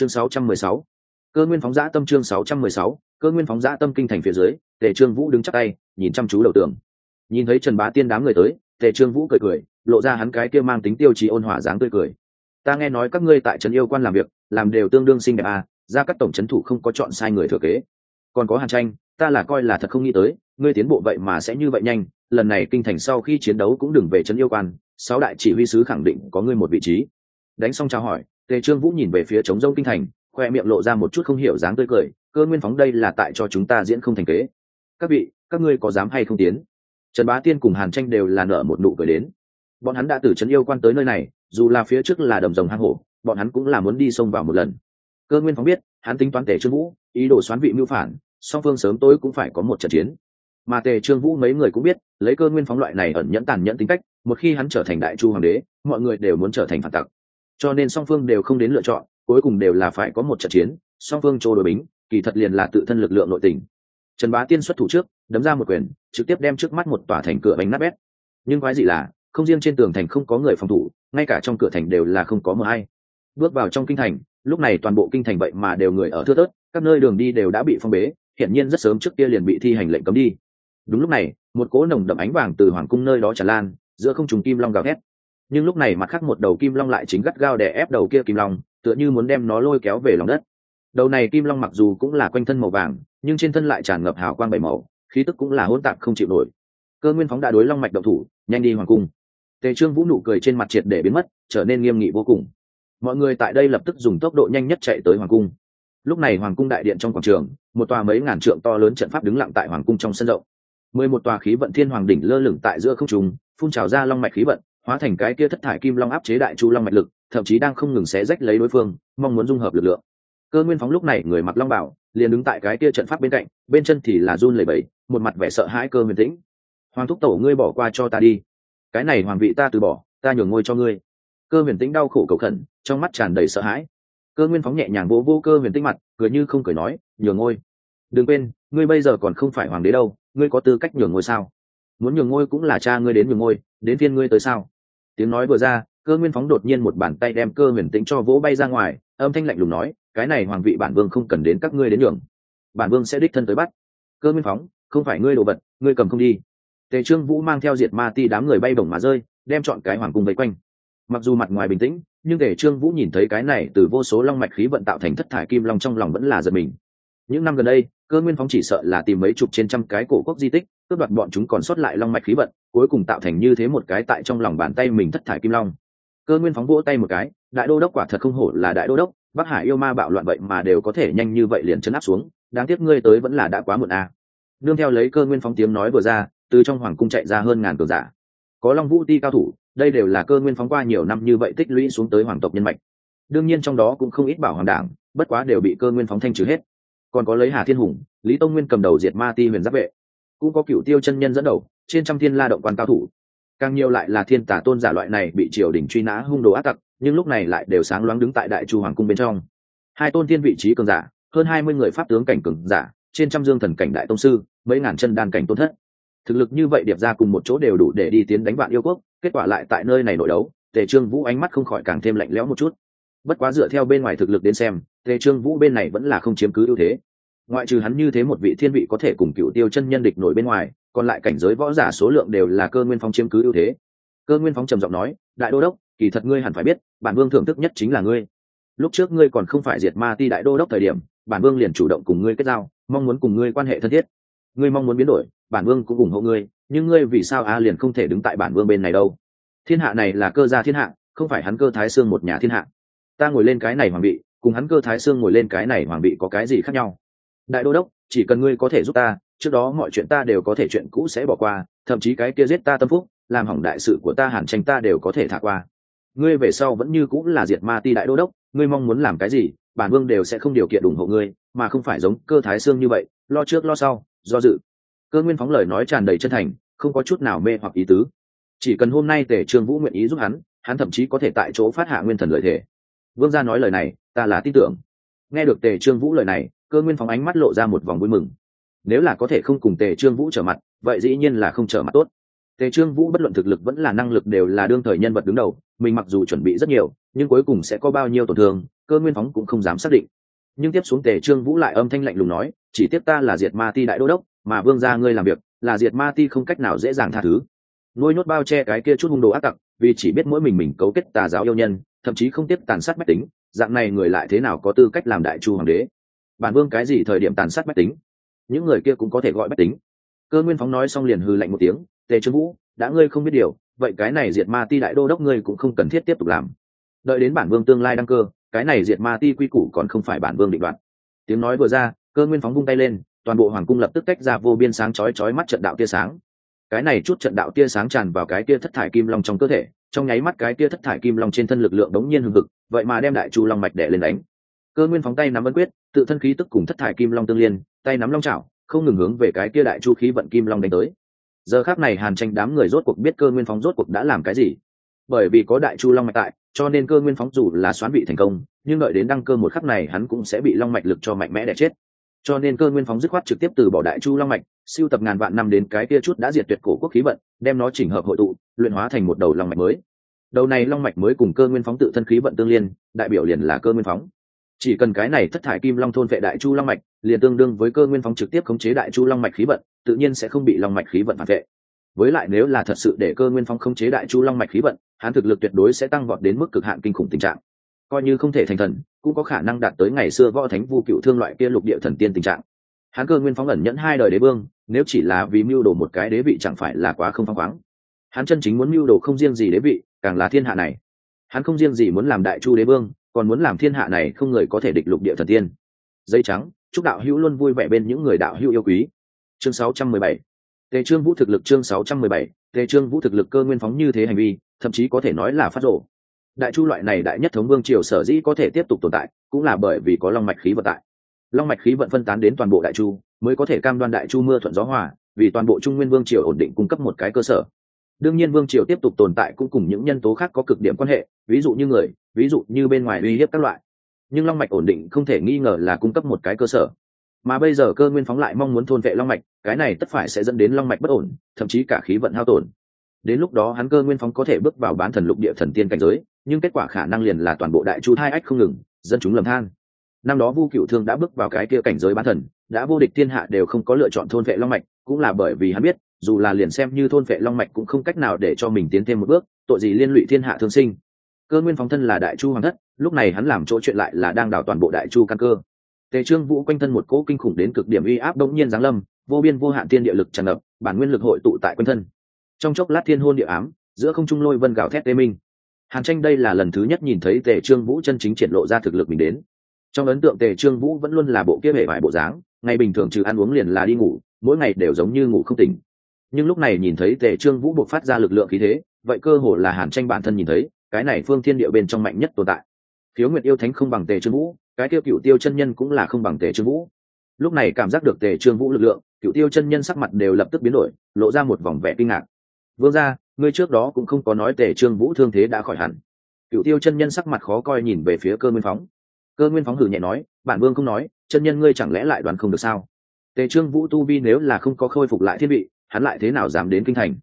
chương 616. cơ nguyên phóng giã tâm chương 616, cơ nguyên phóng giã tâm kinh thành phía dưới tề trương vũ đứng chắc tay nhìn chăm chú đầu tường. Nhìn thấy trần bá tiên đám người tới tề trương vũ cười cười lộ ra hắn cái kia mang tính tiêu chí ôn hòa dáng tươi cười. Ta nghe nói các ngươi tại trấn yêu quan làm việc làm đều tương đương xinh đẹp à ra các tổng trấn thủ không có chọn sai người thừa kế. Còn có hàn tranh ta là coi là thật không nghĩ tới ngươi tiến bộ vậy mà sẽ như vậy nhanh lần này kinh thành sau khi chiến đấu cũng đừng về trấn yêu quan sáu đại chỉ huy sứ khẳng định có ngươi một vị trí. Đánh xong chào hỏi tề trương vũ nhìn về phía trống rông kinh thành, khoe miệng lộ ra một chút không hiểu dáng tươi cười, cơ nguyên phóng đây là tại cho chúng ta diễn không thành kế. Các vị, các ngươi có dám hay không tiến? Trần bá tiên cùng hàn tranh đều là nở một nụ cười đến. Bọn hắn đã từ trấn yêu quan tới nơi này, dù là phía trước là đầm rồng hang hổ, bọn hắn cũng là muốn đi sông vào một lần. Cơ nguyên phóng biết, hắn tính toán tề trương vũ, ý đồ xoán vị mưu phản, song phương sớm tối cũng phải có một trận chiến. Mà tề trương vũ mấy người cũng biết, lấy cơ nguyên phóng loại này ẩn nhẫn tàn nhẫn tính cách, một khi hắn trở thành đại chu hoàng đế, mọi người đều muốn trở thành phản tặc cho nên song phương đều không đến lựa chọn, cuối cùng đều là phải có một trận chiến, song phương chỗ đối bính, kỳ thật liền là tự thân lực lượng nội tình. Trần bá tiên xuất thủ trước, đấm ra một quyền, trực tiếp đem trước mắt một tòa thành cửa bánh nát bét. Nhưng quái gì là, không riêng trên tường thành không có người phòng thủ, ngay cả trong cửa thành đều là không có mờ hay. Bước vào trong kinh thành, lúc này toàn bộ kinh thành vậy mà đều người ở thưa tớt các nơi đường đi đều đã bị phong bế, hiển nhiên rất sớm trước kia liền bị thi hành lệnh cấm đi. Đúng lúc này, một cỗ nồng đậm ánh vàng từ hoàng cung nơi đó tràn lan, giữa không trùng kim long gào thét nhưng lúc này mặt khác một đầu kim long lại chính gắt gao để ép đầu kia kim long, tựa như muốn đem nó lôi kéo về lòng đất. Đầu này kim long mặc dù cũng là quanh thân màu vàng, nhưng trên thân lại tràn ngập hào quang bảy màu, khí tức cũng là hỗn tạp không chịu nổi. Cơ nguyên phóng đã đối long mạch động thủ, nhanh đi hoàng cung. Tề trương vũ nụ cười trên mặt triệt để biến mất, trở nên nghiêm nghị vô cùng. Mọi người tại đây lập tức dùng tốc độ nhanh nhất chạy tới hoàng cung. Lúc này hoàng cung đại điện trong quảng trường, một tòa mấy ngàn trượng to lớn trận pháp đứng lặng tại hoàng cung trong sân rộng. Mười một tòa khí vận thiên hoàng đỉnh lơ lửng tại giữa không trung, phun trào ra long mạch khí vận hóa thành cái kia thất thải kim long áp chế đại chu long mạch lực, thậm chí đang không ngừng xé rách lấy đối phương, mong muốn dung hợp lực lượng. Cơ nguyên phóng lúc này người mặc long bảo, liền đứng tại cái kia trận pháp bên cạnh, bên chân thì là run lẩy bẩy, một mặt vẻ sợ hãi cơ huyền tĩnh. Hoàng thúc tổ, ngươi bỏ qua cho ta đi. Cái này hoàng vị ta từ bỏ, ta nhường ngôi cho ngươi. Cơ huyền tĩnh đau khổ cầu khẩn, trong mắt tràn đầy sợ hãi. Cơ nguyên phóng nhẹ nhàng vỗ vô cơ huyền tĩnh mặt, cười như không cười nói, nhường ngôi. Đừng quên, ngươi bây giờ còn không phải hoàng đế đâu, ngươi có tư cách nhường ngôi sao? Muốn nhường ngôi cũng là cha ngươi đến nhường ngôi, đến phiên ngươi tới sao? Tiếng nói vừa ra, cơ nguyên phóng đột nhiên một bàn tay đem cơ huyền tĩnh cho vỗ bay ra ngoài, âm thanh lạnh lùng nói, cái này hoàng vị bản vương không cần đến các ngươi đến nhường. Bản vương sẽ đích thân tới bắt. Cơ nguyên phóng, không phải ngươi đồ vật, ngươi cầm không đi. Tề trương vũ mang theo diệt ma ti đám người bay bổng mà rơi, đem chọn cái hoàng cung vây quanh. Mặc dù mặt ngoài bình tĩnh, nhưng tề trương vũ nhìn thấy cái này từ vô số long mạch khí vận tạo thành thất thải kim long trong lòng vẫn là giật mình. Những năm gần đây cơ nguyên phóng chỉ sợ là tìm mấy chục trên trăm cái cổ quốc di tích, cướp đoạt bọn chúng còn sót lại long mạch khí vận, cuối cùng tạo thành như thế một cái tại trong lòng bàn tay mình thất thải kim long. Cơ nguyên phóng vỗ tay một cái, đại đô đốc quả thật không hổ là đại đô đốc, bắc hải yêu ma bạo loạn vậy mà đều có thể nhanh như vậy liền chấn áp xuống, đáng tiếc ngươi tới vẫn là đã quá muộn à. nương theo lấy cơ nguyên phóng tiếng nói vừa ra, từ trong hoàng cung chạy ra hơn ngàn cường giả. Có long vũ ti cao thủ, đây đều là cơ nguyên phóng qua nhiều năm như vậy tích lũy xuống tới hoàng tộc nhân mạch. Đương nhiên trong đó cũng không ít bảo hoàng đảng, bất quá đều bị cơ nguyên phóng thanh trừ hết còn có lấy hà thiên hùng, lý tông nguyên cầm đầu diệt ma ti huyền giáp vệ. Cũng có cựu tiêu chân nhân dẫn đầu, trên trăm thiên la động quan cao thủ. Càng nhiều lại là thiên tả tôn giả loại này bị triều đình truy nã hung đồ ác tặc, nhưng lúc này lại đều sáng loáng đứng tại đại chu hoàng cung bên trong. Hai tôn thiên vị trí cường giả, hơn hai mươi người pháp tướng cảnh cường giả, trên trăm dương thần cảnh đại tông sư, mấy ngàn chân đan cảnh tôn thất. Thực lực như vậy điệp ra cùng một chỗ đều đủ để đi tiến đánh bạn yêu quốc, kết quả lại tại nơi này nội đấu, tề trương vũ ánh mắt không khỏi càng thêm lạnh lẽo một chút bất quá dựa theo bên ngoài thực lực đến xem, tề trương vũ bên này vẫn là không chiếm cứ ưu thế. Ngoại trừ hắn như thế một vị thiên vị có thể cùng cựu tiêu chân nhân địch nổi bên ngoài, còn lại cảnh giới võ giả số lượng đều là cơ nguyên phong chiếm cứ ưu thế. Cơ nguyên phong trầm giọng nói, đại đô đốc, kỳ thật ngươi hẳn phải biết, bản vương thưởng thức nhất chính là ngươi. Lúc trước ngươi còn không phải diệt ma ti đại đô đốc thời điểm, bản vương liền chủ động cùng ngươi kết giao, mong muốn cùng ngươi quan hệ thân thiết. Ngươi mong muốn biến đổi, bản vương cũng ủng hộ ngươi, nhưng ngươi vì sao a liền không thể đứng tại bản vương bên này đâu? Thiên hạ này là cơ gia thiên hạ, không phải hắn cơ thái xương một nhà thiên hạ ta ngồi lên cái này hoàng vị, cùng hắn cơ thái xương ngồi lên cái này hoàng vị có cái gì khác nhau? Đại đô đốc, chỉ cần ngươi có thể giúp ta, trước đó mọi chuyện ta đều có thể chuyện cũ sẽ bỏ qua, thậm chí cái kia giết ta tâm phúc, làm hỏng đại sự của ta hàn tranh ta đều có thể thả qua. Ngươi về sau vẫn như cũng là diệt ma ti đại đô đốc, ngươi mong muốn làm cái gì, bản vương đều sẽ không điều kiện ủng hộ ngươi, mà không phải giống cơ thái xương như vậy, lo trước lo sau, do dự. Cơ nguyên phóng lời nói tràn đầy chân thành, không có chút nào mê hoặc ý tứ. Chỉ cần hôm nay tề trương vũ nguyện ý giúp hắn hắn thậm chí có thể tại chỗ phát hạ nguyên thần lợi thể vương gia nói lời này, ta là tin tưởng. Nghe được tề trương vũ lời này, cơ nguyên phóng ánh mắt lộ ra một vòng vui mừng. Nếu là có thể không cùng tề trương vũ trở mặt, vậy dĩ nhiên là không trở mặt tốt. Tề trương vũ bất luận thực lực vẫn là năng lực đều là đương thời nhân vật đứng đầu, mình mặc dù chuẩn bị rất nhiều, nhưng cuối cùng sẽ có bao nhiêu tổn thương, cơ nguyên phóng cũng không dám xác định. Nhưng tiếp xuống tề trương vũ lại âm thanh lạnh lùng nói, chỉ tiếp ta là diệt ma ti đại đô đốc, mà vương gia ngươi làm việc, là diệt ma ti không cách nào dễ dàng tha thứ. Nuôi nhốt bao che cái kia chút hung đồ ác tặc, vì chỉ biết mỗi mình mình cấu kết tà giáo yêu nhân thậm chí không tiếp tàn sát bách tính, dạng này người lại thế nào có tư cách làm đại chu hoàng đế? Bản vương cái gì thời điểm tàn sát bách tính? Những người kia cũng có thể gọi bách tính. Cơ nguyên phóng nói xong liền hư lạnh một tiếng, tề trương vũ, đã ngươi không biết điều, vậy cái này diệt ma ti đại đô đốc ngươi cũng không cần thiết tiếp tục làm. Đợi đến bản vương tương lai đăng cơ, cái này diệt ma ti quy củ còn không phải bản vương định đoạt. Tiếng nói vừa ra, cơ nguyên phóng vung tay lên, toàn bộ hoàng cung lập tức tách ra vô biên sáng chói chói mắt trận đạo tia sáng. Cái này chút trận đạo tia sáng tràn vào cái tia thất thải kim long trong cơ thể trong nháy mắt cái kia thất thải kim long trên thân lực lượng đống nhiên hừng hực, vậy mà đem đại chu long mạch đẻ lên đánh. Cơ nguyên phóng tay nắm ấn quyết, tự thân khí tức cùng thất thải kim long tương liên, tay nắm long chảo, không ngừng hướng về cái kia đại chu khí vận kim long đánh tới. Giờ khác này hàn tranh đám người rốt cuộc biết cơ nguyên phóng rốt cuộc đã làm cái gì. Bởi vì có đại chu long mạch tại, cho nên cơ nguyên phóng dù là xoán bị thành công, nhưng đợi đến đăng cơ một khắc này hắn cũng sẽ bị long mạch lực cho mạnh mẽ đè chết. Cho nên cơ nguyên phóng dứt khoát trực tiếp từ bỏ đại chu long mạch, siêu tập ngàn vạn năm đến cái kia chút đã diệt tuyệt cổ quốc khí vận, đem nó chỉnh hợp hội tụ luyện hóa thành một đầu long mạch mới. Đầu này long mạch mới cùng cơ nguyên phóng tự thân khí vận tương liên, đại biểu liền là cơ nguyên phóng. Chỉ cần cái này thất thải kim long thôn vệ đại chu long mạch, liền tương đương với cơ nguyên phóng trực tiếp khống chế đại chu long mạch khí vận, tự nhiên sẽ không bị long mạch khí vận phản vệ. Với lại nếu là thật sự để cơ nguyên phóng khống chế đại chu long mạch khí vận hắn thực lực tuyệt đối sẽ tăng vọt đến mức cực hạn kinh khủng tình trạng. Coi như không thể thành thần, cũng có khả năng đạt tới ngày xưa võ thánh vu cựu thương loại kia lục địa thần tiên tình trạng. Hắn cơ nguyên phóng ẩn nhẫn hai đời đế vương, nếu chỉ là vì mưu đồ một cái đế vị chẳng phải là quá không phăng khoáng hắn chân chính muốn mưu đồ không riêng gì đế vị, càng là thiên hạ này. Hắn không riêng gì muốn làm đại chu đế vương, còn muốn làm thiên hạ này không người có thể địch lục địa thần tiên. Dây trắng, chúc đạo hữu luôn vui vẻ bên những người đạo hữu yêu quý. Chương 617 tề trương vũ thực lực chương 617 tề trương vũ thực lực cơ nguyên phóng như thế hành vi, thậm chí có thể nói là phát rộ đại chu loại này đại nhất thống vương triều sở dĩ có thể tiếp tục tồn tại, cũng là bởi vì có long mạch khí vận tại. Long mạch khí vận phân tán đến toàn bộ đại chu, mới có thể cam đoan đại chu mưa thuận gió hòa, vì toàn bộ trung nguyên vương triều ổn định cung cấp một cái cơ sở đương nhiên vương triều tiếp tục tồn tại cũng cùng những nhân tố khác có cực điểm quan hệ, ví dụ như người, ví dụ như bên ngoài uy hiếp các loại. Nhưng long mạch ổn định không thể nghi ngờ là cung cấp một cái cơ sở. Mà bây giờ cơ nguyên phóng lại mong muốn thôn vệ long mạch, cái này tất phải sẽ dẫn đến long mạch bất ổn, thậm chí cả khí vận hao tổn. Đến lúc đó hắn cơ nguyên phóng có thể bước vào bán thần lục địa thần tiên cảnh giới, nhưng kết quả khả năng liền là toàn bộ đại chu hai ách không ngừng, dân chúng lầm than. Năm đó vu cựu thương đã bước vào cái kia cảnh giới bán thần, đã vô địch thiên hạ đều không có lựa chọn thôn vệ long mạch, cũng là bởi vì hắn biết dù là liền xem như thôn vệ long mạch cũng không cách nào để cho mình tiến thêm một bước, tội gì liên lụy thiên hạ thương sinh. Cơ nguyên phóng thân là đại chu hoàng thất, lúc này hắn làm chỗ chuyện lại là đang đảo toàn bộ đại chu căn cơ. Tề trương vũ quanh thân một cỗ kinh khủng đến cực điểm uy áp đông nhiên giáng lâm, vô biên vô hạn thiên địa lực tràn ngập, bản nguyên lực hội tụ tại quanh thân. Trong chốc lát thiên hôn địa ám, giữa không trung lôi vân gào thét tê minh. Hàn tranh đây là lần thứ nhất nhìn thấy tề trương vũ chân chính triển lộ ra thực lực mình đến. Trong ấn tượng tề trương vũ vẫn luôn là bộ kia hệ vải bộ dáng, ngày bình thường trừ ăn uống liền là đi ngủ, mỗi ngày đều giống như ngủ không tỉnh nhưng lúc này nhìn thấy tề trương vũ buộc phát ra lực lượng khí thế, vậy cơ hồ là hàn tranh bản thân nhìn thấy, cái này phương thiên địa bên trong mạnh nhất tồn tại. Khiếu nguyệt yêu thánh không bằng tề trương vũ, cái tiêu cựu tiêu chân nhân cũng là không bằng tề trương vũ. Lúc này cảm giác được tề trương vũ lực lượng, cựu tiêu chân nhân sắc mặt đều lập tức biến đổi, lộ ra một vòng vẻ kinh ngạc. Vương ra ngươi trước đó cũng không có nói tề trương vũ thương thế đã khỏi hẳn. Cựu tiêu chân nhân sắc mặt khó coi nhìn về phía cơ nguyên phóng. Cơ nguyên phóng hử nhẹ nói, bản vương không nói, chân nhân ngươi chẳng lẽ lại đoán không được sao? Tề trương vũ tu vi nếu là không có khôi phục lại thiên vị hắn lại thế nào dám đến kinh thành?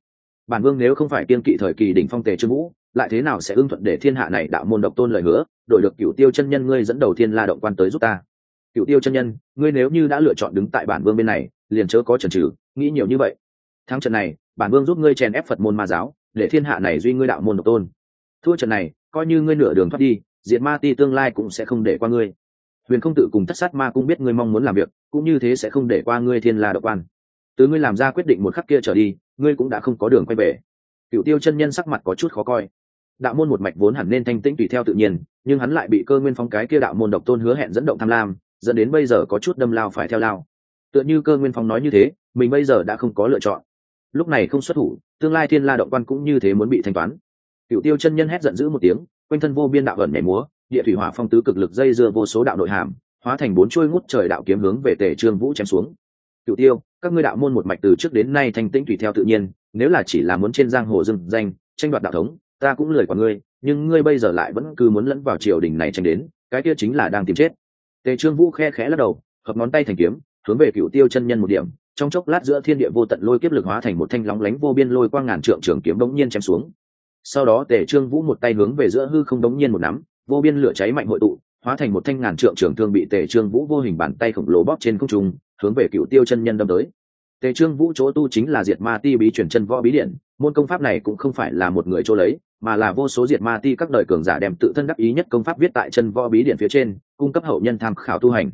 Bản vương nếu không phải kiên kỵ thời kỳ đỉnh phong tề trương vũ, lại thế nào sẽ ưng thuận để thiên hạ này đạo môn độc tôn lời hứa, đổi được cựu tiêu chân nhân ngươi dẫn đầu thiên la động quan tới giúp ta? Cựu tiêu chân nhân, ngươi nếu như đã lựa chọn đứng tại bản vương bên này, liền chớ có chần trừ nghĩ nhiều như vậy. Thắng trận này, bản vương giúp ngươi chèn ép phật môn ma giáo, để thiên hạ này duy ngươi đạo môn độc tôn. Thua trận này, coi như ngươi nửa đường thoát đi diện ma ti tương lai cũng sẽ không để qua ngươi. Huyền không tự cùng thất sát ma cũng biết ngươi mong muốn làm việc, cũng như thế sẽ không để qua ngươi thiên la độc quan từ ngươi làm ra quyết định một khắc kia trở đi, ngươi cũng đã không có đường quay về. Cựu tiêu chân nhân sắc mặt có chút khó coi. Đạo môn một mạch vốn hẳn nên thanh tĩnh tùy theo tự nhiên, nhưng hắn lại bị cơ nguyên phong cái kia đạo môn độc tôn hứa hẹn dẫn động tham lam, dẫn đến bây giờ có chút đâm lao phải theo lao. Tựa như cơ nguyên phong nói như thế, mình bây giờ đã không có lựa chọn. Lúc này không xuất thủ, tương lai thiên la động quan cũng như thế muốn bị thanh toán. Cựu tiêu chân nhân hét giận dữ một tiếng, quanh thân vô biên đạo ẩn nhảy múa, địa thủy hỏa phong tứ cực lực dây dưa vô số đạo nội hàm, hóa thành bốn chuôi ngút trời đạo kiếm hướng về tề trương vũ chém xuống. Cựu tiêu các ngươi đạo môn một mạch từ trước đến nay thanh tĩnh tùy theo tự nhiên, nếu là chỉ là muốn trên giang hồ dừng danh, tranh đoạt đạo thống, ta cũng lười quản ngươi, nhưng ngươi bây giờ lại vẫn cứ muốn lẫn vào triều đình này tranh đến, cái kia chính là đang tìm chết. Tề trương vũ khe khẽ lắc đầu, hợp ngón tay thành kiếm, hướng về cựu tiêu chân nhân một điểm, trong chốc lát giữa thiên địa vô tận lôi kiếp lực hóa thành một thanh lóng lánh vô biên lôi qua ngàn trượng trường kiếm đống nhiên chém xuống. Sau đó tề trương vũ một tay hướng về giữa hư không đống nhiên một nắm, vô biên lửa cháy mạnh hội tụ, hóa thành một thanh ngàn trượng trường thương bị tề trương vũ vô hình bàn tay khổng lồ bóp trên không trung hướng về cựu tiêu chân nhân đâm tới. Tề trương vũ chỗ tu chính là diệt ma ti bí chuyển chân võ bí điện môn công pháp này cũng không phải là một người chỗ lấy, mà là vô số diệt ma ti các đời cường giả đem tự thân đắc ý nhất công pháp viết tại chân võ bí điện phía trên, cung cấp hậu nhân tham khảo tu hành.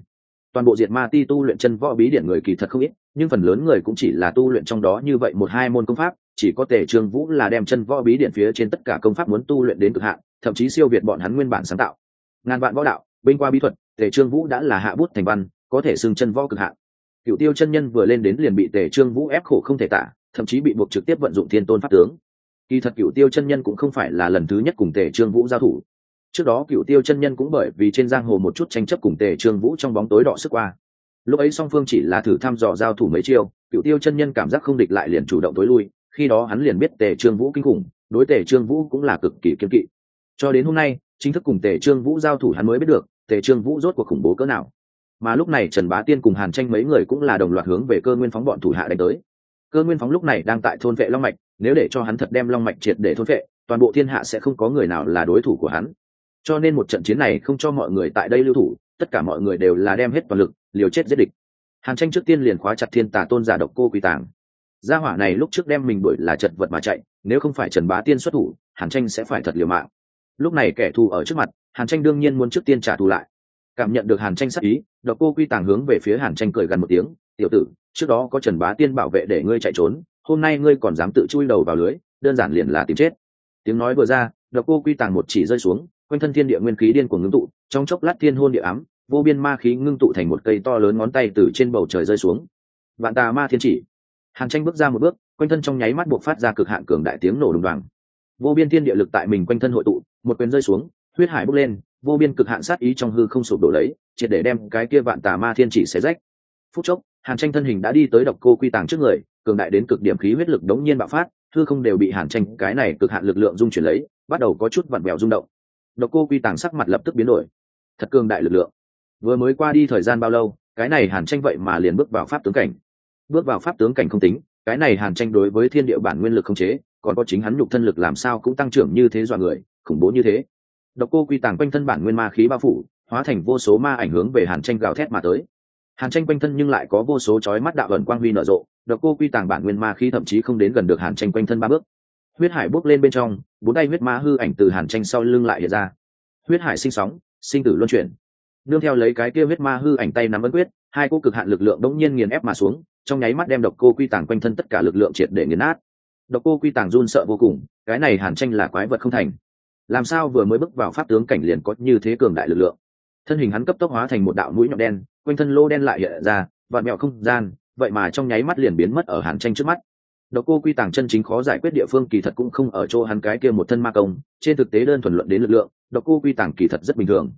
Toàn bộ diệt ma ti tu luyện chân võ bí điện người kỳ thật không ít, nhưng phần lớn người cũng chỉ là tu luyện trong đó như vậy một hai môn công pháp, chỉ có tề trương vũ là đem chân võ bí điện phía trên tất cả công pháp muốn tu luyện đến cực hạn, thậm chí siêu việt bọn hắn nguyên bản sáng tạo. Ngàn vạn võ đạo bên qua bí thuật, tề trương vũ đã là hạ bút thành văn, có thể xưng chân võ cực hạn cựu tiêu chân nhân vừa lên đến liền bị tề trương vũ ép khổ không thể tả, thậm chí bị buộc trực tiếp vận dụng thiên tôn pháp tướng. Kỳ thật cựu tiêu chân nhân cũng không phải là lần thứ nhất cùng tề trương vũ giao thủ. Trước đó cựu tiêu chân nhân cũng bởi vì trên giang hồ một chút tranh chấp cùng tề trương vũ trong bóng tối đỏ sức qua. Lúc ấy song phương chỉ là thử thăm dò giao thủ mấy chiêu cựu tiêu chân nhân cảm giác không địch lại liền chủ động tối lui, khi đó hắn liền biết tề trương vũ kinh khủng, đối tề trương vũ cũng là cực kỳ kiên kỵ. Cho đến hôm nay, chính thức cùng tề trương vũ giao thủ hắn mới biết được, tề trương vũ rốt cuộc khủng bố cỡ nào mà lúc này trần bá tiên cùng hàn tranh mấy người cũng là đồng loạt hướng về cơ nguyên phóng bọn thủ hạ đánh tới. Cơ nguyên phóng lúc này đang tại thôn vệ long mạch, nếu để cho hắn thật đem long mạch triệt để thôn vệ, toàn bộ thiên hạ sẽ không có người nào là đối thủ của hắn. Cho nên một trận chiến này không cho mọi người tại đây lưu thủ, tất cả mọi người đều là đem hết toàn lực, liều chết giết địch. Hàn tranh trước tiên liền khóa chặt thiên tà tôn giả độc cô quỳ tàng. Gia hỏa này lúc trước đem mình đuổi là chật vật mà chạy, nếu không phải trần bá tiên xuất thủ, hàn tranh sẽ phải thật liều mạng. Lúc này kẻ thù ở trước mặt, hàn tranh đương nhiên muốn trước tiên trả thù lại cảm nhận được hàn tranh sắc ý, độc cô quy tàng hướng về phía hàn tranh cười gần một tiếng, tiểu tử, trước đó có trần bá tiên bảo vệ để ngươi chạy trốn, hôm nay ngươi còn dám tự chui đầu vào lưới, đơn giản liền là tìm chết. Tiếng nói vừa ra, độc cô quy tàng một chỉ rơi xuống, quanh thân thiên địa nguyên khí điên cuồng ngưng tụ, trong chốc lát thiên hôn địa ám, vô biên ma khí ngưng tụ thành một cây to lớn ngón tay từ trên bầu trời rơi xuống. Vạn tà ma thiên chỉ. Hàn tranh bước ra một bước, quanh thân trong nháy mắt buộc phát ra cực hạn cường đại tiếng nổ đùng đoàng. Vô biên thiên địa lực tại mình quanh thân hội tụ, một quyền rơi xuống, huyết hải bốc lên vô biên cực hạn sát ý trong hư không sụp đổ lấy, triệt để đem cái kia vạn tà ma thiên chỉ xé rách. Phút chốc, hàn tranh thân hình đã đi tới độc cô quy tàng trước người, cường đại đến cực điểm khí huyết lực đống nhiên bạo phát, hư không đều bị hàn tranh cái này cực hạn lực lượng dung chuyển lấy, bắt đầu có chút vặn vẹo rung động. Độc cô quy tàng sắc mặt lập tức biến đổi. Thật cường đại lực lượng. Vừa mới qua đi thời gian bao lâu, cái này hàn tranh vậy mà liền bước vào pháp tướng cảnh. Bước vào pháp tướng cảnh không tính, cái này hàn tranh đối với thiên địa bản nguyên lực không chế, còn có chính hắn nhục thân lực làm sao cũng tăng trưởng như thế dọa người, khủng bố như thế độc cô quy tàng quanh thân bản nguyên ma khí bao phủ, hóa thành vô số ma ảnh hướng về hàn tranh gào thét mà tới. Hàn tranh quanh thân nhưng lại có vô số chói mắt đạo ẩn quang huy nở rộ, độc cô quy tàng bản nguyên ma khí thậm chí không đến gần được hàn tranh quanh thân ba bước. Huyết hải bốc lên bên trong, bốn tay huyết ma hư ảnh từ hàn tranh sau lưng lại hiện ra. Huyết hải sinh sóng, sinh tử luân chuyển. Nương theo lấy cái kia huyết ma hư ảnh tay nắm ấn quyết, hai cô cực hạn lực lượng đống nhiên nghiền ép mà xuống, trong nháy mắt đem độc cô quy tàng quanh thân tất cả lực lượng triệt để nghiền nát. Độc cô quy tàng run sợ vô cùng, cái này hàn tranh là quái vật không thành làm sao vừa mới bước vào pháp tướng cảnh liền có như thế cường đại lực lượng? Thân hình hắn cấp tốc hóa thành một đạo mũi nhọn đen, quanh thân lô đen lại hiện ra, vạn mẹo không gian, vậy mà trong nháy mắt liền biến mất ở hàn tranh trước mắt. Độc cô quy tàng chân chính khó giải quyết địa phương kỳ thật cũng không ở chỗ hắn cái kia một thân ma công, trên thực tế đơn thuần luận đến lực lượng, độc cô quy tàng kỳ thật rất bình thường.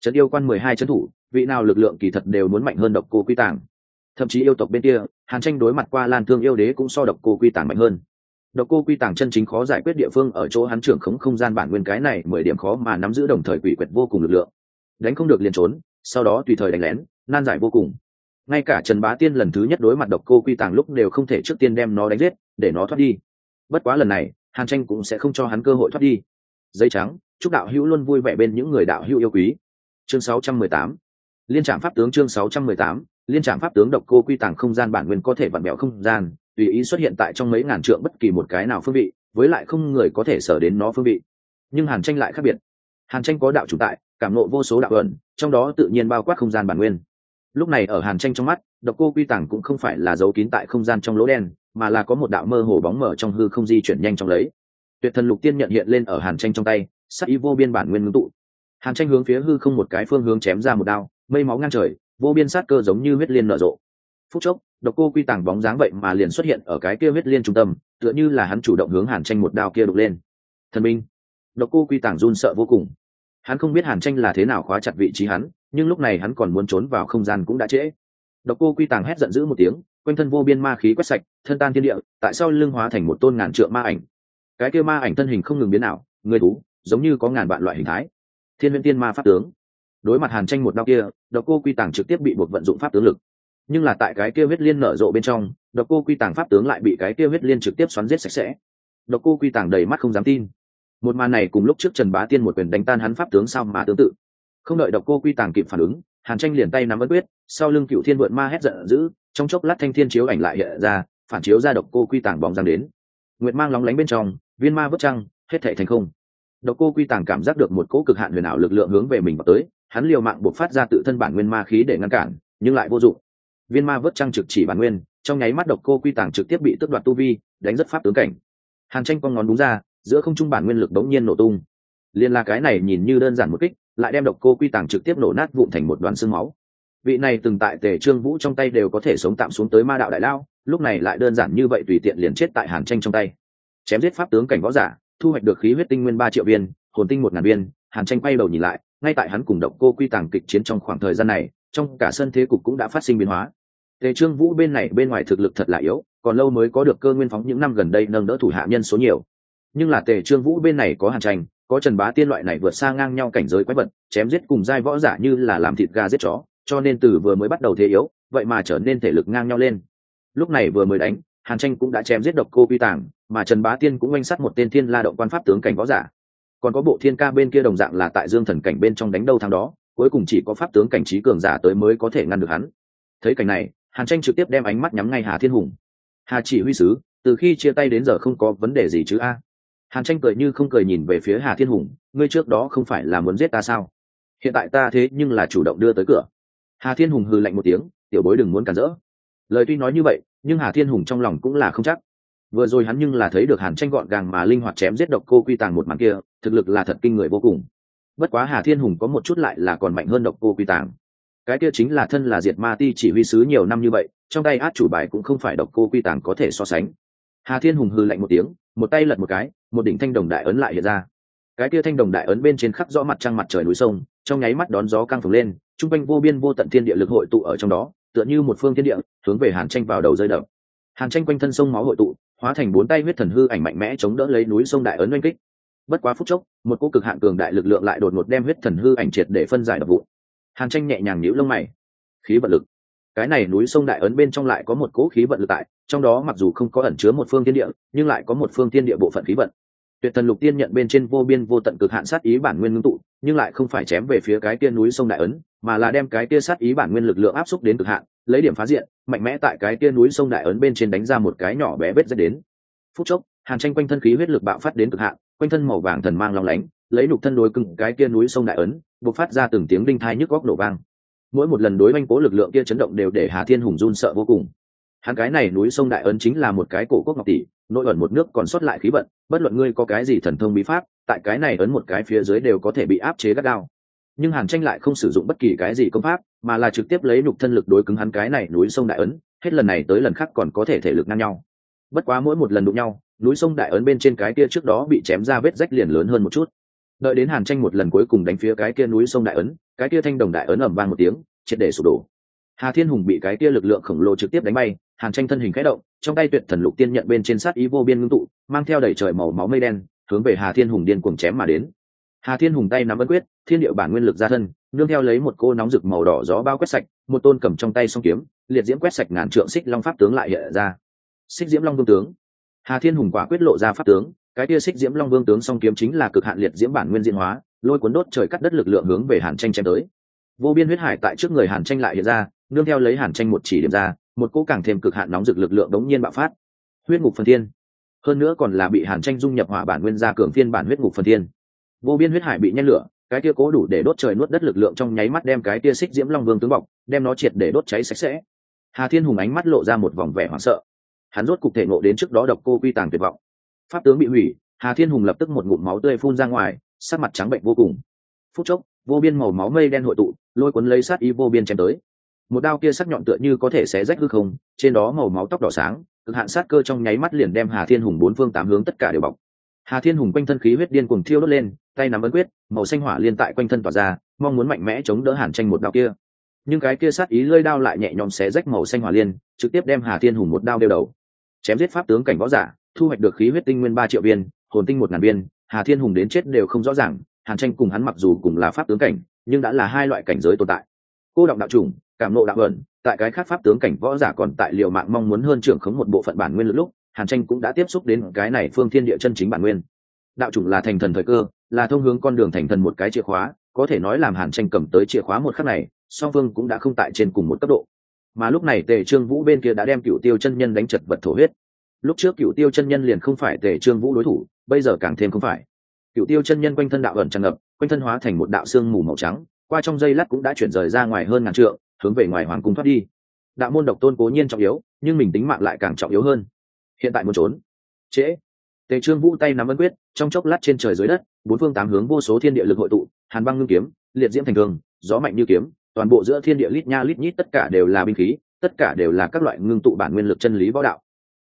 Trấn yêu quan mười hai trấn thủ, vị nào lực lượng kỳ thật đều muốn mạnh hơn độc cô quy tàng. Thậm chí yêu tộc bên kia, hàn tranh đối mặt qua lan thương yêu đế cũng so độc cô quy tàng mạnh hơn độc cô quy tàng chân chính khó giải quyết địa phương ở chỗ hắn trưởng khống không gian bản nguyên cái này mười điểm khó mà nắm giữ đồng thời quỷ quyệt vô cùng lực lượng. Đánh không được liền trốn, sau đó tùy thời đánh lén, nan giải vô cùng. Ngay cả trần bá tiên lần thứ nhất đối mặt độc cô quy tàng lúc đều không thể trước tiên đem nó đánh giết, để nó thoát đi. Bất quá lần này, hàn tranh cũng sẽ không cho hắn cơ hội thoát đi. Giấy trắng, chúc đạo hữu luôn vui vẻ bên những người đạo hữu yêu quý. Chương 618 liên trạm pháp tướng chương 618 liên trạm pháp tướng độc cô quy tàng không gian bản nguyên có thể vặn mẹo không gian tùy ý xuất hiện tại trong mấy ngàn trượng bất kỳ một cái nào phương vị, với lại không người có thể sở đến nó phương vị. Nhưng hàn tranh lại khác biệt. Hàn tranh có đạo chủ tại, cảm nộ vô số đạo ẩn, trong đó tự nhiên bao quát không gian bản nguyên. Lúc này ở hàn tranh trong mắt, độc cô quy tàng cũng không phải là giấu kín tại không gian trong lỗ đen, mà là có một đạo mơ hồ bóng mở trong hư không di chuyển nhanh trong lấy. Tuyệt thần lục tiên nhận hiện lên ở hàn tranh trong tay, sắc ý vô biên bản nguyên ngưng tụ. Hàn tranh hướng phía hư không một cái phương hướng chém ra một đao, mây máu ngang trời, vô biên sát cơ giống như huyết liên nở rộ phút chốc, độc cô quy tàng bóng dáng vậy mà liền xuất hiện ở cái kia huyết liên trung tâm, tựa như là hắn chủ động hướng hàn tranh một đao kia đục lên. Thần minh. Độc cô quy tàng run sợ vô cùng. Hắn không biết hàn tranh là thế nào khóa chặt vị trí hắn, nhưng lúc này hắn còn muốn trốn vào không gian cũng đã trễ. Độc cô quy tàng hét giận dữ một tiếng, quanh thân vô biên ma khí quét sạch, thân tan thiên địa, tại sao lưng hóa thành một tôn ngàn trượng ma ảnh. Cái kia ma ảnh thân hình không ngừng biến ảo, người thú giống như có ngàn vạn loại hình thái. Thiên viên tiên ma pháp tướng. Đối mặt hàn tranh một đau kia, độc cô quy tàng trực tiếp bị buộc vận dụng pháp tướng lực nhưng là tại cái kia huyết liên nở rộ bên trong, độc cô quy tàng pháp tướng lại bị cái kia huyết liên trực tiếp xoắn giết sạch sẽ. Độc cô quy tàng đầy mắt không dám tin. Một màn này cùng lúc trước trần bá tiên một quyền đánh tan hắn pháp tướng sao mà tương tự. Không đợi độc cô quy tàng kịp phản ứng, hàn tranh liền tay nắm ấn quyết, sau lưng cựu thiên vượn ma hét giận dữ, trong chốc lát thanh thiên chiếu ảnh lại hiện ra, phản chiếu ra độc cô quy tàng bóng dáng đến. Nguyệt mang lóng lánh bên trong, viên ma vứt trăng, hết thể thành không. Độc cô quy tàng cảm giác được một cỗ cực hạn huyền ảo lực lượng hướng về mình vào tới, hắn liều mạng buộc phát ra tự thân bản nguyên ma khí để ngăn cản, nhưng lại vô dụng viên ma vớt trăng trực chỉ bản nguyên, trong nháy mắt độc cô quy tàng trực tiếp bị tước đoạt tu vi, đánh rất pháp tướng cảnh. Hàn tranh con ngón đúng ra, giữa không trung bản nguyên lực đống nhiên nổ tung. Liên là cái này nhìn như đơn giản một kích, lại đem độc cô quy tàng trực tiếp nổ nát vụn thành một đoàn xương máu. Vị này từng tại tề trương vũ trong tay đều có thể sống tạm xuống tới ma đạo đại lao, lúc này lại đơn giản như vậy tùy tiện liền chết tại hàn tranh trong tay. Chém giết pháp tướng cảnh võ giả, thu hoạch được khí huyết tinh nguyên ba triệu viên, hồn tinh một ngàn viên, hàn tranh quay đầu nhìn lại, ngay tại hắn cùng độc cô quy tàng kịch chiến trong khoảng thời gian này trong cả sân thế cục cũng đã phát sinh biến hóa. Tề trương vũ bên này, bên ngoài thực lực thật là yếu, còn lâu mới có được cơ nguyên phóng những năm gần đây nâng đỡ thủ hạ nhân số nhiều. Nhưng là tề trương vũ bên này có hàn tranh, có trần bá tiên loại này vượt xa ngang nhau cảnh giới quái vật, chém giết cùng giai võ giả như là làm thịt gà giết chó, cho nên từ vừa mới bắt đầu thế yếu, vậy mà trở nên thể lực ngang nhau lên. Lúc này vừa mới đánh, hàn tranh cũng đã chém giết độc cô quy tàng, mà trần bá tiên cũng oanh sát một tên thiên la động quan pháp tướng cảnh võ giả. Còn có bộ thiên ca bên kia đồng dạng là tại dương thần cảnh bên trong đánh đâu thằng đó cuối cùng chỉ có pháp tướng cảnh trí cường giả tới mới có thể ngăn được hắn. Thấy cảnh này, hàn tranh trực tiếp đem ánh mắt nhắm ngay hà thiên hùng. Hà chỉ huy sứ, từ khi chia tay đến giờ không có vấn đề gì chứ a? Hàn tranh cười như không cười nhìn về phía hà thiên hùng, ngươi trước đó không phải là muốn giết ta sao? Hiện tại ta thế nhưng là chủ động đưa tới cửa. Hà thiên hùng hừ lạnh một tiếng, tiểu bối đừng muốn cản rỡ. Lời tuy nói như vậy, nhưng hà thiên hùng trong lòng cũng là không chắc. Vừa rồi hắn nhưng là thấy được hàn tranh gọn gàng mà linh hoạt chém giết độc cô quy tàng một màn kia, thực lực là thật kinh người vô cùng bất quá hà thiên hùng có một chút lại là còn mạnh hơn độc cô quy tàng. Cái kia chính là thân là diệt ma ti chỉ huy sứ nhiều năm như vậy, trong tay át chủ bài cũng không phải độc cô quy tàng có thể so sánh. Hà thiên hùng hư lạnh một tiếng, một tay lật một cái, một đỉnh thanh đồng đại ấn lại hiện ra. Cái kia thanh đồng đại ấn bên trên khắc rõ mặt trăng mặt trời núi sông, trong nháy mắt đón gió căng phồng lên, trung quanh vô biên vô tận thiên địa lực hội tụ ở trong đó, tựa như một phương thiên địa, hướng về hàn tranh vào đầu rơi đập. Hàn tranh quanh thân sông máu hội tụ, hóa thành bốn tay huyết thần hư ảnh mạnh mẽ chống đỡ lấy núi sông đại ấn oanh kích bất quá phút chốc, một cô cực hạn cường đại lực lượng lại đột ngột đem huyết thần hư ảnh triệt để phân giải đập vụ hàn tranh nhẹ nhàng nhíu lông mày. Khí vận lực. Cái này núi sông đại ấn bên trong lại có một cỗ khí vận lực tại, trong đó mặc dù không có ẩn chứa một phương tiên địa, nhưng lại có một phương tiên địa bộ phận khí vận. Tuyệt thần lục tiên nhận bên trên vô biên vô tận cực hạn sát ý bản nguyên ngưng tụ, nhưng lại không phải chém về phía cái kia núi sông đại ấn, mà là đem cái kia sát ý bản nguyên lực lượng áp xúc đến cực hạn, lấy điểm phá diện, mạnh mẽ tại cái kia núi sông đại ấn bên trên đánh ra một cái nhỏ bé vết dẫn đến. Phút chốc, hàn tranh quanh thân khí huyết lực bạo phát đến cực hạn quanh thân màu vàng thần mang long lánh, lấy nục thân đối cưng cái kia núi sông đại ấn buộc phát ra từng tiếng đinh thai nhức góc nổ vang. Mỗi một lần đối oanh cố lực lượng kia chấn động đều để hà thiên hùng run sợ vô cùng. Hắn cái này núi sông đại ấn chính là một cái cổ quốc ngọc tỷ, nội ẩn một nước còn sót lại khí vận, bất luận ngươi có cái gì thần thông bí pháp, tại cái này ấn một cái phía dưới đều có thể bị áp chế gắt gao. Nhưng hàn tranh lại không sử dụng bất kỳ cái gì công pháp, mà là trực tiếp lấy nhục thân lực đối cứng hắn cái này núi sông đại ấn, hết lần này tới lần khác còn có thể thể lực ngang nhau bất quá mỗi một lần đụng nhau, núi sông đại ấn bên trên cái kia trước đó bị chém ra vết rách liền lớn hơn một chút. Đợi đến hàn tranh một lần cuối cùng đánh phía cái kia núi sông đại ấn, cái kia thanh đồng đại ấn ẩm vang một tiếng, triệt để sụp đổ. Hà thiên hùng bị cái kia lực lượng khổng lồ trực tiếp đánh bay, hàn tranh thân hình khẽ động, trong tay tuyệt thần lục tiên nhận bên trên sát ý vô biên ngưng tụ, mang theo đầy trời màu máu mây đen, hướng về hà thiên hùng điên cuồng chém mà đến. Hà thiên hùng tay nắm ấn quyết, thiên địa bản nguyên lực ra thân, nương theo lấy một cô nóng rực màu đỏ gió bao quét sạch, một tôn cầm trong tay song kiếm, liệt diễm quét sạch ngàn trượng xích long pháp tướng lại hiện ra xích diễm long vương tướng. Hà thiên hùng quả quyết lộ ra pháp tướng, cái tia xích diễm long vương tướng song kiếm chính là cực hạn liệt diễm bản nguyên diễn hóa, lôi cuốn đốt trời cắt đất lực lượng hướng về hàn tranh chém tới. Vô biên huyết hải tại trước người hàn tranh lại hiện ra, nương theo lấy hàn tranh một chỉ điểm ra, một cỗ càng thêm cực hạn nóng rực lực lượng đống nhiên bạo phát. Huyết ngục phần thiên. Hơn nữa còn là bị hàn tranh dung nhập hỏa bản nguyên gia cường phiên bản huyết ngục phần thiên. Vô biên huyết hải bị nhen lửa, cái tia cố đủ để đốt trời nuốt đất lực lượng trong nháy mắt đem cái tia xích diễm long vương tướng bọc, đem nó triệt để đốt cháy sạch sẽ. Hà thiên hùng ánh mắt lộ ra một vòng vẻ hoảng sợ hắn rốt cục thể ngộ đến trước đó độc cô quy tàng tuyệt vọng. Pháp tướng bị hủy, hà thiên hùng lập tức một ngụm máu tươi phun ra ngoài, sắc mặt trắng bệnh vô cùng. Phút chốc, vô biên màu máu mây đen hội tụ, lôi cuốn lấy sát ý vô biên chém tới. Một đao kia sắc nhọn tựa như có thể xé rách hư không, trên đó màu máu tóc đỏ sáng, cực hạn sát cơ trong nháy mắt liền đem hà thiên hùng bốn phương tám hướng tất cả đều bọc. Hà thiên hùng quanh thân khí huyết điên cuồng thiêu đốt lên, tay nắm ấn quyết, màu xanh hỏa liên tại quanh thân tỏa ra, mong muốn mạnh mẽ chống đỡ hàn tranh một đao kia. Nhưng cái kia sát ý lơi đao lại nhẹ nhõm xé rách màu xanh hỏa liên, trực tiếp đem hà thiên hùng một đao đeo đầu chém giết pháp tướng cảnh võ giả, thu hoạch được khí huyết tinh nguyên ba triệu viên, hồn tinh một ngàn viên, hà thiên hùng đến chết đều không rõ ràng, hàn tranh cùng hắn mặc dù cùng là pháp tướng cảnh, nhưng đã là hai loại cảnh giới tồn tại. Cô động đạo trùng cảm nộ đạo ẩn, tại cái khác pháp tướng cảnh võ giả còn tại liệu mạng mong muốn hơn trưởng khống một bộ phận bản nguyên lực lúc, hàn tranh cũng đã tiếp xúc đến cái này phương thiên địa chân chính bản nguyên. Đạo chủng là thành thần thời cơ, là thông hướng con đường thành thần một cái chìa khóa, có thể nói làm hàn tranh cầm tới chìa khóa một khắc này, song phương cũng đã không tại trên cùng một cấp độ mà lúc này tề trương vũ bên kia đã đem cựu tiêu chân nhân đánh chật vật thổ huyết. Lúc trước cựu tiêu chân nhân liền không phải tề trương vũ đối thủ, bây giờ càng thêm không phải. Cựu tiêu chân nhân quanh thân đạo ẩn tràn ngập, quanh thân hóa thành một đạo xương mù màu trắng, qua trong dây lát cũng đã chuyển rời ra ngoài hơn ngàn trượng, hướng về ngoài hoàng cung thoát đi. Đạo môn độc tôn cố nhiên trọng yếu, nhưng mình tính mạng lại càng trọng yếu hơn. Hiện tại muốn trốn. Trễ. Tề trương vũ tay nắm ấn quyết, trong chốc lát trên trời dưới đất, bốn phương tám hướng vô số thiên địa lực hội tụ, hàn băng ngưng kiếm, liệt diễm thành thường, gió mạnh như kiếm toàn bộ giữa thiên địa lít nha lít nhít tất cả đều là binh khí, tất cả đều là các loại ngưng tụ bản nguyên lực chân lý võ đạo.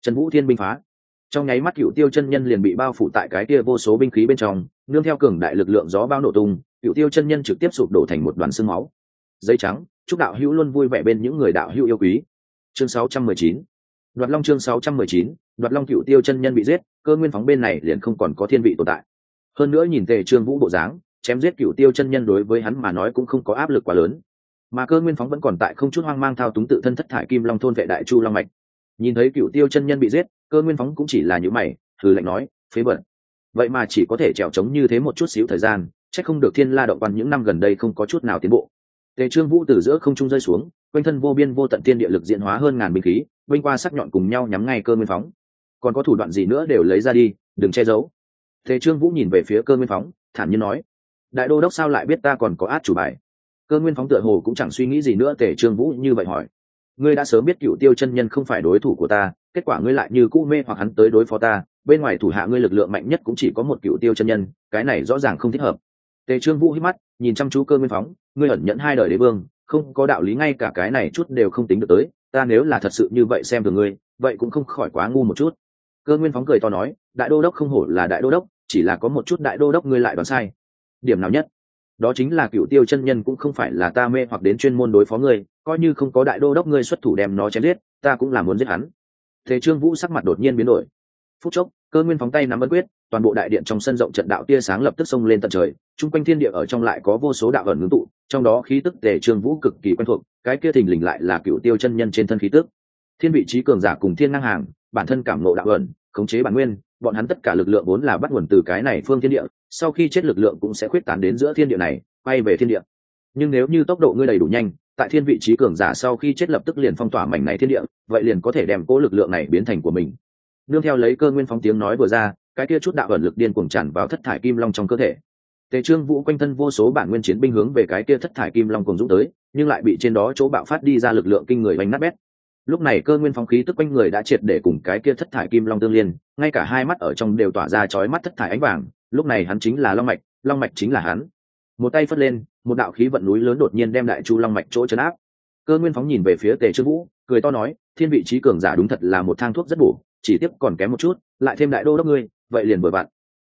Trần vũ thiên binh phá. Trong nháy mắt cựu tiêu chân nhân liền bị bao phủ tại cái kia vô số binh khí bên trong, nương theo cường đại lực lượng gió bao nổ tung cựu tiêu chân nhân trực tiếp sụp đổ thành một đoàn xương máu. Giấy trắng, chúc đạo hữu luôn vui vẻ bên những người đạo hữu yêu quý. Chương 619 đoạt long chương 619 đoạt long cựu tiêu chân nhân bị giết, cơ nguyên phóng bên này liền không còn có thiên vị tồn tại. Hơn nữa nhìn tề trương vũ bộ dáng, chém giết cựu tiêu chân nhân đối với hắn mà nói cũng không có áp lực quá lớn mà cơ nguyên phóng vẫn còn tại không chút hoang mang thao túng tự thân thất thải kim long thôn vệ đại chu long mạch. Nhìn thấy cựu tiêu chân nhân bị giết, cơ nguyên phóng cũng chỉ là những mày thử lạnh nói, phế bẩn vậy mà chỉ có thể trèo trống như thế một chút xíu thời gian c h ắ c không được thiên la động quan những năm gần đây không có chút nào tiến bộ. Tề trương vũ từ giữa không trung rơi xuống, quanh thân vô biên vô tận tiên địa lực diễn hóa hơn ngàn binh khí, vinh qua sắc nhọn cùng nhau nhắm ngay cơ nguyên phóng. Còn có thủ đoạn gì nữa đều lấy ra đi, đừng che giấu. Tề trương vũ nhìn về phía cơ nguyên phóng, thản nhiên nói, đại đô đốc sao lại biết ta còn có át chủ bài? Cơ nguyên phóng tựa hồ cũng chẳng suy nghĩ gì nữa, tề trương vũ như vậy hỏi. Ngươi đã sớm biết cựu tiêu chân nhân không phải đối thủ của ta, kết quả ngươi lại như cũ mê hoặc hắn tới đối phó ta, bên ngoài thủ hạ ngươi lực lượng mạnh nhất cũng chỉ có một cựu tiêu chân nhân, cái này rõ ràng không thích hợp. Tề trương vũ hít mắt, nhìn chăm chú cơ nguyên phóng, ngươi ẩn nhẫn hai đời đế vương, không có đạo lý ngay cả cái này chút đều không tính được tới, ta nếu là thật sự như vậy xem thường ngươi, vậy cũng không khỏi quá ngu một chút. Cơ nguyên phóng cười to nói, đại đô đốc không hổ là đại đô đốc, chỉ là có một chút đại đô đốc ngươi lại đoán sai. Điểm nào nhất? Đó chính là cựu tiêu chân nhân cũng không phải là ta mê hoặc đến chuyên môn đối phó ngươi, coi như không có đại đô đốc ngươi xuất thủ đem nó chém giết, ta cũng là muốn giết hắn. Thế trương vũ sắc mặt đột nhiên biến đổi. Phút chốc, cơ nguyên phóng tay nắm ấn quyết, toàn bộ đại điện trong sân rộng trận đạo tia sáng lập tức xông lên tận trời, chung quanh thiên địa ở trong lại có vô số đạo ẩn ngưng tụ, trong đó khí tức tề trương vũ cực kỳ quen thuộc, cái kia thình lình lại là cựu tiêu chân nhân trên thân khí tức. Thiên vị trí cường giả cùng thiên năng hàng, bản thân cảm nộ đạo ẩn, khống chế bản nguyên, bọn hắn tất cả lực lượng vốn là bắt nguồn từ cái này phương thiên địa sau khi chết lực lượng cũng sẽ khuyết tán đến giữa thiên địa này quay về thiên địa. Nhưng nếu như tốc độ ngươi đầy đủ nhanh, tại thiên vị trí cường giả sau khi chết lập tức liền phong tỏa mảnh này thiên địa, vậy liền có thể đem cố lực lượng này biến thành của mình. Nương theo lấy cơ nguyên phóng tiếng nói vừa ra, cái kia chút đạo ẩn lực điên cuồng tràn vào thất thải kim long trong cơ thể. Tề trương vũ quanh thân vô số bản nguyên chiến binh hướng về cái kia thất thải kim long cùng dũng tới, nhưng lại bị trên đó chỗ bạo phát đi ra lực lượng kinh người bánh nát bét. Lúc này cơ nguyên phóng khí tức quanh người đã triệt để cùng cái kia thất thải kim long tương liên, ngay cả hai mắt ở trong đều tỏa ra chói mắt thất thải ánh vàng lúc này hắn chính là long mạch long mạch chính là hắn. Một tay phất lên, một đạo khí vận núi lớn đột nhiên đem đại chu long mạch chỗ chấn áp. Cơ nguyên phóng nhìn về phía tề trương vũ, cười to nói, thiên vị trí cường giả đúng thật là một thang thuốc rất bổ, chỉ tiếp còn kém một chút, lại thêm đại đô đốc ngươi, vậy liền vừa vặn.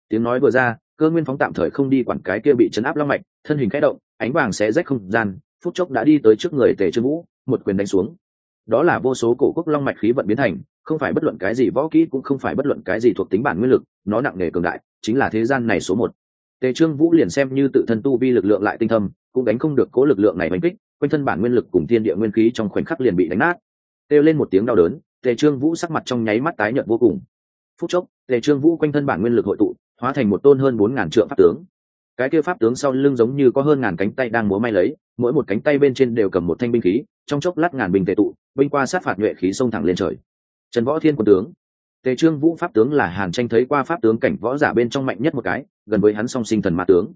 Tiếng nói vừa ra, cơ nguyên phóng tạm thời không đi quản cái kia bị chấn áp long mạch, thân hình khẽ động, ánh vàng sẽ rách không gian, phút chốc đã đi tới trước người tề trương vũ, một quyền đánh xuống. Đó là vô số cổ quốc long mạch khí vận biến thành, không phải bất luận cái gì võ kỹ cũng không phải bất luận cái gì thuộc tính bản nguyên lực, nó nặng nề cường đại chính là thế gian này số một. Tề trương vũ liền xem như tự thân tu vi lực lượng lại tinh thâm, cũng đánh không được cố lực lượng này đánh kích, quanh thân bản nguyên lực cùng thiên địa nguyên khí trong khoảnh khắc liền bị đánh nát. Kêu lên một tiếng đau đớn, tề trương vũ sắc mặt trong nháy mắt tái nhợt vô cùng. Phút chốc, tề trương vũ quanh thân bản nguyên lực hội tụ, hóa thành một tôn hơn bốn ngàn trượng pháp tướng. Cái kia pháp tướng sau lưng giống như có hơn ngàn cánh tay đang múa may lấy, mỗi một cánh tay bên trên đều cầm một thanh binh khí, trong chốc lát ngàn bình tề tụ, binh qua sát phạt nhuệ khí xông thẳng lên trời. Trần võ thiên quân tướng tề trương vũ pháp tướng là hàn tranh thấy qua pháp tướng cảnh võ giả bên trong mạnh nhất một cái, gần với hắn song sinh thần ma tướng.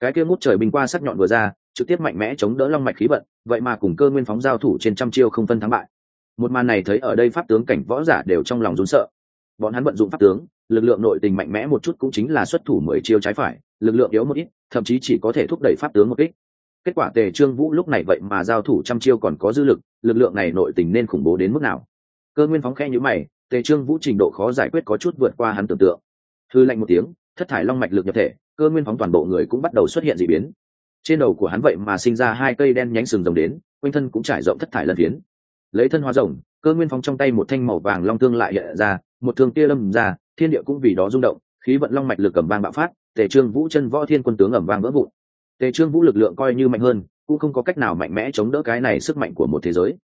Cái kia ngút trời bình qua sắc nhọn vừa ra, trực tiếp mạnh mẽ chống đỡ long mạch khí vận, vậy mà cùng cơ nguyên phóng giao thủ trên trăm chiêu không phân thắng bại. Một màn này thấy ở đây pháp tướng cảnh võ giả đều trong lòng rún sợ. Bọn hắn vận dụng pháp tướng, lực lượng nội tình mạnh mẽ một chút cũng chính là xuất thủ mười chiêu trái phải, lực lượng yếu một ít, thậm chí chỉ có thể thúc đẩy pháp tướng một ít kết quả tề trương vũ lúc này vậy mà giao thủ trăm chiêu còn có dư lực lực lượng này nội tình nên khủng bố đến mức nào? Cơ nguyên phóng khe như mày tề trương vũ trình độ khó giải quyết có chút vượt qua hắn tưởng tượng. Thư lạnh một tiếng, thất thải long mạch lực nhập thể, cơ nguyên phóng toàn bộ người cũng bắt đầu xuất hiện d ị biến. Trên đầu của hắn vậy mà sinh ra hai cây đen nhánh sừng rồng đến, quanh thân cũng trải rộng thất thải lân phiến. Lấy thân hóa rồng, cơ nguyên phóng trong tay một thanh màu vàng long thương lại hiện ra, một thương tia lâm ra, thiên địa cũng vì đó rung động, khí vận long mạch lực cầm vang bạo phát, tề trương vũ chân võ thiên quân tướng ẩm vang vỡ vụn. Tề trương vũ lực lượng coi như mạnh hơn, cũng không có cách nào mạnh mẽ chống đỡ cái này sức mạnh của một thế giới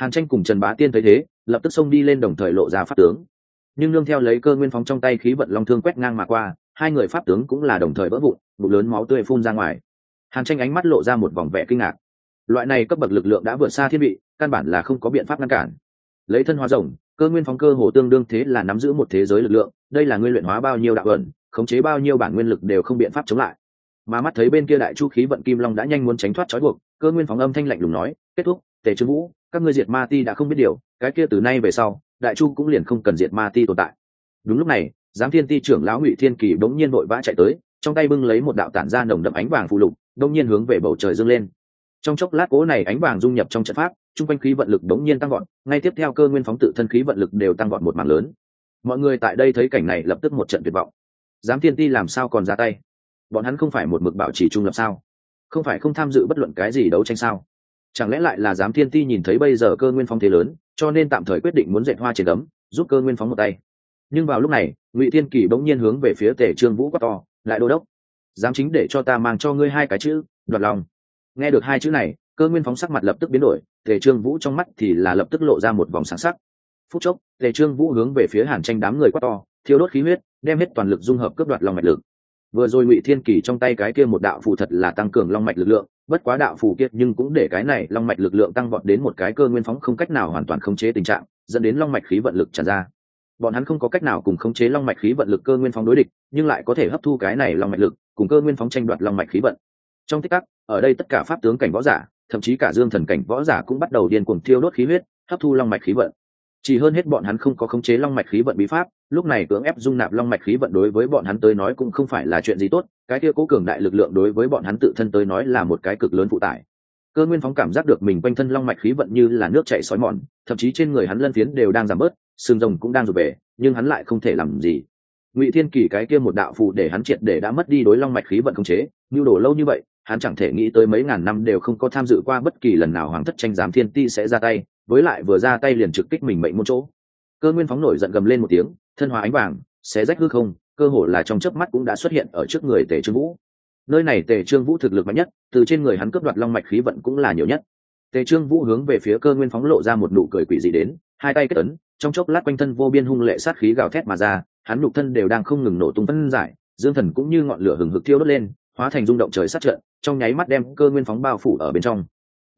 hàn tranh cùng trần bá tiên thấy thế, lập tức xông đi lên đồng thời lộ ra pháp tướng. Nhưng nương theo lấy cơ nguyên phóng trong tay khí vận long thương quét ngang mà qua, hai người pháp tướng cũng là đồng thời vỡ vụn, bụng lớn máu tươi phun ra ngoài. Hàn tranh ánh mắt lộ ra một vòng vẻ kinh ngạc. Loại này cấp bậc lực lượng đã vượt xa thiên vị, căn bản là không có biện pháp ngăn cản. Lấy thân hóa rồng, cơ nguyên phóng cơ hồ tương đương thế là nắm giữ một thế giới lực lượng, đây là nguyên luyện hóa bao nhiêu đạo ẩn, khống chế bao nhiêu bản nguyên lực đều không biện pháp chống lại. Mà mắt thấy bên kia đại chu khí vận kim long đã nhanh muốn tránh thoát trói buộc, cơ nguyên phóng âm thanh lạnh lùng nói, kết thúc, tề trương vũ các ngươi diệt ma ti đã không biết điều, cái kia từ nay về sau, đại chu cũng liền không cần diệt ma ti tồn tại. Đúng lúc này, giám thiên ti trưởng lão ngụy thiên kỳ bỗng nhiên vội vã chạy tới, trong tay bưng lấy một đạo tản ra nồng đậm ánh vàng phụ lục đông nhiên hướng về bầu trời dâng lên. Trong chốc lát cố này ánh vàng dung nhập trong trận pháp, chung quanh khí vận lực đống nhiên tăng gọn ngay tiếp theo cơ nguyên phóng tự thân khí vận lực đều tăng gọn một mảng lớn. Mọi người tại đây thấy cảnh này lập tức một trận tuyệt vọng. Giám thiên ti làm sao còn ra tay? Bọn hắn không phải một mực bảo trì trung lập sao? Không phải không tham dự bất luận cái gì đấu tranh sao? Chẳng lẽ lại là giám thiên ti nhìn thấy bây giờ cơ nguyên phóng thế lớn, cho nên tạm thời quyết định muốn dệt hoa trên cấm giúp cơ nguyên phóng một tay. Nhưng vào lúc này, ngụy thiên kỳ bỗng nhiên hướng về phía tể trương vũ quát to, lại đô đốc, dám chính để cho ta mang cho ngươi hai cái chữ, đoạt lòng. Nghe được hai chữ này, cơ nguyên phóng sắc mặt lập tức biến đổi, tề trương vũ trong mắt thì là lập tức lộ ra một vòng sáng sắc. Phút chốc, tề trương vũ hướng về phía hàn tranh đám người quát to thiếu đốt khí huyết, đem hết toàn lực dung hợp cướp đoạt lòng mạch lực vừa rồi ngụy thiên kỳ trong tay cái kia một đạo phù thật là tăng cường long mạch lực lượng, bất quá đạo phù kia nhưng cũng để cái này long mạch lực lượng tăng vọt đến một cái cơ nguyên phóng không cách nào hoàn toàn khống chế tình trạng, dẫn đến long mạch khí vận lực tràn ra. Bọn hắn không có cách nào cùng khống chế long mạch khí vận lực cơ nguyên phóng đối địch, nhưng lại có thể hấp thu cái này long mạch lực, cùng cơ nguyên phóng tranh đoạt long mạch khí vận. Trong tích tắc, ở đây tất cả pháp tướng cảnh võ giả, thậm chí cả dương thần cảnh võ giả cũng bắt đầu điên cuồng thiêu đốt khí huyết, hấp thu long mạch khí vận. Chỉ hơn hết bọn hắn không có khống chế long mạch khí vận bí pháp lúc này cưỡng ép dung nạp long mạch khí vận đối với bọn hắn tới nói cũng không phải là chuyện gì tốt, cái kia cố cường đại lực lượng đối với bọn hắn tự thân tới nói là một cái cực lớn phụ tải. Cơ nguyên phóng cảm giác được mình quanh thân long mạch khí vận như là nước chảy sói mòn, thậm chí trên người hắn lân phiến đều đang giảm bớt, xương rồng cũng đang rụt về, nhưng hắn lại không thể làm gì. Ngụy thiên kỳ cái kia một đạo phù để hắn triệt để đã mất đi đối long mạch khí vận khống chế nhu đồ lâu như vậy, hắn chẳng thể nghĩ tới mấy ngàn năm đều không có tham dự qua bất kỳ lần nào hoàng thất tranh giám thiên ti sẽ ra tay, với lại vừa ra tay liền trực kích mình mệnh một chỗ. Cơ nguyên phóng nổi giận gầm lên một tiếng thân hóa ánh vàng, xé rách hư không, cơ hồ là trong chớp mắt cũng đã xuất hiện ở trước người tề trương vũ. Nơi này tề trương vũ thực lực mạnh nhất, từ trên người hắn cướp đoạt long mạch khí vận cũng là nhiều nhất. Tề trương vũ hướng về phía cơ nguyên phóng lộ ra một nụ cười quỷ dị đến, hai tay kết ấn, trong chốc lát quanh thân vô biên hung lệ sát khí gào thét mà ra, hắn nhục thân đều đang không ngừng nổ tung phân giải, dương thần cũng như ngọn lửa hừng hực thiêu đốt lên, hóa thành rung động trời sát trận, trong nháy mắt đem cơ nguyên phóng bao phủ ở bên trong.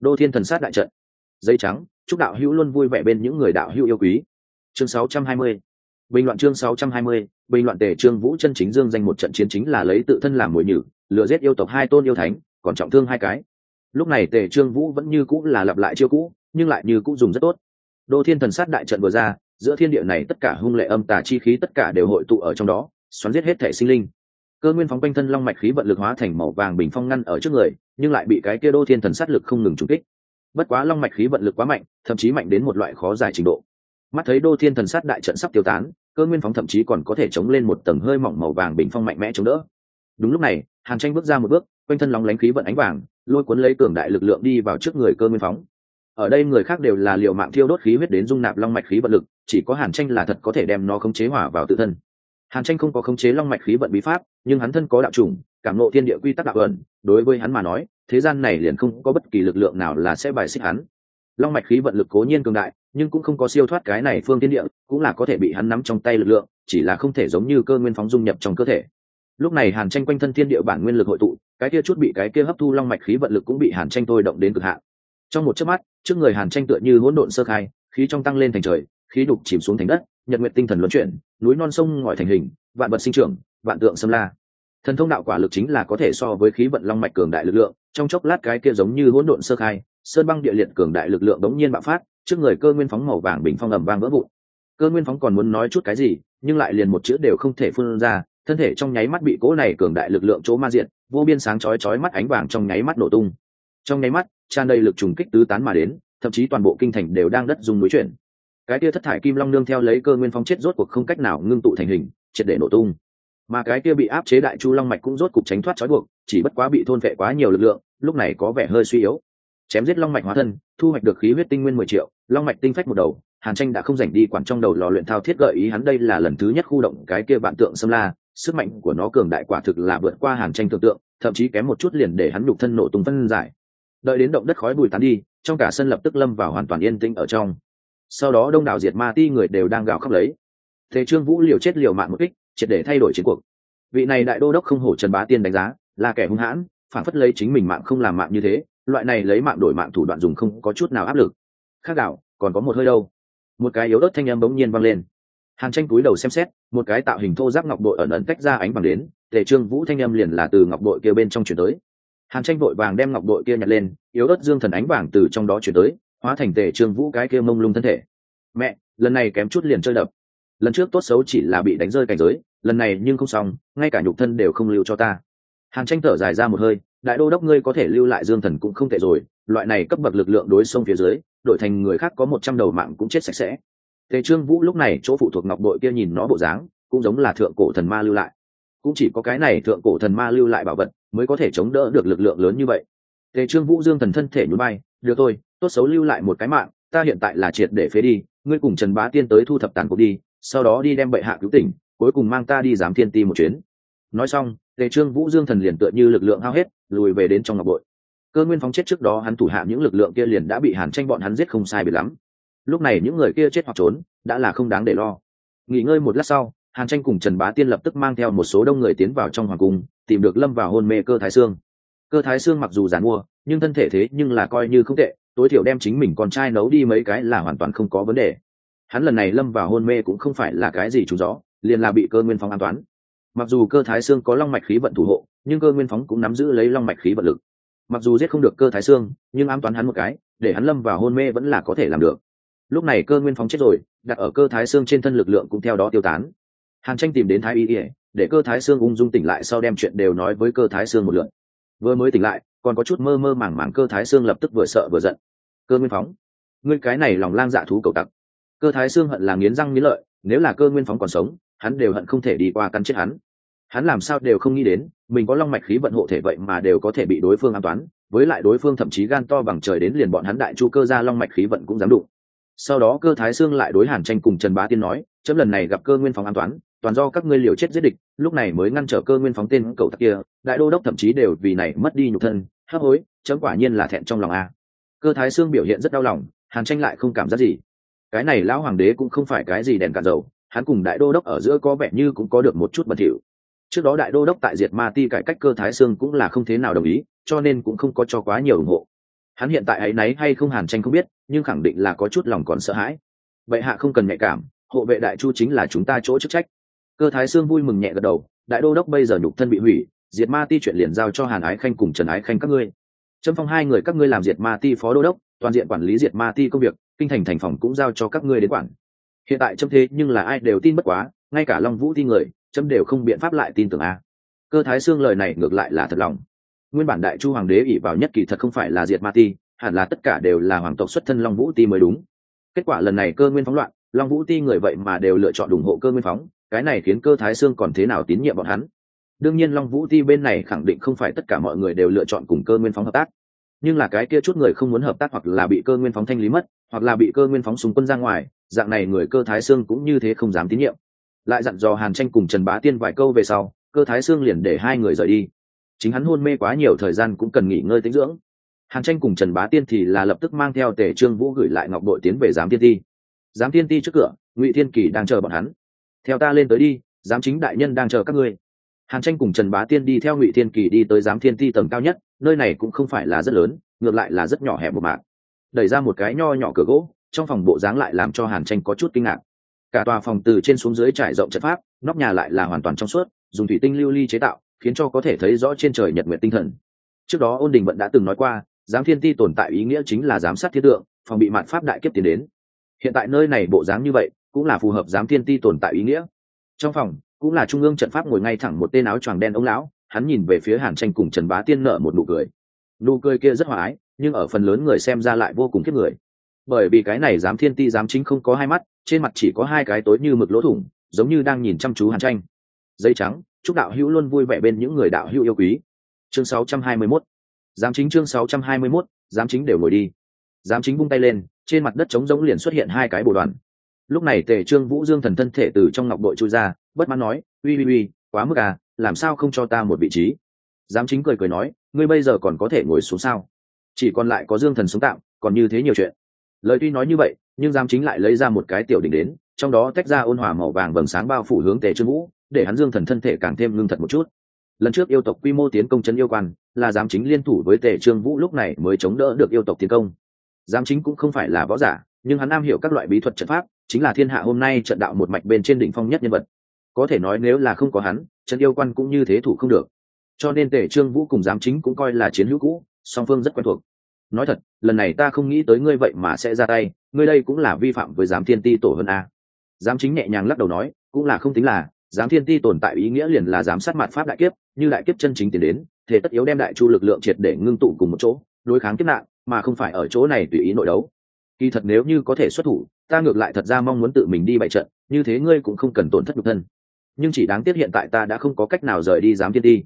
Đô thiên thần sát đại trận. Dây trắng, chúc đạo hữu luôn vui vẻ bên những người đạo hữu yêu quý. Chương 620 bình loạn chương 620 bình loạn tề trương vũ chân chính dương danh một trận chiến chính là lấy tự thân làm mồi nhử, lừa giết yêu tộc hai tôn yêu thánh, còn trọng thương hai cái. Lúc này tề trương vũ vẫn như cũ là lặp lại chiêu cũ, nhưng lại như cũ dùng rất tốt. Đô thiên thần sát đại trận vừa ra, giữa thiên địa này tất cả hung lệ âm tà chi khí tất cả đều hội tụ ở trong đó, xoắn giết hết thể sinh linh. Cơ nguyên phóng quanh thân long mạch khí vận lực hóa thành màu vàng bình phong ngăn ở trước người, nhưng lại bị cái kia đô thiên thần sát lực không ngừng trúng kích. Bất quá long mạch khí vận lực quá mạnh, thậm chí mạnh đến một loại khó giải trình độ. Mắt thấy đô thiên thần sát đại trận sắp tiêu tán cơ nguyên phóng thậm chí còn có thể chống lên một tầng hơi mỏng màu vàng bình phong mạnh mẽ chống đỡ. Đúng lúc này, hàn tranh bước ra một bước, quanh thân lóng lánh khí vận ánh vàng, lôi cuốn lấy cường đại lực lượng đi vào trước người cơ nguyên phóng. Ở đây người khác đều là liệu mạng thiêu đốt khí huyết đến dung nạp long mạch khí vận lực, chỉ có hàn tranh là thật có thể đem nó khống chế hỏa vào tự thân. Hàn tranh không có khống chế long mạch khí vận bí pháp, nhưng hắn thân có đạo trùng cảm nộ thiên địa quy tắc đạo ẩn, đối với hắn mà nói, thế gian này liền không có bất kỳ lực lượng nào là sẽ bài xích hắn. Long mạch khí vận lực cố nhiên cường đại nhưng cũng không có siêu thoát cái này phương thiên địa, cũng là có thể bị hắn nắm trong tay lực lượng, chỉ là không thể giống như cơ nguyên phóng dung nhập trong cơ thể. Lúc này hàn tranh quanh thân thiên địa bản nguyên lực hội tụ, cái kia chút bị cái kia hấp thu long mạch khí vận lực cũng bị hàn tranh thôi động đến cực hạn. Trong một chớp mắt, trước người hàn tranh tựa như hỗn độn sơ khai, khí trong tăng lên thành trời, khí đục chìm xuống thành đất, nhật nguyện tinh thần luân chuyển, núi non sông ngòi thành hình, vạn vật sinh trưởng, vạn tượng xâm la. Thần thông đạo quả lực chính là có thể so với khí vận long mạch cường đại lực lượng, trong chốc lát cái kia giống như hỗn độn sơ khai, sơn băng địa liệt cường đại lực lượng đống nhiên bạo phát trước người cơ nguyên phóng màu vàng bình phong ầm vang vỡ vụn. Cơ nguyên phóng còn muốn nói chút cái gì, nhưng lại liền một chữ đều không thể phun ra, thân thể trong nháy mắt bị cỗ này cường đại lực lượng chỗ ma diện vô biên sáng chói chói mắt ánh vàng trong nháy mắt nổ tung. Trong nháy mắt, tràn đầy lực trùng kích tứ tán mà đến, thậm chí toàn bộ kinh thành đều đang đất dùng núi chuyển. Cái kia thất thải kim long nương theo lấy cơ nguyên phóng chết rốt cuộc không cách nào ngưng tụ thành hình, triệt để nổ tung. Mà cái kia bị áp chế đại chu long mạch cũng rốt cục tránh thoát trói buộc, chỉ bất quá bị thôn vệ quá nhiều lực lượng, lúc này có vẻ hơi suy yếu. Chém giết long mạch hóa thân thu hoạch được khí huyết tinh nguyên mười triệu, long mạch tinh phách một đầu, hàn tranh đã không dành đi quản trong đầu lò luyện thao thiết gợi ý hắn đây là lần thứ nhất khu động cái kia vạn tượng xâm la, sức mạnh của nó cường đại quả thực là vượt qua hàn tranh tưởng tượng, thậm chí kém một chút liền để hắn nhục thân nổ tung phân giải. Đợi đến động đất khói bùi tán đi, trong cả sân lập tức lâm vào hoàn toàn yên tĩnh ở trong. Sau đó đông đảo diệt ma ti người đều đang gào khóc lấy. Thế trương vũ liều chết liều mạng một kích, triệt để thay đổi chiến cuộc. Vị này đại đô đốc không hổ trần bá tiên đánh giá, là kẻ hung hãn, phản phất lấy chính mình mạng không làm mạng như thế loại này lấy mạng đổi mạng thủ đoạn dùng không có chút nào áp lực. Khác đạo còn có một hơi đâu. Một cái yếu ớt thanh âm bỗng nhiên vang lên. Hàn tranh cúi đầu xem xét, một cái tạo hình thô giáp ngọc bội ẩn ẩn tách ra ánh bằng đến, tề trương vũ thanh âm liền là từ ngọc bội kia bên trong chuyển tới. Hàn tranh vội vàng đem ngọc bội kia nhặt lên, yếu ớt dương thần ánh vàng từ trong đó chuyển tới, hóa thành tề trương vũ cái kia mông lung thân thể. Mẹ, lần này kém chút liền chơi đập. Lần trước tốt xấu chỉ là bị đánh rơi cảnh giới, lần này nhưng không xong, ngay cả nhục thân đều không lưu cho ta. Hàn tranh thở dài ra một hơi đại đô đốc ngươi có thể lưu lại dương thần cũng không tệ rồi, loại này cấp bậc lực lượng đối sông phía dưới, đổi thành người khác có một trăm đầu mạng cũng chết sạch sẽ. Tề trương vũ lúc này chỗ phụ thuộc ngọc đội kia nhìn nó bộ dáng, cũng giống là thượng cổ thần ma lưu lại. Cũng chỉ có cái này thượng cổ thần ma lưu lại bảo vật mới có thể chống đỡ được lực lượng lớn như vậy. Tề trương vũ dương thần thân thể nhún bay được thôi, tốt xấu lưu lại một cái mạng, ta hiện tại là triệt để phế đi, ngươi cùng trần bá tiên tới thu thập tàn cuộc đi, sau đó đi đem bệ hạ cứu tỉnh, cuối cùng mang ta đi giám thiên ti một chuyến. Nói xong, tề trương vũ dương thần liền tựa như lực lượng hao hết lùi về đến trong ngọc bội. Cơ nguyên phóng chết trước đó, hắn thủ hạ những lực lượng kia liền đã bị hàn tranh bọn hắn giết không sai biệt lắm. Lúc này những người kia chết hoặc trốn, đã là không đáng để lo. Nghỉ ngơi một lát sau, hàn tranh cùng trần bá tiên lập tức mang theo một số đông người tiến vào trong hoàng cung, tìm được lâm vào hôn mê cơ thái sương. Cơ thái sương mặc dù giàn mua, nhưng thân thể thế nhưng là coi như không tệ, tối thiểu đem chính mình con trai nấu đi mấy cái là hoàn toàn không có vấn đề. Hắn lần này lâm vào hôn mê cũng không phải là cái gì chú gió, liền là bị cơ nguyên phóng an toán mặc dù cơ thái xương có long mạch khí vận thủ hộ nhưng cơ nguyên phóng cũng nắm giữ lấy long mạch khí vật lực. Mặc dù giết không được cơ thái xương, nhưng ám toán hắn một cái, để hắn lâm vào hôn mê vẫn là có thể làm được. Lúc này cơ nguyên phóng chết rồi, đặt ở cơ thái xương trên thân lực lượng cũng theo đó tiêu tán. Hàn tranh tìm đến thái y ỉa để cơ thái xương ung dung tỉnh lại sau đem chuyện đều nói với cơ thái xương một lượn vừa mới tỉnh lại, còn có chút mơ mơ màng màng cơ thái xương lập tức vừa sợ vừa giận. Cơ nguyên phóng, ngươi cái này lòng lang dạ thú cầu tặc. Cơ thái xương hận là nghiến răng nghiến lợi, nếu là cơ nguyên phóng còn sống, hắn đều hận không thể đi qua căn chết hắn hắn làm sao đều không nghĩ đến, mình có long mạch khí vận hộ thể vậy mà đều có thể bị đối phương an toán, với lại đối phương thậm chí gan to bằng trời đến liền bọn hắn đại chu cơ ra long mạch khí vận cũng dám đụng. Sau đó cơ thái xương lại đối hàn tranh cùng trần bá tiên nói, chấm lần này gặp cơ nguyên phóng an toán, toàn do các ngươi liều chết giết địch, lúc này mới ngăn trở cơ nguyên phóng tên cậu tặc kia, đại đô đốc thậm chí đều vì này mất đi nhục thân, hấp hối, chấm quả nhiên là thẹn trong lòng a. Cơ thái xương biểu hiện rất đau lòng, hàn tranh lại không cảm giác gì. Cái này lão hoàng đế cũng không phải cái gì đèn cạn dầu, hắn cùng đại đô đốc ở giữa có vẻ như cũng có được một chút bẩn thỉu trước đó đại đô đốc tại diệt ma ti cải cách cơ thái xương cũng là không thế nào đồng ý, cho nên cũng không có cho quá nhiều ủng hộ. Hắn hiện tại ấy nấy hay không hàn tranh không biết, nhưng khẳng định là có chút lòng còn sợ hãi. Vậy hạ không cần nhạy cảm, hộ vệ đại chu chính là chúng ta chỗ chức trách. Cơ thái xương vui mừng nhẹ gật đầu, đại đô đốc bây giờ nhục thân bị hủy, diệt ma ti chuyện liền giao cho hàn ái khanh cùng trần ái khanh các ngươi. Trâm phong hai người các ngươi làm diệt ma ti phó đô đốc, toàn diện quản lý diệt ma ti công việc, kinh thành thành phòng cũng giao cho các ngươi đến quản. Hiện tại trâm thế nhưng là ai đều tin bất quá, ngay cả long vũ ti người chấm đều không biện pháp lại tin tưởng a. Cơ thái xương lời này ngược lại là thật lòng. Nguyên bản đại chu hoàng đế ỷ vào nhất kỳ thật không phải là diệt ma ti, hẳn là tất cả đều là hoàng tộc xuất thân long vũ ti mới đúng. Kết quả lần này cơ nguyên phóng loạn, long vũ ti người vậy mà đều lựa chọn ủng hộ cơ nguyên phóng, cái này khiến cơ thái xương còn thế nào tín nhiệm bọn hắn? Đương nhiên long vũ ti bên này khẳng định không phải tất cả mọi người đều lựa chọn cùng cơ nguyên phóng hợp tác. Nhưng là cái kia chút người không muốn hợp tác hoặc là bị cơ nguyên phóng thanh lý mất, hoặc là bị cơ nguyên phóng súng quân ra ngoài, dạng này người cơ thái xương cũng như thế không dám tín nhiệm lại dặn dò hàn tranh cùng trần bá tiên vài câu về sau, cơ thái xương liền để hai người rời đi. Chính hắn hôn mê quá nhiều thời gian cũng cần nghỉ ngơi tĩnh dưỡng. Hàn tranh cùng trần bá tiên thì là lập tức mang theo tề trương vũ gửi lại ngọc đội tiến về giám tiên ti. Giám tiên ti trước cửa, ngụy thiên kỳ đang chờ bọn hắn. Theo ta lên tới đi, giám chính đại nhân đang chờ các ngươi. Hàn tranh cùng trần bá tiên đi theo ngụy thiên kỳ đi tới giám thiên ti tầng cao nhất, nơi này cũng không phải là rất lớn, ngược lại là rất nhỏ hẹp một mạng đẩy ra một cái nho nhỏ cửa gỗ, trong phòng bộ dáng lại làm cho hàn tranh có chút kinh ngạc cả tòa phòng từ trên xuống dưới trải rộng trận pháp, nóc nhà lại là hoàn toàn trong suốt, dùng thủy tinh lưu ly chế tạo, khiến cho có thể thấy rõ trên trời nhật nguyện tinh thần. Trước đó ôn đình vận đã từng nói qua giám thiên ti tồn tại ý nghĩa chính là giám sát thiết tượng, phòng bị mạn pháp đại kiếp tiến đến. Hiện tại nơi này bộ dáng như vậy, cũng là phù hợp giám thiên ti tồn tại ý nghĩa. Trong phòng, cũng là trung ương trận pháp ngồi ngay thẳng một tên áo choàng đen ông lão, hắn nhìn về phía hàn tranh cùng trần bá tiên nợ một nụ cười. Nụ cười kia rất hòa ái, nhưng ở phần lớn người xem ra lại vô cùng kiếp người. Bởi vì cái này giám thiên ti giám chính không có hai mắt trên mặt chỉ có hai cái tối như mực lỗ thủng, giống như đang nhìn chăm chú hàn tranh. Dây trắng, chúc đạo hữu luôn vui vẻ bên những người đạo hữu yêu quý. Chương 621 giám chính chương 621 giám chính đều ngồi đi. Giám chính bung tay lên, trên mặt đất trống rỗng liền xuất hiện hai cái bồ đoàn. Lúc này tề trương vũ dương thần thân thể từ trong ngọc bội chui ra, bất mãn nói, uy uy uy, quá mức à làm sao không cho ta một vị trí? Giám chính cười cười nói, ngươi bây giờ còn có thể ngồi xuống sao? Chỉ còn lại có dương thần sống tạm còn như thế nhiều chuyện. Lời tuy nói như vậy nhưng giám chính lại lấy ra một cái tiểu đỉnh đến, trong đó tách ra ôn hòa màu vàng vầng sáng bao phủ hướng tề trương vũ, để hắn dương thần thân thể càng thêm ngưng thật một chút. Lần trước yêu tộc quy mô tiến công chân yêu quan, là giám chính liên thủ với tề trương vũ lúc này mới chống đỡ được yêu tộc tiến công. Giám chính cũng không phải là võ giả, nhưng hắn am hiểu các loại bí thuật trận pháp, chính là thiên hạ hôm nay trận đạo một mạch bên trên đỉnh phong nhất nhân vật. Có thể nói nếu là không có hắn trận yêu quan cũng như thế thủ không được. Cho nên tề trương vũ cùng giám chính cũng coi là chiến hữu cũ, song phương rất quen thuộc. Nói thật, lần này ta không nghĩ tới ngươi vậy mà sẽ ra tay ngươi đây cũng là vi phạm với giám thiên ti tổ hơn a. Giám chính nhẹ nhàng lắc đầu nói, cũng là không tính là, giám thiên ti tồn tại ý nghĩa liền là giám sát mặt pháp đại kiếp, như đại kiếp chân chính tiến đến, thế tất yếu đem đại chu lực lượng triệt để ngưng tụ cùng một chỗ, đối kháng kiếp nạn, mà không phải ở chỗ này tùy ý nội đấu. Kỳ thật nếu như có thể xuất thủ, ta ngược lại thật ra mong muốn tự mình đi bại trận, như thế ngươi cũng không cần tổn thất nhục thân. Nhưng chỉ đáng tiếc hiện tại ta đã không có cách nào rời đi giám thiên ti.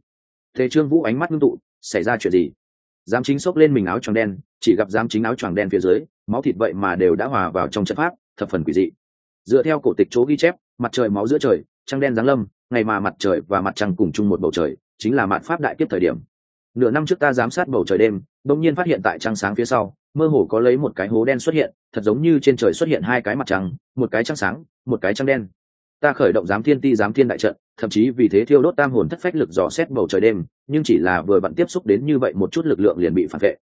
Thế trương vũ ánh mắt ngưng tụ, xảy ra chuyện gì? Giám chính xốc lên mình áo choàng đen, chỉ gặp giám chính áo choàng đen phía dưới máu thịt vậy mà đều đã hòa vào trong trận pháp, thập phần quỷ dị. Dựa theo cổ tịch chỗ ghi chép, mặt trời máu giữa trời, trăng đen giáng lâm, ngày mà mặt trời và mặt trăng cùng chung một bầu trời, chính là mạn pháp đại kiếp thời điểm. Nửa năm trước ta giám sát bầu trời đêm đông nhiên phát hiện tại trăng sáng phía sau, mơ hồ có lấy một cái hố đen xuất hiện, thật giống như trên trời xuất hiện hai cái mặt trăng, một cái trăng sáng, một cái trăng đen. Ta khởi động giám thiên ti, giám thiên đại trận, thậm chí vì thế thiêu đốt tam hồn thất phách lực dò xét bầu trời đêm, nhưng chỉ là vừa vặn tiếp xúc đến như vậy một chút lực lượng liền bị phản vệ.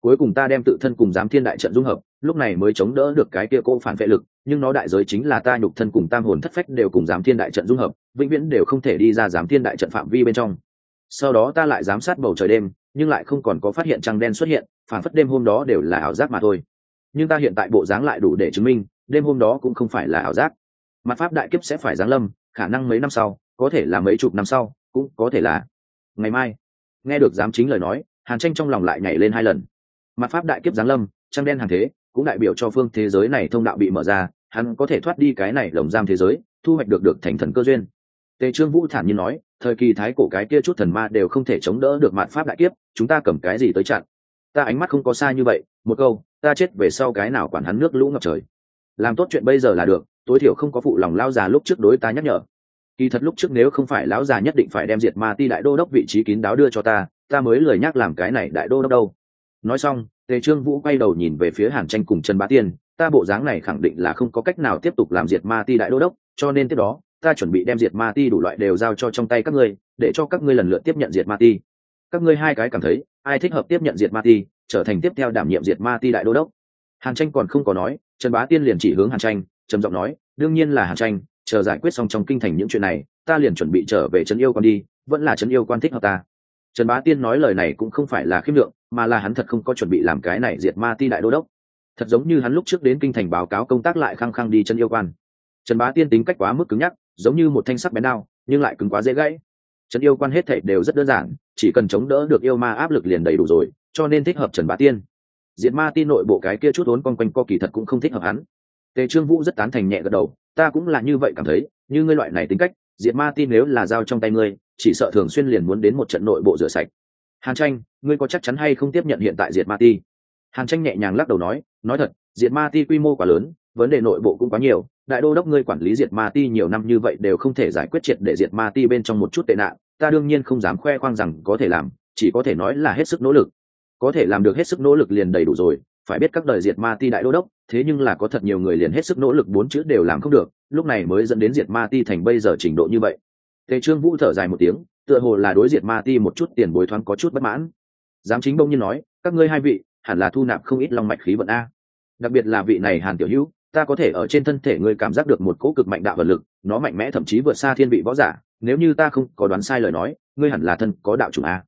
Cuối cùng ta đem tự thân cùng giám thiên đại trận dung hợp lúc này mới chống đỡ được cái kia cô phản vệ lực, nhưng nó đại giới chính là ta nhục thân cùng tam hồn thất phách đều cùng giám thiên đại trận dung hợp, vĩnh viễn đều không thể đi ra giám thiên đại trận phạm vi bên trong. Sau đó ta lại giám sát bầu trời đêm, nhưng lại không còn có phát hiện trăng đen xuất hiện, phản phất đêm hôm đó đều là ảo giác mà thôi. Nhưng ta hiện tại bộ dáng lại đủ để chứng minh, đêm hôm đó cũng không phải là ảo giác. Mặt pháp đại kiếp sẽ phải giáng lâm, khả năng mấy năm sau, có thể là mấy chục năm sau, cũng có thể là. Ngày mai, nghe được giám chính lời nói, hàn tranh trong lòng lại nhảy lên hai lần. Mặt pháp đại kiếp giáng lâm, trăng đen hàng thế cũng đại biểu cho phương thế giới này thông đạo bị mở ra, hắn có thể thoát đi cái này lồng giam thế giới, thu hoạch được được thành thần cơ duyên. Tề trương vũ thản nhiên nói, thời kỳ thái cổ cái kia chút thần ma đều không thể chống đỡ được mạn pháp đại kiếp, chúng ta cầm cái gì tới chặn? Ta ánh mắt không có xa như vậy, một câu, ta chết về sau cái nào quản hắn nước lũ ngập trời. Làm tốt chuyện bây giờ là được, tối thiểu không có phụ lòng lao già lúc trước đối ta nhắc nhở. Kỳ thật lúc trước nếu không phải lão già nhất định phải đem diệt ma ti đại đô đốc vị trí kín đáo đưa cho ta ta mới lời nhắc làm cái này đại đô đốc đâu. Nói xong tề trương vũ quay đầu nhìn về phía hàn tranh cùng trần bá tiên, ta bộ dáng này khẳng định là không có cách nào tiếp tục làm diệt ma ti đại đô đốc, cho nên tiếp đó, ta chuẩn bị đem diệt ma ti đủ loại đều giao cho trong tay các ngươi, để cho các ngươi lần lượt tiếp nhận diệt ma ti. Các ngươi hai cái cảm thấy, ai thích hợp tiếp nhận diệt ma ti, trở thành tiếp theo đảm nhiệm diệt ma ti đại đô đốc. Hàn tranh còn không có nói, trần bá tiên liền chỉ hướng hàn tranh, trầm giọng nói, đương nhiên là hàn tranh, chờ giải quyết xong trong kinh thành những chuyện này, ta liền chuẩn bị trở về trấn yêu quan đi, vẫn là trấn yêu quan thích hợp ta trần bá tiên nói lời này cũng không phải là khiêm lượng, mà là hắn thật không có chuẩn bị làm cái này diệt ma ti đại đô đốc. Thật giống như hắn lúc trước đến kinh thành báo cáo công tác lại khăng khăng đi chân yêu quan. Trần bá tiên tính cách quá mức cứng nhắc, giống như một thanh sắc bén đao, nhưng lại cứng quá dễ gãy. Trần yêu quan hết thảy đều rất đơn giản, chỉ cần chống đỡ được yêu ma áp lực liền đầy đủ rồi, cho nên thích hợp trần bá tiên. Diệt ma ti nội bộ cái kia chút ốn con quanh co kỳ thật cũng không thích hợp hắn. Tề trương vũ rất tán thành nhẹ gật đầu, ta cũng là như vậy cảm thấy, như ngươi loại này tính cách diệt ma ti nếu là giao trong tay ngươi, chỉ sợ thường xuyên liền muốn đến một trận nội bộ rửa sạch. Hàn tranh, ngươi có chắc chắn hay không tiếp nhận hiện tại diệt ma ti? Hàn tranh nhẹ nhàng lắc đầu nói nói thật, diệt ma ti quy mô quá lớn, vấn đề nội bộ cũng quá nhiều, đại đô đốc ngươi quản lý diệt ma ti nhiều năm như vậy đều không thể giải quyết triệt để diệt ma ti bên trong một chút tệ nạn, ta đương nhiên không dám khoe khoang rằng có thể làm, chỉ có thể nói là hết sức nỗ lực. Có thể làm được hết sức nỗ lực liền đầy đủ rồi phải biết các đời diệt ma ti đại đô đốc, thế nhưng là có thật nhiều người liền hết sức nỗ lực bốn chữ đều làm không được, lúc này mới dẫn đến diệt ma ti thành bây giờ trình độ như vậy. Tề trương vũ thở dài một tiếng, tựa hồ là đối diệt ma ti một chút tiền bối thoáng có chút bất mãn. Giám chính bông nhiên nói, các ngươi hai vị, hẳn là thu nạp không ít long mạch khí vận a. Đặc biệt là vị này hàn tiểu hữu, ta có thể ở trên thân thể ngươi cảm giác được một cỗ cực mạnh đạo vật lực, nó mạnh mẽ thậm chí vượt xa thiên vị võ giả, nếu như ta không có đoán sai lời nói, ngươi hẳn là thân có đạo chủng a.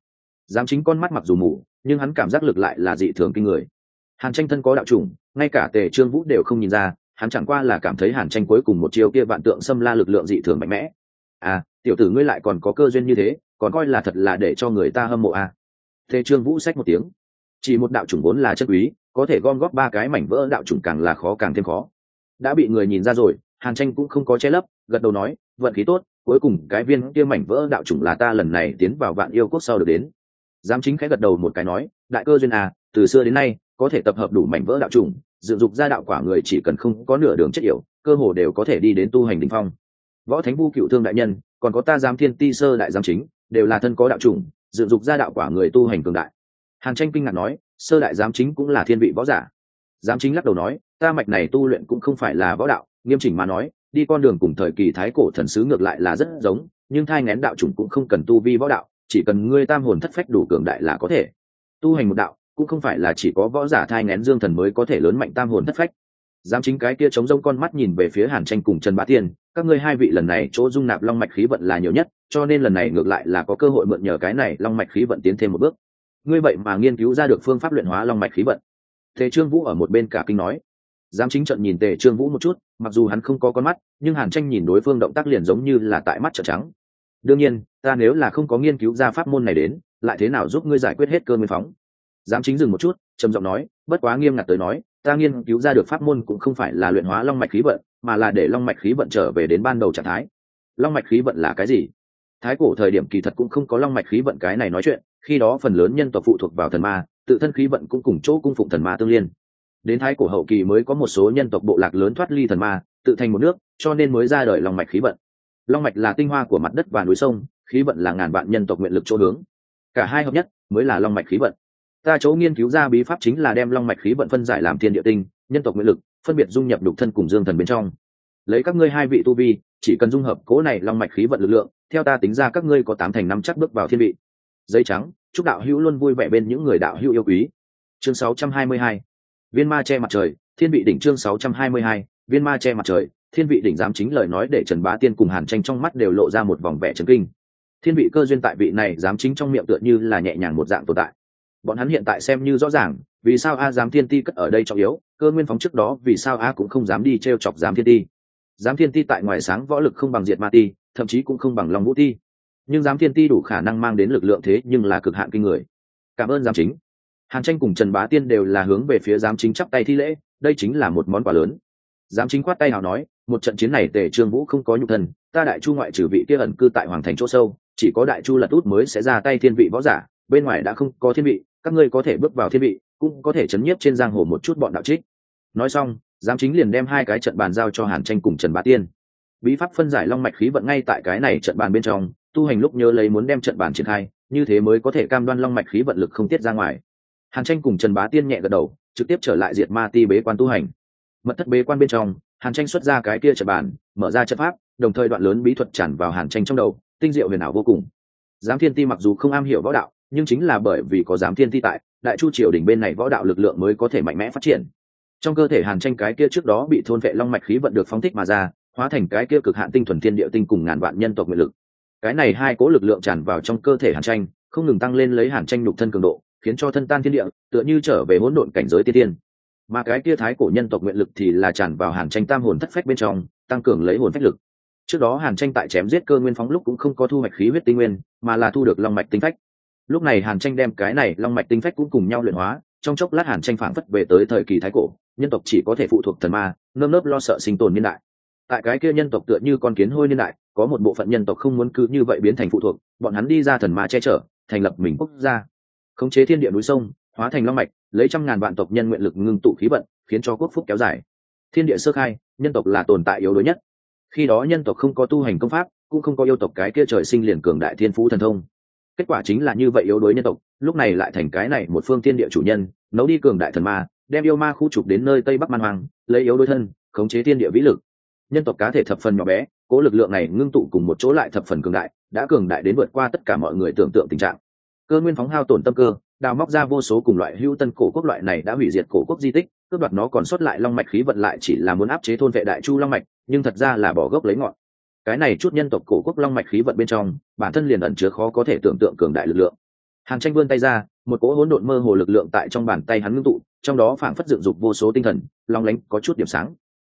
Giám chính con mắt mặc dù mù, nhưng hắn cảm giác lực lại là dị thường kinh người hàn tranh thân có đạo chủng ngay cả tề trương vũ đều không nhìn ra, hắn chẳng qua là cảm thấy hàn tranh cuối cùng một chiều kia vạn tượng xâm la lực lượng dị thường mạnh mẽ. À tiểu tử ngươi lại còn có cơ duyên như thế, còn coi là thật là để cho người ta hâm mộ à. Tề trương vũ xách một tiếng. Chỉ một đạo chủng vốn là chất quý, có thể gom góp ba cái mảnh vỡ đạo chủng càng là khó càng thêm khó. Đã bị người nhìn ra rồi, hàn tranh cũng không có che lấp, gật đầu nói, vận khí tốt, cuối cùng cái viên kia mảnh vỡ đạo chủng là ta lần này tiến vào vạn yêu quốc sau được đến. Giám chính khẽ gật đầu một cái nói, đại cơ duyên à từ xưa đến nay có thể tập hợp đủ mảnh vỡ đạo trùng, dựng dục ra đạo quả người chỉ cần không có nửa đường chất yểu, cơ hồ đều có thể đi đến tu hành đ ỉ n h phong. Võ thánh vu cựu thương đại nhân, còn có ta giám thiên ti sơ đại giám chính, đều là thân có đạo trùng, dựng dục ra đạo quả người tu hành cường đại. Hàn tranh kinh ngạc nói, sơ đại giám chính cũng là thiên vị võ giả. Giám chính lắc đầu nói, ta mạch này tu luyện cũng không phải là võ đạo, nghiêm chỉnh mà nói, đi con đường cùng thời kỳ thái cổ thần sứ ngược lại là rất giống, nhưng thai ngén đạo chủng cũng không cần tu vi võ đạo, chỉ cần ngươi tam hồn thất phách đủ cường đại là có thể. Tu hành một đạo cũng không phải là chỉ có võ giả thai ngén dương thần mới có thể lớn mạnh tam hồn thất phách. Dám chính cái kia chống rông con mắt nhìn về phía hàn tranh cùng trần bá tiên, các ngươi hai vị lần này chỗ dung nạp long mạch khí vận là nhiều nhất, cho nên lần này ngược lại là có cơ hội mượn nhờ cái này long mạch khí vận tiến thêm một bước. Ngươi vậy mà nghiên cứu ra được phương pháp luyện hóa long mạch khí vận. Thế trương vũ ở một bên cả kinh nói. Giám chính trận nhìn tề trương vũ một chút, mặc dù hắn không có con mắt, nhưng hàn tranh nhìn đối phương động tác liền giống như là tại mắt trợn trắng. Đương nhiên, ta nếu là không có nghiên cứu ra pháp môn này đến, lại thế nào giúp ngươi giải quyết hết cơn nguyên phóng? Giám chính dừng một chút, trầm giọng nói, bất quá nghiêm ngặt tới nói, ta nghiên cứu ra được pháp môn cũng không phải là luyện hóa long mạch khí vận, mà là để long mạch khí vận trở về đến ban đầu trạng thái. Long mạch khí vận là cái gì? Thái cổ thời điểm kỳ thật cũng không có long mạch khí vận cái này nói chuyện, khi đó phần lớn nhân tộc phụ thuộc vào thần ma, tự thân khí vận cũng cùng chỗ cung phụng thần ma tương liên. Đến thái cổ hậu kỳ mới có một số nhân tộc bộ lạc lớn thoát ly thần ma, tự thành một nước, cho nên mới ra đời long mạch khí vận. Long mạch là tinh hoa của mặt đất và núi sông, khí vận là ngàn vạn nhân tộc nguyện lực chỗ hướng. Cả hai hợp nhất mới là long mạch khí vận ta chỗ nghiên cứu ra bí pháp chính là đem long mạch khí vận phân giải làm thiên địa tinh, nhân tộc nguyện lực, phân biệt dung nhập đục thân cùng dương thần bên trong. Lấy các ngươi hai vị tu vi, chỉ cần dung hợp cố này long mạch khí vận lực lượng, theo ta tính ra các ngươi có tám thành năm chắc bước vào thiên vị. Giấy trắng, chúc đạo hữu luôn vui vẻ bên những người đạo hữu yêu quý. Chương 622 viên ma che mặt trời, thiên vị đỉnh chương 622 viên ma che mặt trời, thiên vị đỉnh dám chính lời nói để trần bá tiên cùng hàn tranh trong mắt đều lộ ra một vòng vẻ trấn kinh. Thiên vị cơ duyên tại vị này dám chính trong miệng tựa như là nhẹ nhàng một dạng tồn tại bọn hắn hiện tại xem như rõ ràng, vì sao a dám thiên ti cất ở đây trọng yếu, cơ nguyên phóng trước đó, vì sao a cũng không dám đi t r e o chọc dám thiên ti? Dám thiên ti tại ngoài sáng võ lực không bằng diệt ma ti, thậm chí cũng không bằng lòng vũ ti. Nhưng dám thiên ti đủ khả năng mang đến lực lượng thế, nhưng là cực hạn kinh người. Cảm ơn giám chính. Hàn tranh cùng trần bá tiên đều là hướng về phía giám chính chắp tay thi lễ, đây chính là một món quà lớn. Giám chính khoát tay nào nói, một trận chiến này tề trương vũ không có nhục thân, ta đại chu ngoại trừ vị kia ẩn cư tại hoàng thành chỗ sâu, chỉ có đại chu lật út mới sẽ ra tay thiên vị võ giả, bên ngoài đã không có thiên vị các ngươi có thể bước vào thiên vị, cũng có thể chấn nhiếp trên giang hồ một chút bọn đạo trích. Nói xong, giám chính liền đem hai cái trận bàn giao cho hàn tranh cùng trần bá tiên. Bí pháp phân giải long mạch khí vận ngay tại cái này trận bàn bên trong, tu hành lúc nhớ lấy muốn đem trận bàn triển khai, như thế mới có thể cam đoan long mạch khí vận lực không tiết ra ngoài. Hàn tranh cùng trần bá tiên nhẹ gật đầu, trực tiếp trở lại diệt ma ti bế quan tu hành. Mật thất bế quan bên trong, hàn tranh xuất ra cái kia trận bàn, mở ra trận pháp, đồng thời đoạn lớn bí thuật tràn vào hàn tranh trong đầu, tinh diệu huyền ảo vô cùng. Giám thiên ti mặc dù không am hiểu võ đạo nhưng chính là bởi vì có giám thiên thi tại, đại chu triều đỉnh bên này võ đạo lực lượng mới có thể mạnh mẽ phát triển. Trong cơ thể hàn tranh cái kia trước đó bị thôn vệ long mạch khí vận được phóng thích mà ra, hóa thành cái kia cực hạn tinh thuần thiên địa tinh cùng ngàn vạn nhân tộc nguyện lực. Cái này hai cố lực lượng tràn vào trong cơ thể hàn tranh, không ngừng tăng lên lấy hàn tranh nhục thân cường độ, khiến cho thân tan thiên địa, tựa như trở về hỗn độn cảnh giới tiên tiên mà cái kia thái cổ nhân tộc nguyện lực thì là tràn vào hàn tranh tam hồn thất phách bên trong, tăng cường lấy hồn phách lực. Trước đó hàn tranh tại chém giết cơ nguyên phóng lúc cũng không có thu hoạch khí huyết tinh nguyên, mà là thu được long mạch tinh phách lúc này hàn tranh đem cái này long mạch tinh phách cũng cùng nhau luyện hóa, trong chốc lát hàn tranh phản phất về tới thời kỳ thái cổ, nhân tộc chỉ có thể phụ thuộc thần ma, nơm nớp lo sợ sinh tồn niên đại. Tại cái kia nhân tộc tựa như con kiến hôi niên đại, có một bộ phận nhân tộc không muốn cứ như vậy biến thành phụ thuộc, bọn hắn đi ra thần ma che chở, thành lập mình quốc gia. Khống chế thiên địa núi sông, hóa thành long mạch, lấy trăm ngàn vạn tộc nhân nguyện lực ngưng tụ khí vận, khiến cho quốc phúc kéo dài. Thiên địa sơ khai, nhân tộc là tồn tại yếu đuối nhất. Khi đó nhân tộc không có tu hành công pháp, cũng không có yêu tộc cái kia trời sinh liền cường đại thiên phú thần thông kết quả chính là như vậy yếu đuối nhân tộc, lúc này lại thành cái này một phương thiên địa chủ nhân, nấu đi cường đại thần ma, đem yêu ma khu trục đến nơi tây bắc man hoàng lấy yếu đuối thân, khống chế thiên địa vĩ lực. Nhân tộc cá thể thập phần nhỏ bé, cố lực lượng này ngưng tụ cùng một chỗ lại thập phần cường đại, đã cường đại đến vượt qua tất cả mọi người tưởng tượng tình trạng. Cơ nguyên phóng hao tổn tâm cơ, đào móc ra vô số cùng loại hưu tân cổ quốc loại này đã hủy diệt cổ quốc di tích, cướp đoạt nó còn sót lại long mạch khí vận lại chỉ là muốn áp chế thôn vệ đại chu long mạch, nhưng thật ra là bỏ gốc lấy ngọn cái này chút nhân tộc cổ quốc long mạch khí vận bên trong, bản thân liền ẩn chứa khó có thể tưởng tượng cường đại lực lượng. Hàn tranh vươn tay ra, một cỗ hỗn độn mơ hồ lực lượng tại trong bàn tay hắn ngưng tụ, trong đó phảng phất dựng dục vô số tinh thần, long lánh có chút điểm sáng.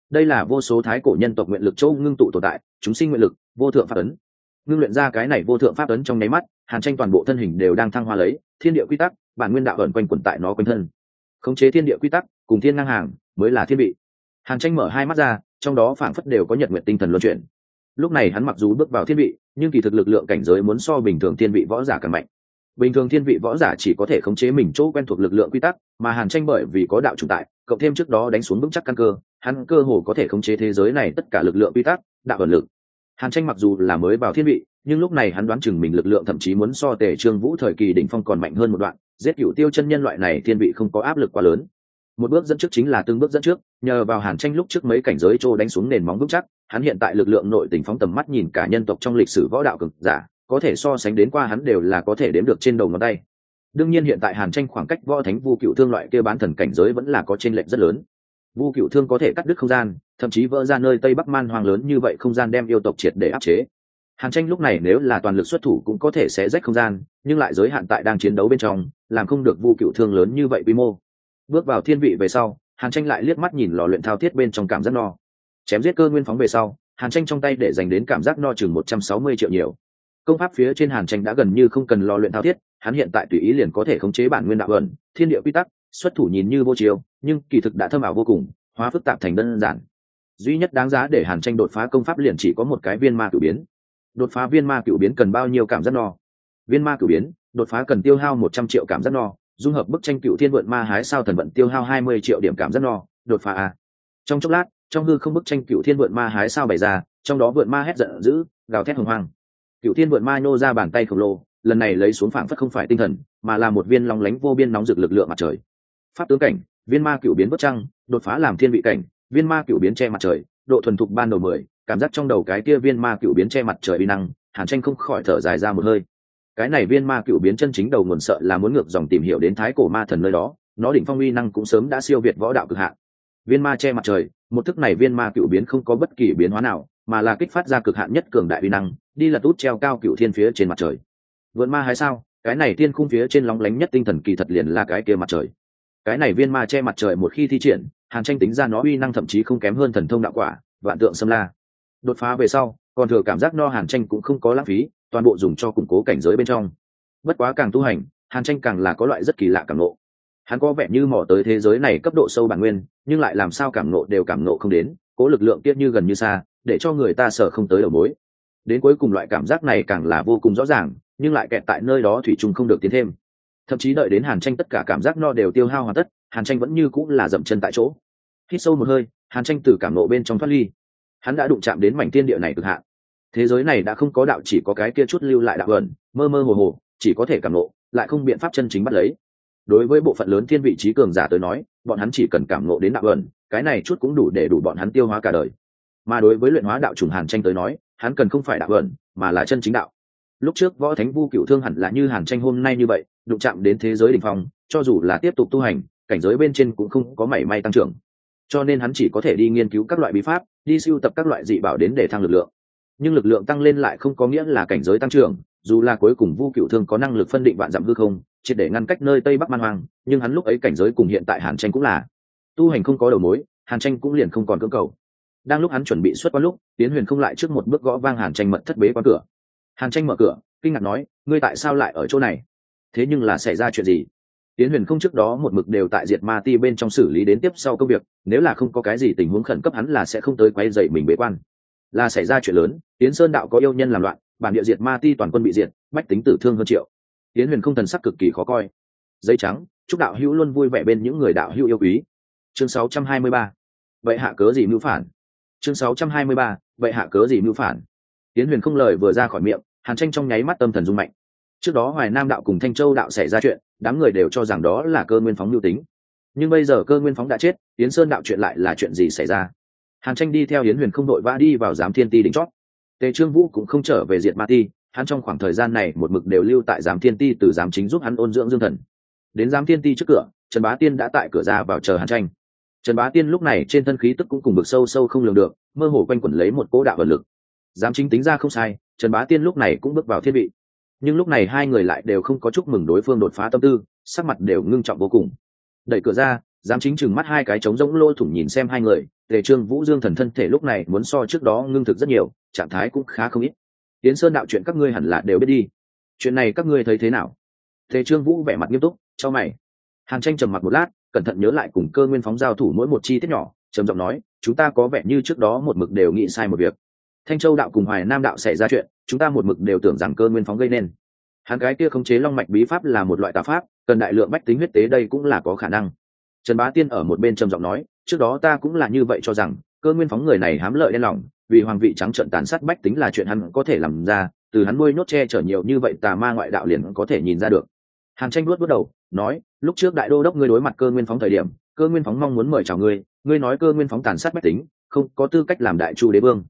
Đây là vô số thái cổ nhân tộc nguyện lực châu ngưng tụ tồn tại, chúng sinh nguyện lực, vô thượng pháp ấn. Ngưng luyện ra cái này vô thượng pháp ấn trong nháy mắt, hàn tranh toàn bộ thân hình đều đang thăng hoa lấy, thiên địa quy tắc, bản nguyên đạo ẩn quanh quẩn tại nó quanh thân. Khống chế thiên địa quy tắc, cùng thiên ngang hàng, mới là thiên vị. Hàn tranh mở hai mắt ra, trong đó phảng phất đều có nhật nguyện tinh thần luân chuyển lúc này hắn mặc dù bước vào thiên vị, nhưng kỳ thực lực lượng cảnh giới muốn so bình thường thiên vị võ giả càng mạnh. Bình thường thiên vị võ giả chỉ có thể khống chế mình chỗ quen thuộc lực lượng quy tắc, mà hàn tranh bởi vì có đạo chủ tại, cộng thêm trước đó đánh xuống vững chắc căn cơ, hắn cơ hồ có thể khống chế thế giới này tất cả lực lượng quy tắc, đạo ẩn lực. Hàn tranh mặc dù là mới vào thiên vị, nhưng lúc này hắn đoán chừng mình lực lượng thậm chí muốn so tề trương vũ thời kỳ đỉnh phong còn mạnh hơn một đoạn, giết cựu tiêu chân nhân loại này thiên vị không có áp lực quá lớn một bước dẫn trước chính là từng bước dẫn trước, nhờ vào hàn tranh lúc trước mấy cảnh giới trô đánh xuống nền móng vững chắc, hắn hiện tại lực lượng nội tình phóng tầm mắt nhìn cả nhân tộc trong lịch sử võ đạo cực giả, có thể so sánh đến qua hắn đều là có thể đếm được trên đầu ngón tay. Đương nhiên hiện tại hàn tranh khoảng cách võ thánh vu cựu thương loại kia bán thần cảnh giới vẫn là có t r ê n lệch rất lớn. Vu cựu thương có thể cắt đứt không gian, thậm chí vỡ ra nơi tây bắc man hoang lớn như vậy không gian đem yêu tộc triệt để áp chế. Hàn tranh lúc này nếu là toàn lực xuất thủ cũng có thể sẽ rách không gian, nhưng lại giới hạn tại đang chiến đấu bên trong, làm không được vu cựu thương lớn như vậy quy mô bước vào thiên vị về sau, hàn tranh lại liếc mắt nhìn lò luyện thao thiết bên trong cảm giác no. Chém giết cơ nguyên phóng về sau, hàn tranh trong tay để dành đến cảm giác no chừng một trăm sáu mươi triệu nhiều. Công pháp phía trên hàn tranh đã gần như không cần lò luyện thao thiết, hắn hiện tại tùy ý liền có thể khống chế bản nguyên đạo ẩn, thiên địa quy tắc, xuất thủ nhìn như vô chiều nhưng kỳ thực đã thâm ảo vô cùng, hóa phức tạp thành đơn giản. Duy nhất đáng giá để hàn tranh đột phá công pháp liền chỉ có một cái viên ma cửu biến. Đột phá viên ma cửu biến cần bao nhiêu cảm giác no? Viên ma cửu biến, đột phá cần tiêu hao một trăm triệu cảm giác no dung hợp bức tranh cựu thiên vượn ma hái sao thần vận tiêu hao hai mươi triệu điểm cảm giác no, đột phá a trong chốc lát, trong hư không bức tranh cựu thiên vượn ma hái sao bày ra, trong đó vượn ma hét giận dữ, gào thét hồng hoang. Cựu thiên vượn ma nhô ra bàn tay khổng lồ, lần này lấy xuống phảng phất không phải tinh thần, mà là một viên long lánh vô biên nóng rực lực lượng mặt trời. Pháp tướng cảnh, viên ma cựu biến bất trăng, đột phá làm thiên vị cảnh, viên ma cựu biến che mặt trời, độ thuần thục ban đầu mười, cảm giác trong đầu cái kia viên ma cựu biến che mặt trời uy năng, hàn tranh không khỏi thở dài ra một hơi cái này viên ma cựu biến chân chính đầu nguồn sợ là muốn ngược dòng tìm hiểu đến thái cổ ma thần nơi đó, nó đỉnh phong uy năng cũng sớm đã siêu việt võ đạo cực hạn. Viên ma che mặt trời, một thức này viên ma cựu biến không có bất kỳ biến hóa nào, mà là kích phát ra cực hạn nhất cường đại uy năng, đi là út treo cao cựu thiên phía trên mặt trời. Vượn ma hay sao? Cái này tiên khung phía trên lóng lánh nhất tinh thần kỳ thật liền là cái kia mặt trời. Cái này viên ma che mặt trời một khi thi triển, hàn tranh tính ra nó uy năng thậm chí không kém hơn thần thông đạo quả, vạn tượng xâm la. Đột phá về sau, còn thừa cảm giác no hàn tranh cũng không có lãng phí toàn bộ dùng cho củng cố cảnh giới bên trong. Bất quá càng tu hành, hàn tranh càng là có loại rất kỳ lạ cảm nộ hắn có vẻ như mò tới thế giới này cấp độ sâu bản nguyên, nhưng lại làm sao cảm nộ đều cảm nộ không đến, cố lực lượng kia như gần như xa, để cho người ta sợ không tới đầu mối. Đến cuối cùng loại cảm giác này càng là vô cùng rõ ràng, nhưng lại kẹt tại nơi đó thủy chung không được tiến thêm. Thậm chí đợi đến hàn tranh tất cả cảm giác no đều tiêu hao hoàn tất, hàn tranh vẫn như cũng là dậm chân tại chỗ. Hít sâu một hơi, hàn tranh từ cảm nộ bên trong thoát ly. Hắn đã đụng chạm đến mảnh tiên địa này cực hạn thế giới này đã không có đạo chỉ có cái kia chút lưu lại đạo ẩn, mơ mơ hồ hồ, chỉ có thể cảm nộ, lại không biện pháp chân chính bắt lấy. Đối với bộ phận lớn thiên vị trí cường giả tới nói, bọn hắn chỉ cần cảm nộ đến đạo ẩn, cái này chút cũng đủ để đủ bọn hắn tiêu hóa cả đời. Mà đối với luyện hóa đạo trùng hàn tranh tới nói, hắn cần không phải đạo ẩn, mà là chân chính đạo. Lúc trước võ thánh vu cựu thương hẳn là như hàn tranh hôm nay như vậy, đụng chạm đến thế giới đ ỉ n h phong, cho dù là tiếp tục tu hành, cảnh giới bên trên cũng không có mảy may tăng trưởng. Cho nên hắn chỉ có thể đi nghiên cứu các loại bí pháp, đi siêu tập các loại dị bảo đến để thăng lực lượng nhưng lực lượng tăng lên lại không có nghĩa là cảnh giới tăng trưởng, dù là cuối cùng vu cựu thương có năng lực phân định vạn dặm hư không chỉ để ngăn cách nơi tây bắc man hoang, nhưng hắn lúc ấy cảnh giới cùng hiện tại hàn tranh cũng là. Tu hành không có đầu mối, hàn tranh cũng liền không còn cưỡng cầu. Đang lúc hắn chuẩn bị xuất qua lúc tiến huyền không lại trước một bước gõ vang hàn tranh mật thất bế qua cửa. Hàn tranh mở cửa, kinh ngạc nói, ngươi tại sao lại ở chỗ này? Thế nhưng là xảy ra chuyện gì? Tiến huyền không trước đó một mực đều tại diệt ma ti bên trong xử lý đến tiếp sau công việc, nếu là không có cái gì tình huống khẩn cấp hắn là sẽ không tới quay dậy mình bế quan là xảy ra chuyện lớn tiến sơn đạo có yêu nhân làm loạn, bản địa diệt ma ti toàn quân bị diệt, bách tính tử thương hơn triệu. Tiến huyền không thần sắc cực kỳ khó coi. Dây trắng, chúc đạo hữu luôn vui vẻ bên những người đạo hữu yêu quý. Chương 623. vậy hạ cớ gì mưu phản? Chương 623. vậy hạ cớ gì mưu phản? Tiến huyền không lời vừa ra khỏi miệng, hàn tranh trong nháy mắt tâm thần rung mạnh. Trước đó hoài nam đạo cùng thanh châu đạo xảy ra chuyện, đám người đều cho rằng đó là cơ nguyên phóng mưu tính. Nhưng bây giờ cơ nguyên phóng đã chết tiến sơn đạo chuyện lại là chuyện gì xảy ra? Hàn tranh đi theo hiến huyền không đội vã đi vào giám thiên ti đỉnh chót. Tề trương vũ cũng không trở về diệt ma ti, hắn trong khoảng thời gian này một mực đều lưu tại giám thiên ti từ giám chính giúp hắn ôn dưỡng dương thần. Đến giám thiên ti trước cửa, trần bá tiên đã tại cửa ra vào chờ hàn tranh. Trần bá tiên lúc này trên thân khí tức cũng cùng bực sâu sâu không lường được, mơ hồ quanh quẩn lấy một cỗ đạo vật lực. Giám chính tính ra không sai, trần bá tiên lúc này cũng bước vào thiết bị. nhưng lúc này hai người lại đều không có chúc mừng đối phương đột phá tâm tư, sắc mặt đều ngưng trọng vô cùng. Đẩy cửa ra giám chính chừng mắt hai cái trống rỗng lôi thủng nhìn xem hai người, tề trương vũ dương thần thân thể lúc này muốn so trước đó ngưng thực rất nhiều, trạng thái cũng khá không ít. Tiến sơn đạo chuyện các ngươi hẳn là đều biết đi. Chuyện này các ngươi thấy thế nào? Tề trương vũ vẻ mặt nghiêm túc, cho mày. Hàn tranh trầm mặt một lát, cẩn thận nhớ lại cùng cơ nguyên phóng giao thủ mỗi một chi tiết nhỏ, trầm giọng nói, chúng ta có vẻ như trước đó một mực đều nghĩ sai một việc. Thanh châu đạo cùng hoài nam đạo xảy ra chuyện, chúng ta một mực đều tưởng rằng cơ nguyên phóng gây nên. Hắn cái kia khống chế long mạch bí pháp là một loại tà pháp, cần đại lượng bách tính huyết tế đây cũng là có khả năng trần bá tiên ở một bên trầm giọng nói, trước đó ta cũng là như vậy cho rằng, cơ nguyên phóng người này hám lợi đen lòng, vì hoàng vị trắng trợn tàn sát bách tính là chuyện hắn có thể làm ra, từ hắn nuôi nhốt che chở nhiều như vậy tà ma ngoại đạo liền có thể nhìn ra được. Hàn tranh luốt bước đầu, nói, lúc trước đại đô đốc ngươi đối mặt cơ nguyên phóng thời điểm, cơ nguyên phóng mong muốn mời chào ngươi ngươi nói cơ nguyên phóng tàn sát bách tính, không có tư cách làm đại chu đế vương.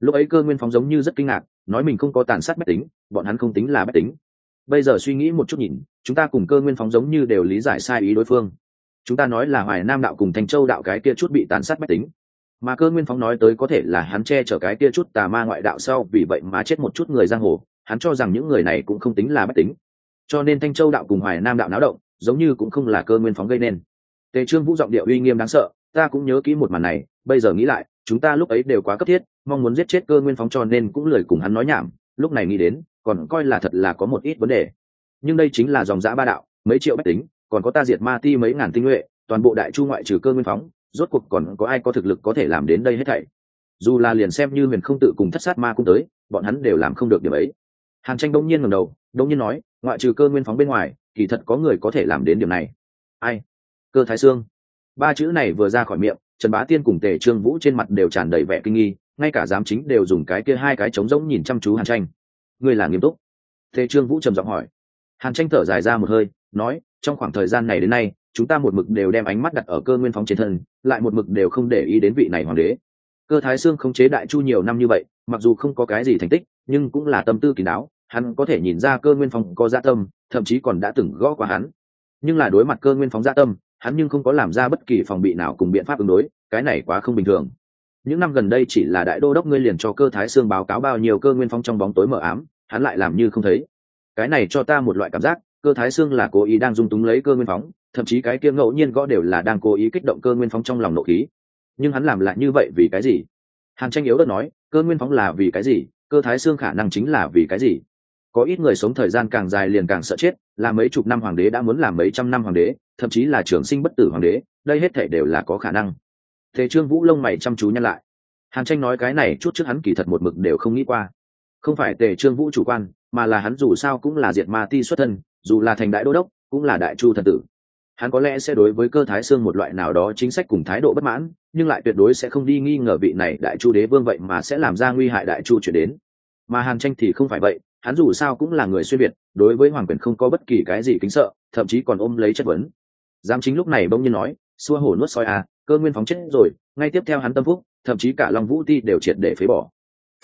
Lúc ấy cơ nguyên phóng giống như rất kinh ngạc, nói mình không có tàn sát bách tính, bọn hắn không tính là bách tính. Bây giờ suy nghĩ một chút nhìn, chúng ta cùng cơ nguyên phóng giống như đều lý giải sai ý đối phương chúng ta nói là hoài nam đạo cùng thành châu đạo cái kia chút bị tàn sát bách tính. Mà cơ nguyên phóng nói tới có thể là hắn che chở cái kia chút tà ma ngoại đạo sau, vì vậy mà chết một chút người giang hồ, hắn cho rằng những người này cũng không tính là bách tính. Cho nên thanh châu đạo cùng hoài nam đạo náo động, giống như cũng không là cơ nguyên phóng gây nên. Tề trương vũ giọng điệu uy nghiêm đáng sợ, ta cũng nhớ kỹ một màn này, bây giờ nghĩ lại, chúng ta lúc ấy đều quá cấp thiết, mong muốn giết chết cơ nguyên phóng cho nên cũng lười cùng hắn nói nhảm, lúc này nghĩ đến, còn coi là thật là có một ít vấn đề. Nhưng đây chính là dòng giã ba đạo, mấy triệu bách tính còn có ta diệt ma ti mấy ngàn tinh nhuệ, toàn bộ đại chu ngoại trừ cơ nguyên phóng, rốt cuộc còn có ai có thực lực có thể làm đến đây hết thảy? Dù là liền xem như huyền không tự cùng thất sát ma cũng tới, bọn hắn đều làm không được điểm ấy. Hàn tranh đông nhiên ngầm đầu đông nhiên nói, ngoại trừ cơ nguyên phóng bên ngoài, kỳ thật có người có thể làm đến điểm này. Ai? Cơ thái sương. Ba chữ này vừa ra khỏi miệng, trần bá tiên cùng tề trương vũ trên mặt đều tràn đầy vẻ kinh nghi, ngay cả giám chính đều dùng cái kia hai cái trống rỗng nhìn chăm chú hàn tranh. Ngươi là nghiêm túc. Tề trương vũ trầm giọng hỏi. Hàn tranh thở dài ra một hơi, nói trong khoảng thời gian này đến nay, chúng ta một mực đều đem ánh mắt đặt ở cơ nguyên phóng trên thân, lại một mực đều không để ý đến vị này hoàng đế. Cơ thái sương không chế đại chu nhiều năm như vậy, mặc dù không có cái gì thành tích, nhưng cũng là tâm tư kỳ đáo, hắn có thể nhìn ra cơ nguyên phóng có gia tâm, thậm chí còn đã từng gõ qua hắn. Nhưng là đối mặt cơ nguyên phóng gia tâm, hắn nhưng không có làm ra bất kỳ phòng bị nào cùng biện pháp ứng đối, cái này quá không bình thường. Những năm gần đây chỉ là đại đô đốc ngươi liền cho cơ thái sương báo cáo bao nhiêu cơ nguyên phóng trong bóng tối mờ ám, hắn lại làm như không thấy. Cái này cho ta một loại cảm giác cơ thái xương là cố ý đang dung túng lấy cơ nguyên phóng, thậm chí cái kia ngẫu nhiên gõ đều là đang cố ý kích động cơ nguyên phóng trong lòng nộ khí. Nhưng hắn làm lại như vậy vì cái gì? Hàn tranh yếu đất nói, cơ nguyên phóng là vì cái gì? Cơ thái xương khả năng chính là vì cái gì? Có ít người sống thời gian càng dài liền càng sợ chết, là mấy chục năm hoàng đế đã muốn làm mấy trăm năm hoàng đế, thậm chí là trường sinh bất tử hoàng đế, đây hết thể đều là có khả năng. Thế trương vũ lông mày chăm chú nhăn lại. Hàn tranh nói cái này chút trước hắn kỳ thật một mực đều không nghĩ qua. Không phải tề trương vũ chủ quan, mà là hắn dù sao cũng là diệt ma ti xuất thân dù là thành đại đô đốc, cũng là đại chu thần tử. Hắn có lẽ sẽ đối với cơ thái xương một loại nào đó chính sách cùng thái độ bất mãn, nhưng lại tuyệt đối sẽ không đi nghi ngờ vị này đại chu đế vương vậy mà sẽ làm ra nguy hại đại chu chuyển đến. Mà hàn tranh thì không phải vậy, hắn dù sao cũng là người xuyên việt, đối với hoàng quyền không có bất kỳ cái gì kính sợ, thậm chí còn ôm lấy chất vấn. Giám chính lúc này bỗng nhiên nói, xua hổ nuốt soi à cơ nguyên phóng chết rồi, ngay tiếp theo hắn tâm phúc, thậm chí cả long vũ ti đều triệt để phế bỏ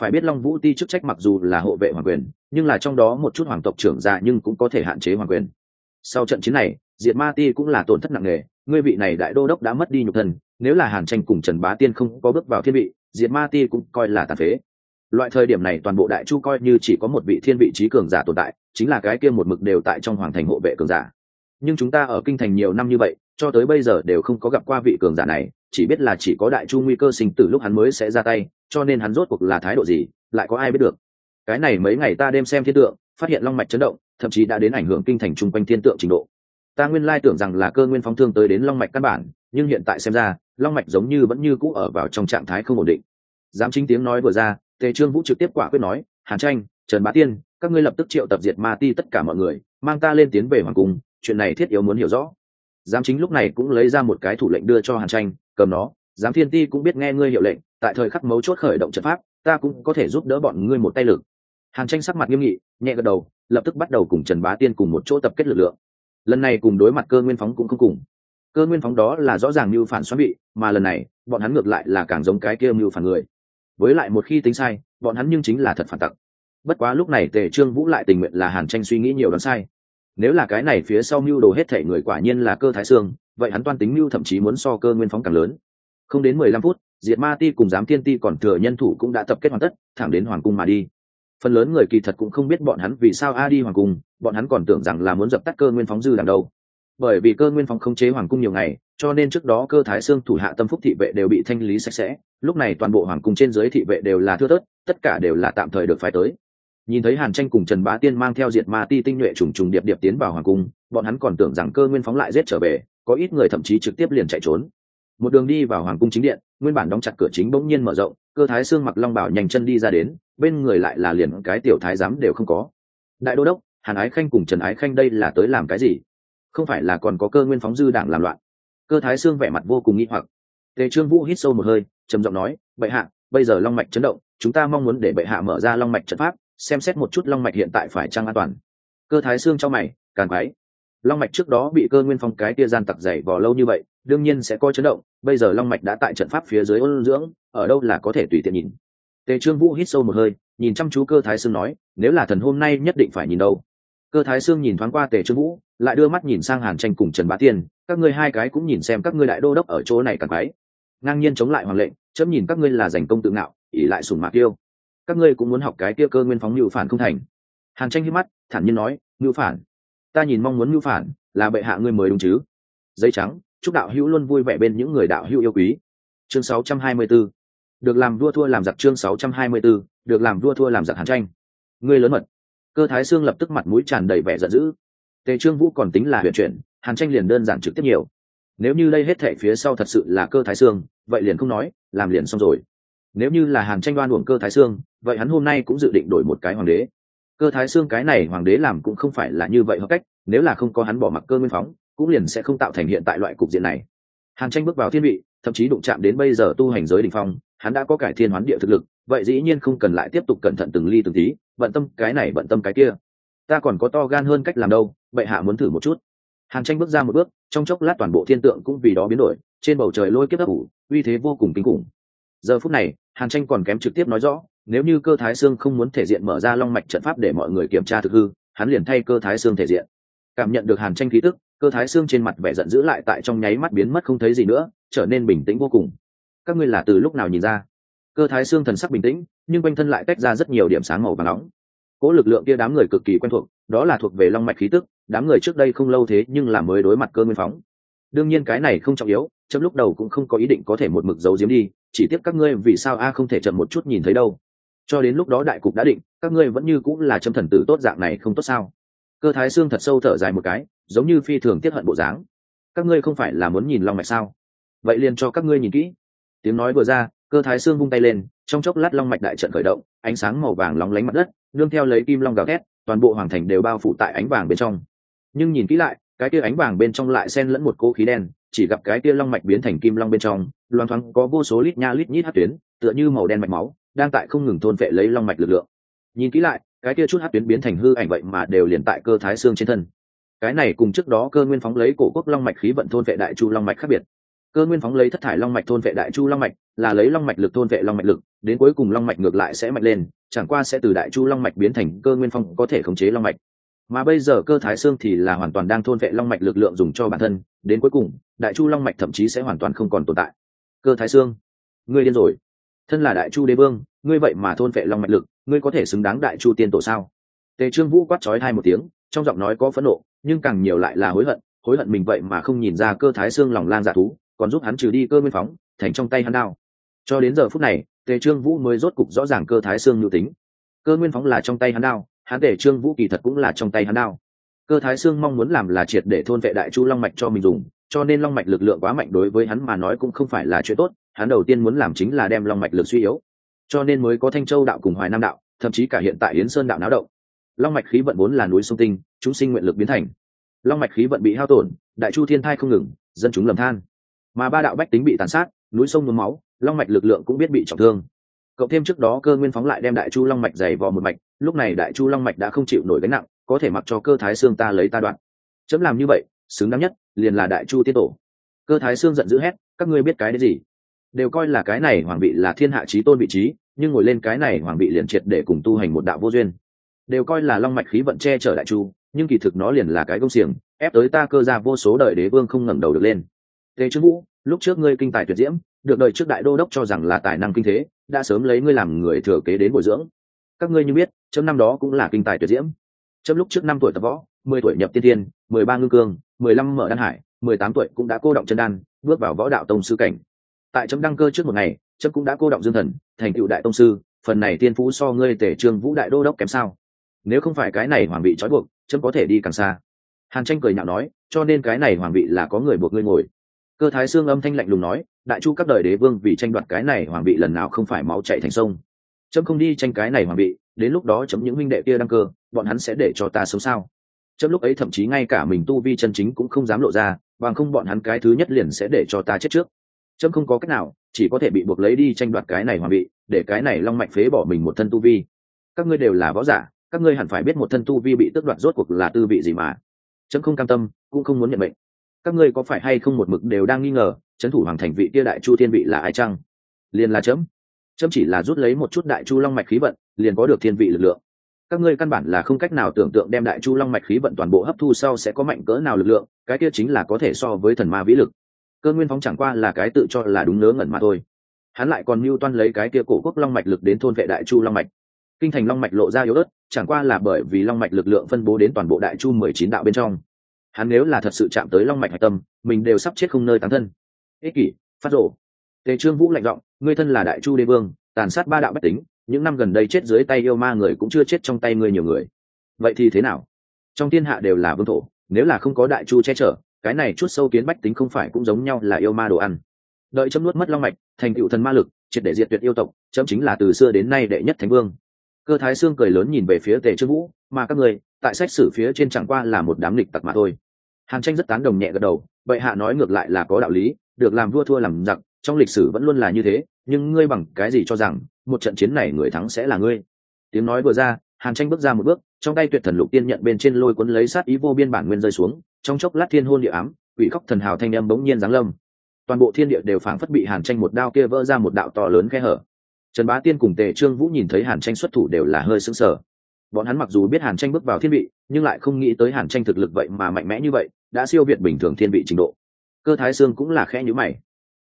phải biết long vũ ti chức trách mặc dù là hộ vệ hoàng quyền, nhưng là trong đó một chút hoàng tộc trưởng già nhưng cũng có thể hạn chế hoàng quyền. Sau trận chiến này, diệt ma ti cũng là tổn thất nặng nề, ngươi vị này đại đô đốc đã mất đi nhục thần nếu là hàn tranh cùng trần bá tiên không có bước vào thiên vị, diệt ma ti cũng coi là tàn phế. Loại thời điểm này toàn bộ đại chu coi như chỉ có một vị thiên vị trí cường giả tồn tại, chính là cái kia một mực đều tại trong hoàng thành hộ vệ cường giả. Nhưng chúng ta ở kinh thành nhiều năm như vậy, cho tới bây giờ đều không có gặp qua vị cường giả này chỉ biết là chỉ có đại chu nguy cơ sinh tử lúc hắn mới sẽ ra tay, cho nên hắn rốt cuộc là thái độ gì, lại có ai biết được. Cái này mấy ngày ta đêm xem thiên tượng, phát hiện long mạch chấn động, thậm chí đã đến ảnh hưởng kinh thành chung quanh thiên tượng trình độ. Ta nguyên lai tưởng rằng là cơ nguyên phóng thương tới đến long mạch căn bản, nhưng hiện tại xem ra, long mạch giống như vẫn như cũ ở vào trong trạng thái không ổn định. Dám chính tiếng nói vừa ra, tề trương vũ trực tiếp quả quyết nói, hàn tranh, trần bá tiên, các ngươi lập tức triệu tập diệt ma ti tất cả mọi người, mang ta lên tiến về hoàng cung, chuyện này thiết yếu muốn hiểu rõ. Giám chính lúc này cũng lấy ra một cái thủ lệnh đưa cho hàn tranh cầm nó, giám thiên ti cũng biết nghe ngươi hiệu lệnh, tại thời khắc mấu chốt khởi động trận pháp, ta cũng có thể giúp đỡ bọn ngươi một tay lực. Hàn tranh sắc mặt nghiêm nghị, nhẹ gật đầu, lập tức bắt đầu cùng trần bá tiên cùng một chỗ tập kết lực lượng. Lần này cùng đối mặt cơ nguyên phóng cũng không cùng. Cơ nguyên phóng đó là rõ ràng mưu phản xoắn bị, mà lần này, bọn hắn ngược lại là càng giống cái kia mưu phản người. Với lại một khi tính sai, bọn hắn nhưng chính là thật phản tặc. Bất quá lúc này tề trương vũ lại tình nguyện là hàn tranh suy nghĩ nhiều đoán sai. Nếu là cái này phía sau mưu đồ hết thể người quả nhiên là cơ thái sương vậy hắn toan tính mưu thậm chí muốn so cơ nguyên phóng càng lớn. Không đến mười lăm phút, diệt ma ti cùng giám thiên ti còn thừa nhân thủ cũng đã tập kết hoàn tất, thẳng đến hoàng cung mà đi. Phần lớn người kỳ thật cũng không biết bọn hắn vì sao a đi hoàng cung, bọn hắn còn tưởng rằng là muốn dập tắt cơ nguyên phóng dư đằng đâu. Bởi vì cơ nguyên phóng không chế hoàng cung nhiều ngày, cho nên trước đó cơ thái xương thủ hạ tâm phúc thị vệ đều bị thanh lý sạch sẽ, lúc này toàn bộ hoàng cung trên dưới thị vệ đều là thưa tớt tất cả đều là tạm thời được phải tới. Nhìn thấy hàn tranh cùng trần bá tiên mang theo diệt ma ti tinh nhuệ trùng trùng điệp điệp tiến vào hoàng cung, bọn hắn còn tưởng rằng cơ nguyên phóng lại giết trở về có ít người thậm chí trực tiếp liền chạy trốn. Một đường đi vào hoàng cung chính điện, nguyên bản đóng chặt cửa chính bỗng nhiên mở rộng, cơ thái xương mặc long bảo nhanh chân đi ra đến, bên người lại là liền cái tiểu thái giám đều không có. Đại đô đốc, hàn ái khanh cùng trần ái khanh đây là tới làm cái gì? Không phải là còn có cơ nguyên phóng dư đảng làm loạn? Cơ thái xương vẻ mặt vô cùng nghi hoặc. Tề trương vũ hít sâu một hơi, trầm giọng nói, bệ hạ, bây giờ long mạch chấn động, chúng ta mong muốn để bệ hạ mở ra long mạch trận pháp, xem xét một chút long mạch hiện tại phải trăng an toàn. Cơ thái xương cho mày, càng quái long mạch trước đó bị cơ nguyên phong cái tia gian tặc dày vò lâu như vậy, đương nhiên sẽ có chấn động, bây giờ long mạch đã tại trận pháp phía dưới ôn dưỡng, ở đâu là có thể tùy tiện nhìn. Tề trương vũ hít sâu một hơi, nhìn chăm chú cơ thái sương nói, nếu là thần hôm nay nhất định phải nhìn đâu. Cơ thái sương nhìn thoáng qua tề trương vũ, lại đưa mắt nhìn sang hàn tranh cùng trần bá tiên, các ngươi hai cái cũng nhìn xem các ngươi đại đô đốc ở chỗ này càng quái. Ngang nhiên chống lại hoàng lệnh, chấm nhìn các ngươi là giành công tự ngạo ỉ lại sùng mạc yêu. Các ngươi cũng muốn học cái kia cơ nguyên phóng mưu phản không thành. Hàn tranh hít mắt, thản nhiên nói mưu phản ta nhìn mong muốn mưu phản là bệ hạ ngươi mới đúng chứ. Giấy trắng chúc đạo hữu luôn vui vẻ bên những người đạo hữu yêu quý. Chương 624. được làm vua thua làm giặc chương 624, được làm vua thua làm giặc hàn tranh. Ngươi lớn mật. Cơ thái xương lập tức mặt mũi tràn đầy vẻ giận dữ. Tề trương vũ còn tính là huyền chuyển hàn tranh liền đơn giản trực tiếp nhiều. Nếu như đây hết thể phía sau thật sự là cơ thái xương vậy liền không nói làm liền xong rồi. Nếu như là hàn tranh đoan uổng cơ thái xương vậy hắn hôm nay cũng dự định đổi một cái hoàng đế cơ thái xương cái này hoàng đế làm cũng không phải là như vậy hợp cách, nếu là không có hắn bỏ mặc cơ nguyên phóng, cũng liền sẽ không tạo thành hiện tại loại cục diện này. Hàn tranh bước vào thiên vị, thậm chí đụng chạm đến bây giờ tu hành giới đ ỉ n h phong, hắn đã có cải thiên hoán địa thực lực, vậy dĩ nhiên không cần lại tiếp tục cẩn thận từng ly từng tí, bận tâm cái này bận tâm cái kia. Ta còn có to gan hơn cách làm đâu, bệ hạ muốn thử một chút. Hàn tranh bước ra một bước, trong chốc lát toàn bộ thiên tượng cũng vì đó biến đổi, trên bầu trời lôi kiếp ấp ủ, uy thế vô cùng kinh khủng. Giờ phút này, hàn tranh còn kém trực tiếp nói rõ nếu như cơ thái xương không muốn thể diện mở ra long mạch trận pháp để mọi người kiểm tra thực hư, hắn liền thay cơ thái xương thể diện. Cảm nhận được hàn tranh khí tức, cơ thái xương trên mặt vẻ giận dữ lại tại trong nháy mắt biến mất không thấy gì nữa, trở nên bình tĩnh vô cùng. Các ngươi là từ lúc nào nhìn ra? Cơ thái xương thần sắc bình tĩnh, nhưng quanh thân lại tách ra rất nhiều điểm sáng màu và nóng. Cỗ lực lượng kia đám người cực kỳ quen thuộc, đó là thuộc về long mạch khí tức, đám người trước đây không lâu thế nhưng là mới đối mặt cơ nguyên phóng. Đương nhiên cái này không trọng yếu, chấm lúc đầu cũng không có ý định có thể một mực giấu giếm đi, chỉ tiếp các ngươi vì sao a không thể chậm một chút nhìn thấy đâu cho đến lúc đó đại cục đã định, các ngươi vẫn như cũng là châm thần tử tốt dạng này không tốt sao? Cơ thái xương thật sâu thở dài một cái, giống như phi thường tiết hận bộ dáng. Các ngươi không phải là muốn nhìn long mạch sao? Vậy liền cho các ngươi nhìn kỹ. Tiếng nói vừa ra, cơ thái xương vung tay lên, trong chốc lát long mạch đại trận khởi động, ánh sáng màu vàng lóng lánh mặt đất, nương theo lấy kim long gào thét, toàn bộ hoàng thành đều bao phủ tại ánh vàng bên trong. Nhưng nhìn kỹ lại, cái kia ánh vàng bên trong lại xen lẫn một cỗ khí đen, chỉ gặp cái kia long mạch biến thành kim long bên trong, loang thoáng có vô số lít nha lít nhít hát tuyến, tựa như màu đen mạch máu đang tại không ngừng thôn vệ lấy long mạch lực lượng nhìn kỹ lại cái kia chút hát tuyến biến thành hư ảnh vậy mà đều liền tại cơ thái xương trên thân cái này cùng trước đó cơ nguyên phóng lấy cổ quốc long mạch khí vận thôn vệ đại chu long mạch khác biệt cơ nguyên phóng lấy thất thải long mạch thôn vệ đại chu long mạch là lấy long mạch lực thôn vệ long mạch lực đến cuối cùng long mạch ngược lại sẽ mạnh lên chẳng qua sẽ từ đại chu long mạch biến thành cơ nguyên phong có thể khống chế long mạch mà bây giờ cơ thái xương thì là hoàn toàn đang thôn vệ long mạch lực lượng dùng cho bản thân đến cuối cùng đại chu long mạch thậm chí sẽ hoàn toàn không còn tồn tại cơ thái xương ngươi điên rồi thân là đại chu đế vương, ngươi vậy mà thôn vệ long mạch lực, ngươi có thể xứng đáng đại chu tiên tổ sao? Tề trương vũ quát trói hai một tiếng, trong giọng nói có phẫn nộ, nhưng càng nhiều lại là hối hận hối hận mình vậy mà không nhìn ra cơ thái xương lòng lang giả thú, còn giúp hắn trừ đi cơ nguyên phóng, thành trong tay hắn đao. Cho đến giờ phút này, tề trương vũ mới rốt cục rõ ràng cơ thái xương nhu tính. Cơ nguyên phóng là trong tay hắn đao, hắn tề trương vũ kỳ thật cũng là trong tay hắn đao. Cơ thái xương mong muốn làm là triệt để thôn vệ đại chu long mạch cho mình dùng, cho nên long mạch lực lượng quá mạnh đối với hắn mà nói cũng không phải là chuyện tốt hắn đầu tiên muốn làm chính là đem long mạch lực suy yếu. Cho nên mới có thanh châu đạo cùng hoài nam đạo, thậm chí cả hiện tại yến sơn đạo náo động. Long mạch khí vận vốn là núi sông tinh, chúng sinh nguyện lực biến thành. Long mạch khí vận bị hao tổn, đại chu thiên thai không ngừng, dân chúng lầm than. Mà ba đạo bách tính bị tàn sát, núi sông nhuốm máu, long mạch lực lượng cũng biết bị trọng thương. Cộng thêm trước đó cơ nguyên phóng lại đem đại chu long mạch dày vò một mạch, lúc này đại chu long mạch đã không chịu nổi gánh nặng, có thể mặc cho cơ thái xương ta lấy ta đoạn. Chấm làm như vậy, xứng đáng nhất, liền là đại chu tiết tổ. Cơ thái xương giận dữ hét, các ngươi biết cái đấy gì? Đều coi là cái này hoàng vị là thiên hạ trí tôn vị trí, nhưng ngồi lên cái này hoàng vị liền triệt để cùng tu hành một đạo vô duyên. Đều coi là long mạch khí vận che chở đại chu, nhưng kỳ thực nó liền là cái công xiềng, ép tới ta cơ ra vô số đời đế vương không ngẩng đầu được lên. Tề trương vũ, lúc trước ngươi kinh tài tuyệt diễm, được đời trước đại đô đốc cho rằng là tài năng kinh thế, đã sớm lấy ngươi làm người thừa kế đến bồi dưỡng. Các ngươi như biết, chấm năm đó cũng là kinh tài tuyệt diễm. Chấm lúc trước năm tuổi tập võ, mười tuổi nhập tiên tiên mười ba ngưng cương, mười lăm mở đan hải, mười tám tuổi cũng đã cô động chân đan, bước vào võ đạo tông sư cảnh tại chấm đăng cơ trước một ngày, chấm cũng đã cô động dương thần, thành cựu đại tông sư, phần này tiên phú so ngươi tể trương vũ đại đô đốc kém sao? Nếu không phải cái này hoàng vị trói buộc, chấm có thể đi càng xa. Hàn tranh cười nhạo nói, cho nên cái này hoàng vị là có người buộc ngươi ngồi. Cơ thái xương âm thanh lạnh lùng nói, đại chu các đời đế vương vì tranh đoạt cái này hoàng vị lần nào không phải máu chạy thành sông. Chấm không đi tranh cái này hoàng vị, đến lúc đó chấm những huynh đệ kia đăng cơ, bọn hắn sẽ để cho ta sống sao? Chấm lúc ấy thậm chí ngay cả mình tu vi chân chính cũng không dám lộ ra, bằng không bọn hắn cái thứ nhất liền sẽ để cho ta chết trước chấm không có cách nào, chỉ có thể bị buộc lấy đi tranh đoạt cái này hoàng vị, để cái này long mạch phế bỏ mình một thân tu vi. Các ngươi đều là võ giả, các ngươi hẳn phải biết một thân tu vi bị tước đoạt rốt cuộc là tư vị gì mà. Chấm không cam tâm, cũng không muốn nhận mệnh. các ngươi có phải hay không một mực đều đang nghi ngờ, trấn thủ hoàng thành vị kia đại chu thiên vị là ai chăng? Liền là chấm chấm chỉ là rút lấy một chút đại chu long mạch khí vận, liền có được thiên vị lực lượng. Các ngươi căn bản là không cách nào tưởng tượng đem đại chu long mạch khí vận toàn bộ hấp thu sau sẽ có mạnh cỡ nào lực lượng, cái kia chính là có thể so với thần ma vĩ lực cơ nguyên phóng chẳng qua là cái tự cho là đúng nớ ngẩn mà thôi. Hắn lại còn mưu toan lấy cái kia cổ quốc long mạch lực đến thôn vệ đại chu long mạch. Kinh thành long mạch lộ ra yếu ớt, chẳng qua là bởi vì long mạch lực lượng phân bố đến toàn bộ đại chu mười chín đạo bên trong. Hắn nếu là thật sự chạm tới long mạch hạch tâm, mình đều sắp chết không nơi tán thân. Ích kỷ, phát rộ tề trương vũ lạnh giọng, ngươi thân là đại chu đế vương, tàn sát ba đạo bách tính, những năm gần đây chết dưới tay yêu ma người cũng chưa chết trong tay ngươi nhiều người. Vậy thì thế nào? Trong thiên hạ đều là vương thổ, nếu là không có đại chu che chở cái này chút sâu kiến bách tính không phải cũng giống nhau là yêu ma đồ ăn. Đợi chấm nuốt mất long mạch, thành cựu thần ma lực, triệt để diệt tuyệt yêu tộc, chấm chính là từ xưa đến nay đệ nhất thánh vương. Cơ thái xương cười lớn nhìn về phía tề trương vũ, mà các người tại sách sử phía trên chẳng qua là một đám lịch tặc mà thôi. Hàn tranh rất tán đồng nhẹ gật đầu vậy hạ nói ngược lại là có đạo lý, được làm vua thua làm giặc, trong lịch sử vẫn luôn là như thế, nhưng ngươi bằng cái gì cho rằng, một trận chiến này người thắng sẽ là ngươi? Tiếng nói vừa ra hàn tranh bước ra một bước, trong tay tuyệt thần lục tiên nhận bên trên lôi cuốn lấy sát ý vô biên bản nguyên rơi xuống, trong chốc lát thiên hôn địa ám, quỷ khóc thần hào thanh âm bỗng nhiên giáng lâm. Toàn bộ thiên địa đều phảng phất bị hàn tranh một đao kia vỡ ra một đạo to lớn khe hở. Trần bá tiên cùng tề trương vũ nhìn thấy hàn tranh xuất thủ đều là hơi sững sờ. Bọn hắn mặc dù biết hàn tranh bước vào thiên vị, nhưng lại không nghĩ tới hàn tranh thực lực vậy mà mạnh mẽ như vậy, đã siêu việt bình thường thiên vị trình độ. Cơ thái sương cũng là khẽ nhữ mày.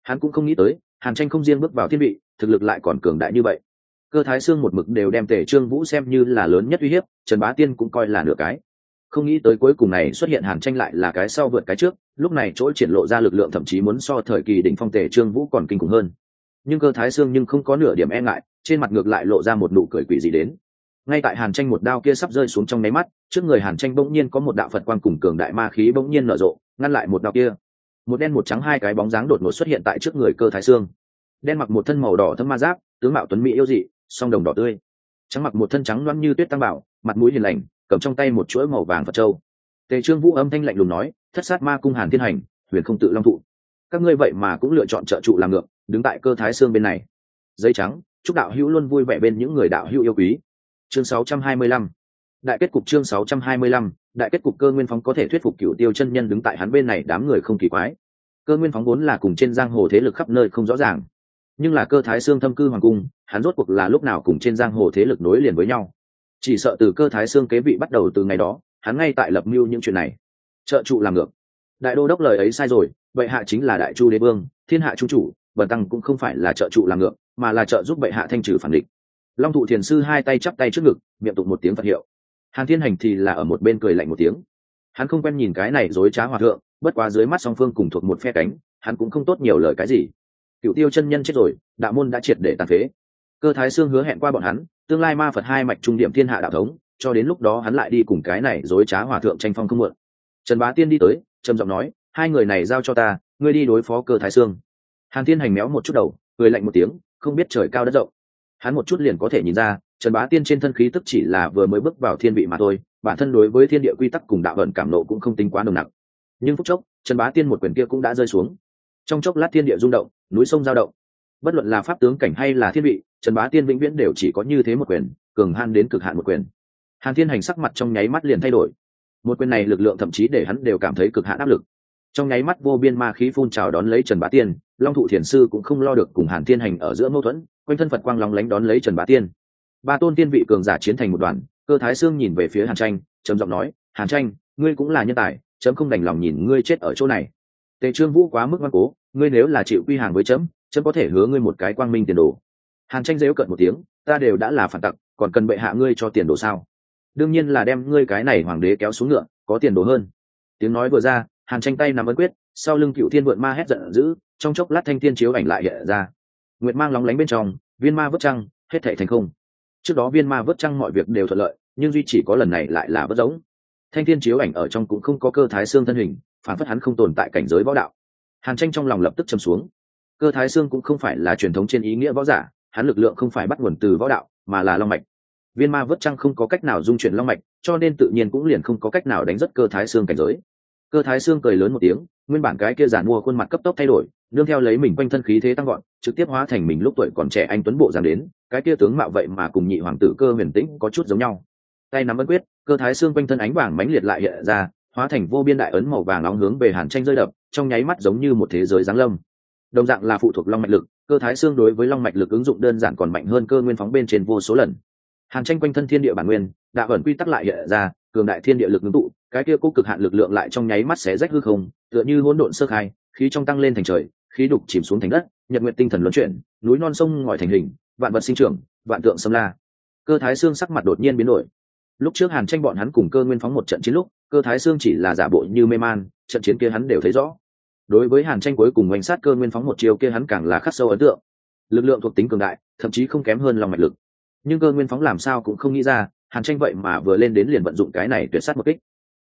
Hắn cũng không nghĩ tới, hàn tranh không riêng bước vào thiên vị, thực lực lại còn cường đại như vậy cơ thái xương một mực đều đem tề trương vũ xem như là lớn nhất uy hiếp, trần bá tiên cũng coi là nửa cái. Không nghĩ tới cuối cùng này xuất hiện hàn tranh lại là cái sau vượt cái trước, lúc này chỗ triển lộ ra lực lượng thậm chí muốn so thời kỳ đỉnh phong tề trương vũ còn kinh khủng hơn. Nhưng cơ thái xương nhưng không có nửa điểm e ngại, trên mặt ngược lại lộ ra một nụ cười quỷ gì đến. Ngay tại hàn tranh một đao kia sắp rơi xuống trong nháy mắt, trước người hàn tranh bỗng nhiên có một đạo phật quang cùng cường đại ma khí bỗng nhiên nở rộ, ngăn lại một đao kia. Một đen một trắng hai cái bóng dáng đột ngột xuất hiện tại trước người cơ thái xương. Đen mặc một thân màu đỏ thâm ma giáp, tướng mạo tuấn mỹ yêu dị song đồng đỏ tươi. Trắng mặc một thân trắng loăn như tuyết tăng bảo, mặt mũi hiền lành, cầm trong tay một chuỗi màu vàng phật trâu tề trương vũ âm thanh lạnh lùng nói, thất sát ma cung hàn thiên hành, huyền không tự long thụ. Các ngươi vậy mà cũng lựa chọn trợ trụ làm ngược, đứng tại cơ thái xương bên này. Giấy trắng, chúc đạo hữu luôn vui vẻ bên những người đạo hữu yêu quý. Chương 625 đại kết cục chương 625 đại kết cục cơ nguyên phóng có thể thuyết phục cửu tiêu chân nhân đứng tại hắn bên này đám người không kỳ quái. Cơ nguyên phóng vốn là cùng trên giang hồ thế lực khắp nơi không rõ ràng nhưng là cơ thái xương thâm cư hoàng cung, hắn rốt cuộc là lúc nào cùng trên giang hồ thế lực nối liền với nhau. Chỉ sợ từ cơ thái xương kế vị bắt đầu từ ngày đó, hắn ngay tại lập mưu những chuyện này. Trợ trụ làm ngược. Đại đô đốc lời ấy sai rồi, bệ hạ chính là đại chu đế vương, thiên hạ chu chủ, bần tăng cũng không phải là trợ trụ làm ngược, mà là trợ giúp bệ hạ thanh trừ phản địch. Long thụ thiền sư hai tay chắp tay trước ngực, miệng tụng một tiếng phật hiệu. Hàn thiên hành thì là ở một bên cười lạnh một tiếng. Hắn không quen nhìn cái này dối trá hòa thượng, bất quá dưới mắt song phương cùng thuộc một phe cánh, hắn cũng không tốt nhiều lời cái gì cựu tiêu chân nhân chết rồi, đạo môn đã triệt để tàn phế. Cơ thái sương hứa hẹn qua bọn hắn, tương lai ma phật hai mạch trung điểm thiên hạ đạo thống, cho đến lúc đó hắn lại đi cùng cái này dối trá hòa thượng tranh phong không mượn. Trần bá tiên đi tới, trầm giọng nói, hai người này giao cho ta, ngươi đi đối phó cơ thái sương. Hàn thiên hành méo một chút đầu, cười lạnh một tiếng, không biết trời cao đất rộng. Hắn một chút liền có thể nhìn ra, trần bá tiên trên thân khí tức chỉ là vừa mới bước vào thiên vị mà thôi, bản thân đối với thiên địa quy tắc cùng đạo vận cảm nộ cũng không tính quá nồng nặc. Nhưng phút chốc, trần bá tiên một quyền kia cũng đã rơi xuống trong chốc lát thiên địa rung động, núi sông giao động. Bất luận là pháp tướng cảnh hay là thiên vị, trần bá tiên vĩnh viễn đều chỉ có như thế một quyền, cường han đến cực hạn một quyền. Hàn thiên hành sắc mặt trong nháy mắt liền thay đổi. Một quyền này lực lượng thậm chí để hắn đều cảm thấy cực hạn áp lực. Trong nháy mắt vô biên ma khí phun trào đón lấy trần bá tiên, long thụ thiền sư cũng không lo được cùng hàn thiên hành ở giữa mâu thuẫn, quanh thân phật quang lóng lánh đón lấy trần bá tiên. Ba tôn tiên vị cường giả chiến thành một đoàn, cơ thái sương nhìn về phía hàn tranh, trầm giọng nói, hàn tranh, ngươi cũng là nhân tài, chấm không đành lòng nhìn ngươi chết ở chỗ này tề trương vũ quá mức ngoan cố, ngươi nếu là chịu quy hàng với chấm chấm có thể hứa ngươi một cái quang minh tiền đồ. Hàn tranh dễu cận một tiếng, ta đều đã là phản tặc, còn cần bệ hạ ngươi cho tiền đồ sao? Đương nhiên là đem ngươi cái này hoàng đế kéo xuống ngựa, có tiền đồ hơn. Tiếng nói vừa ra, hàn tranh tay nằm ấn quyết, sau lưng cựu thiên vượn ma hét giận dữ, trong chốc lát thanh thiên chiếu ảnh lại hiện ra. Nguyệt mang lóng lánh bên trong, viên ma vớt trăng, hết thể thành không. Trước đó viên ma vớt trăng mọi việc đều thuận lợi, nhưng duy chỉ có lần này lại là vớt giống. Thanh thiên chiếu ảnh ở trong cũng không có cơ thái xương thân hình phản phất hắn không tồn tại cảnh giới võ đạo. Hàn tranh trong lòng lập tức châm xuống. Cơ thái xương cũng không phải là truyền thống trên ý nghĩa võ giả, hắn lực lượng không phải bắt nguồn từ võ đạo, mà là long mạch. Viên ma vớt trăng không có cách nào dung chuyển long mạch, cho nên tự nhiên cũng liền không có cách nào đánh rất cơ thái xương cảnh giới. Cơ thái xương cười lớn một tiếng, nguyên bản cái kia giả mua khuôn mặt cấp tốc thay đổi, nương theo lấy mình quanh thân khí thế tăng gọn trực tiếp hóa thành mình lúc tuổi còn trẻ anh tuấn bộ dáng đến, cái kia tướng mạo vậy mà cùng nhị hoàng tử cơ huyền tĩnh có chút giống nhau. Tay nắm ấn quyết, cơ thái xương quanh thân ánh vàng mãnh liệt lại hiện ra hóa thành vô biên đại ấn màu vàng nóng hướng về hàn tranh rơi đập, trong nháy mắt giống như một thế giới giáng lâm. Đồng dạng là phụ thuộc long mạch lực, cơ thái xương đối với long mạch lực ứng dụng đơn giản còn mạnh hơn cơ nguyên phóng bên trên vô số lần. Hàn tranh quanh thân thiên địa bản nguyên, đã ẩn quy tắc lại hiện ra, cường đại thiên địa lực ngưng tụ, cái kia cố cực hạn lực lượng lại trong nháy mắt xé rách hư không, tựa như hỗn độn sơ khai, khí trong tăng lên thành trời, khí đục chìm xuống thành đất, nhật nguyện tinh thần luân chuyển, núi non sông ngòi thành hình, vạn vật sinh trưởng, vạn tượng xâm la. Cơ thái xương sắc mặt đột nhiên biến đổi. Lúc trước hàn tranh bọn hắn cùng cơ nguyên phóng một trận chiến lúc cơ thái xương chỉ là giả bộ như mê man, trận chiến kia hắn đều thấy rõ. Đối với hàn tranh cuối cùng oanh sát cơ nguyên phóng một chiều kia hắn càng là khắc sâu ấn tượng. Lực lượng thuộc tính cường đại, thậm chí không kém hơn lòng mạch lực. Nhưng cơ nguyên phóng làm sao cũng không nghĩ ra, hàn tranh vậy mà vừa lên đến liền vận dụng cái này tuyệt sát một kích.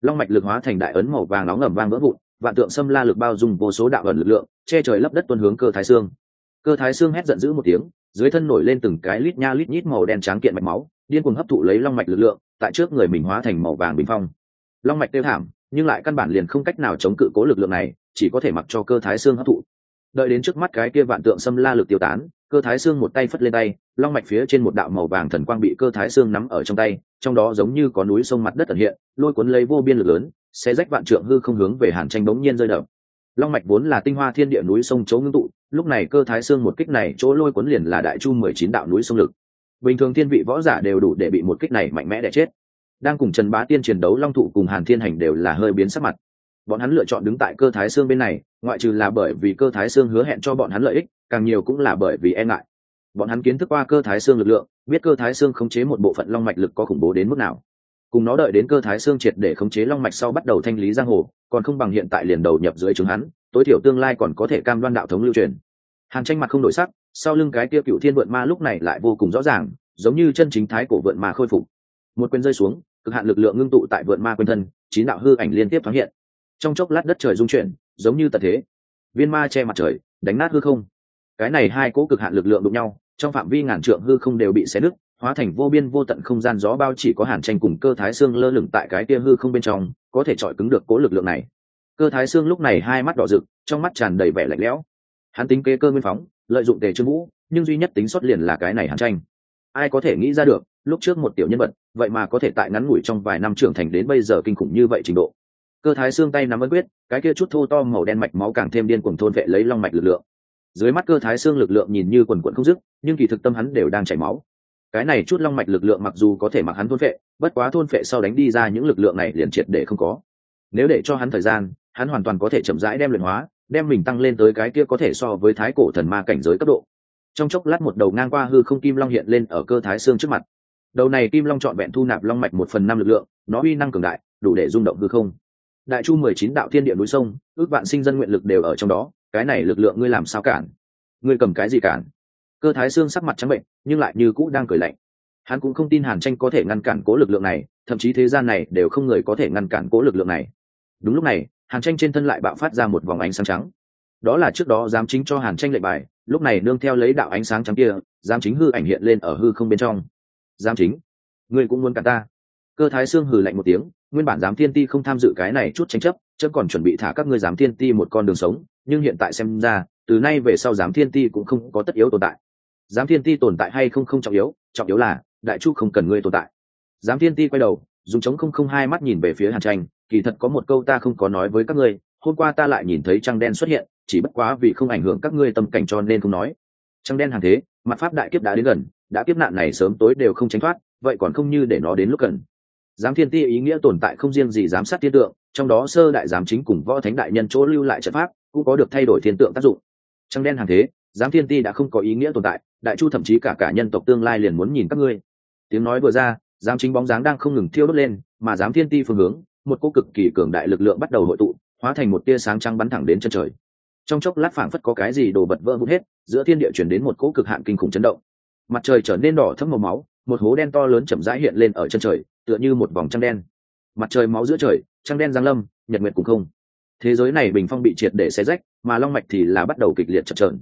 Long mạch lực hóa thành đại ấn màu vàng nóng ẩm vang vỡ vụn, vạn tượng xâm la lực bao dung vô số đạo ẩn lực lượng, che trời lấp đất tuân hướng cơ thái xương. Cơ thái xương hét giận dữ một tiếng, dưới thân nổi lên từng cái lít nha lít nhít màu đen tráng kiện mạch máu, điên cuồng hấp thụ lấy long mạch lực lượng, tại trước người mình hóa thành màu vàng bình phong long mạch tiêu thảm, nhưng lại căn bản liền không cách nào chống cự cố lực lượng này, chỉ có thể mặc cho cơ thái xương hấp thụ. Đợi đến trước mắt cái kia vạn tượng xâm la lực tiêu tán, cơ thái xương một tay phất lên tay, long mạch phía trên một đạo màu vàng thần quang bị cơ thái xương nắm ở trong tay, trong đó giống như có núi sông mặt đất ẩn hiện, lôi cuốn lấy vô biên lực lớn sẽ rách vạn trượng hư không hướng về hàn tranh bỗng nhiên rơi đập. Long mạch vốn là tinh hoa thiên địa núi sông chỗ ngưng tụ, lúc này cơ thái xương một kích này chỗ lôi cuốn liền là đại chu mười chín đạo núi sông lực. Bình thường thiên vị võ giả đều đủ để bị một kích này mạnh mẽ để chết đang cùng trần bá tiên chiến đấu, long thụ cùng hàn thiên hành đều là hơi biến sắc mặt. Bọn hắn lựa chọn đứng tại cơ thái xương bên này, ngoại trừ là bởi vì cơ thái xương hứa hẹn cho bọn hắn lợi ích, càng nhiều cũng là bởi vì e ngại. Bọn hắn kiến thức qua cơ thái xương lực lượng, biết cơ thái xương khống chế một bộ phận long mạch lực có khủng bố đến mức nào. Cùng nó đợi đến cơ thái xương triệt để khống chế long mạch sau bắt đầu thanh lý giang hồ, còn không bằng hiện tại liền đầu nhập dưới chúng hắn, tối thiểu tương lai còn có thể cam đoan đạo thống lưu truyền. Hàn tranh mặt không đổi sắc, sau lưng cái kia cựu thiên vượn ma lúc này lại vô cùng rõ ràng, giống như chân chính thái cổ vượn ma khôi phục. Một quyền rơi xuống cực hạn lực lượng ngưng tụ tại vượn ma quên thân, chín đạo hư ảnh liên tiếp thoáng hiện. Trong chốc lát đất trời rung chuyển, giống như tật thế. Viên ma che mặt trời, đánh nát hư không. Cái này hai cỗ cực hạn lực lượng đụng nhau, trong phạm vi ngàn trượng hư không đều bị xé nứt, hóa thành vô biên vô tận không gian gió bao chỉ có hàn tranh cùng cơ thái xương lơ lửng tại cái kia hư không bên trong, có thể chọi cứng được cố lực lượng này. Cơ thái xương lúc này hai mắt đỏ rực, trong mắt tràn đầy vẻ lạnh lẽo. Hắn tính kế cơ nguyên phóng, lợi dụng tề trương vũ, nhưng duy nhất tính xuất liền là cái này hàn tranh. Ai có thể nghĩ ra được lúc trước một tiểu nhân vật, vậy mà có thể tại ngắn ngủi trong vài năm trưởng thành đến bây giờ kinh khủng như vậy trình độ. Cơ thái xương tay nắm ấn quyết, cái kia chút thô to màu đen mạch máu càng thêm điên cuồng thôn vệ lấy long mạch lực lượng. Dưới mắt cơ thái xương lực lượng nhìn như quần quận không dứt, nhưng kỳ thực tâm hắn đều đang chảy máu. Cái này chút long mạch lực lượng mặc dù có thể mặc hắn thôn vệ, bất quá thôn vệ sau đánh đi ra những lực lượng này liền triệt để không có. Nếu để cho hắn thời gian, hắn hoàn toàn có thể chậm rãi đem luyện hóa, đem mình tăng lên tới cái kia có thể so với thái cổ thần ma cảnh giới cấp độ. Trong chốc lát một đầu ngang qua hư không kim long hiện lên ở cơ thái xương trước mặt đầu này kim long trọn vẹn thu nạp long mạch một phần năm lực lượng, nó uy năng cường đại, đủ để rung động hư không. Đại chu mười chín đạo thiên địa núi sông, ước vạn sinh dân nguyện lực đều ở trong đó, cái này lực lượng ngươi làm sao cản? Ngươi cầm cái gì cản? Cơ thái xương sắc mặt trắng bệnh, nhưng lại như cũ đang cười lạnh. Hắn cũng không tin hàn tranh có thể ngăn cản cố lực lượng này, thậm chí thế gian này đều không người có thể ngăn cản cố lực lượng này. Đúng lúc này, hàn tranh trên thân lại bạo phát ra một vòng ánh sáng trắng. Đó là trước đó giám chính cho hàn tranh lệnh bài, lúc này nương theo lấy đạo ánh sáng trắng kia, giám chính hư ảnh hiện lên ở hư không bên trong giám chính. Ngươi cũng muốn cả ta? Cơ thái xương hừ lạnh một tiếng, nguyên bản giám thiên ti không tham dự cái này chút tranh chấp, chớ còn chuẩn bị thả các ngươi giám thiên ti một con đường sống, nhưng hiện tại xem ra, từ nay về sau giám thiên ti cũng không có tất yếu tồn tại. Giám thiên ti tồn tại hay không không trọng yếu trọng yếu là, đại chu không cần ngươi tồn tại. Giám thiên ti quay đầu, dùng chống không không hai mắt nhìn về phía hàn tranh, kỳ thật có một câu ta không có nói với các ngươi, hôm qua ta lại nhìn thấy trăng đen xuất hiện, chỉ bất quá vì không ảnh hưởng các ngươi tâm cảnh cho nên không nói. Trăng đen hàng thế mặt pháp đại kiếp đã đến gần đã kiếp nạn này sớm tối đều không tránh thoát, vậy còn không như để nó đến lúc cần. Giám thiên ti ý nghĩa tồn tại không riêng gì giám sát thiên tượng, trong đó sơ đại giám chính cùng võ thánh đại nhân chỗ lưu lại trận pháp, cũng có được thay đổi thiên tượng tác dụng. Trăng đen hàng thế, giám thiên ti đã không có ý nghĩa tồn tại, đại chu thậm chí cả cả nhân tộc tương lai liền muốn nhìn các ngươi. Tiếng nói vừa ra, giám chính bóng dáng đang không ngừng thiêu đốt lên, mà giám thiên ti phương hướng, một cô cực kỳ cường đại lực lượng bắt đầu hội tụ, hóa thành một tia sáng trắng bắn thẳng đến chân trời. Trong chốc lát phảng phất có cái gì đồ bật vỡ vụn hết, giữa thiên địa chuyển đến một cỗ cực hạn kinh khủng chấn động mặt trời trở nên đỏ thấm màu máu, một hố đen to lớn chậm rãi hiện lên ở chân trời, tựa như một vòng trăng đen. Mặt trời máu giữa trời, trăng đen giang lâm, nhật nguyệt cùng không. Thế giới này bình phong bị triệt để xé rách, mà long mạch thì là bắt đầu kịch liệt chập trờn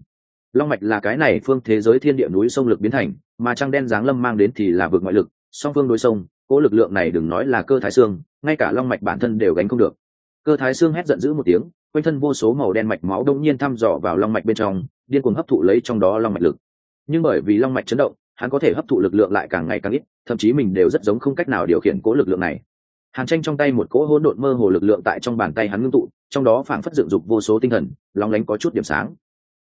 long mạch là cái này phương thế giới thiên địa núi sông lực biến thành, mà trăng đen giáng lâm mang đến thì là vượt ngoại lực, song phương đối sông, cỗ lực lượng này đừng nói là cơ thái xương, ngay cả long mạch bản thân đều gánh không được. Cơ thái xương hét giận dữ một tiếng, quanh thân vô số màu đen mạch máu đông nhiên thăm dò vào long mạch bên trong, điên cuồng hấp thụ lấy trong đó long mạch lực nhưng bởi vì long mạch chấn động, hắn có thể hấp thụ lực lượng lại càng ngày càng ít, thậm chí mình đều rất giống không cách nào điều khiển cố lực lượng này. Hàn tranh trong tay một cỗ hỗn độn mơ hồ lực lượng tại trong bàn tay hắn ngưng tụ, trong đó phảng phất dựng dục vô số tinh thần long lánh có chút điểm sáng.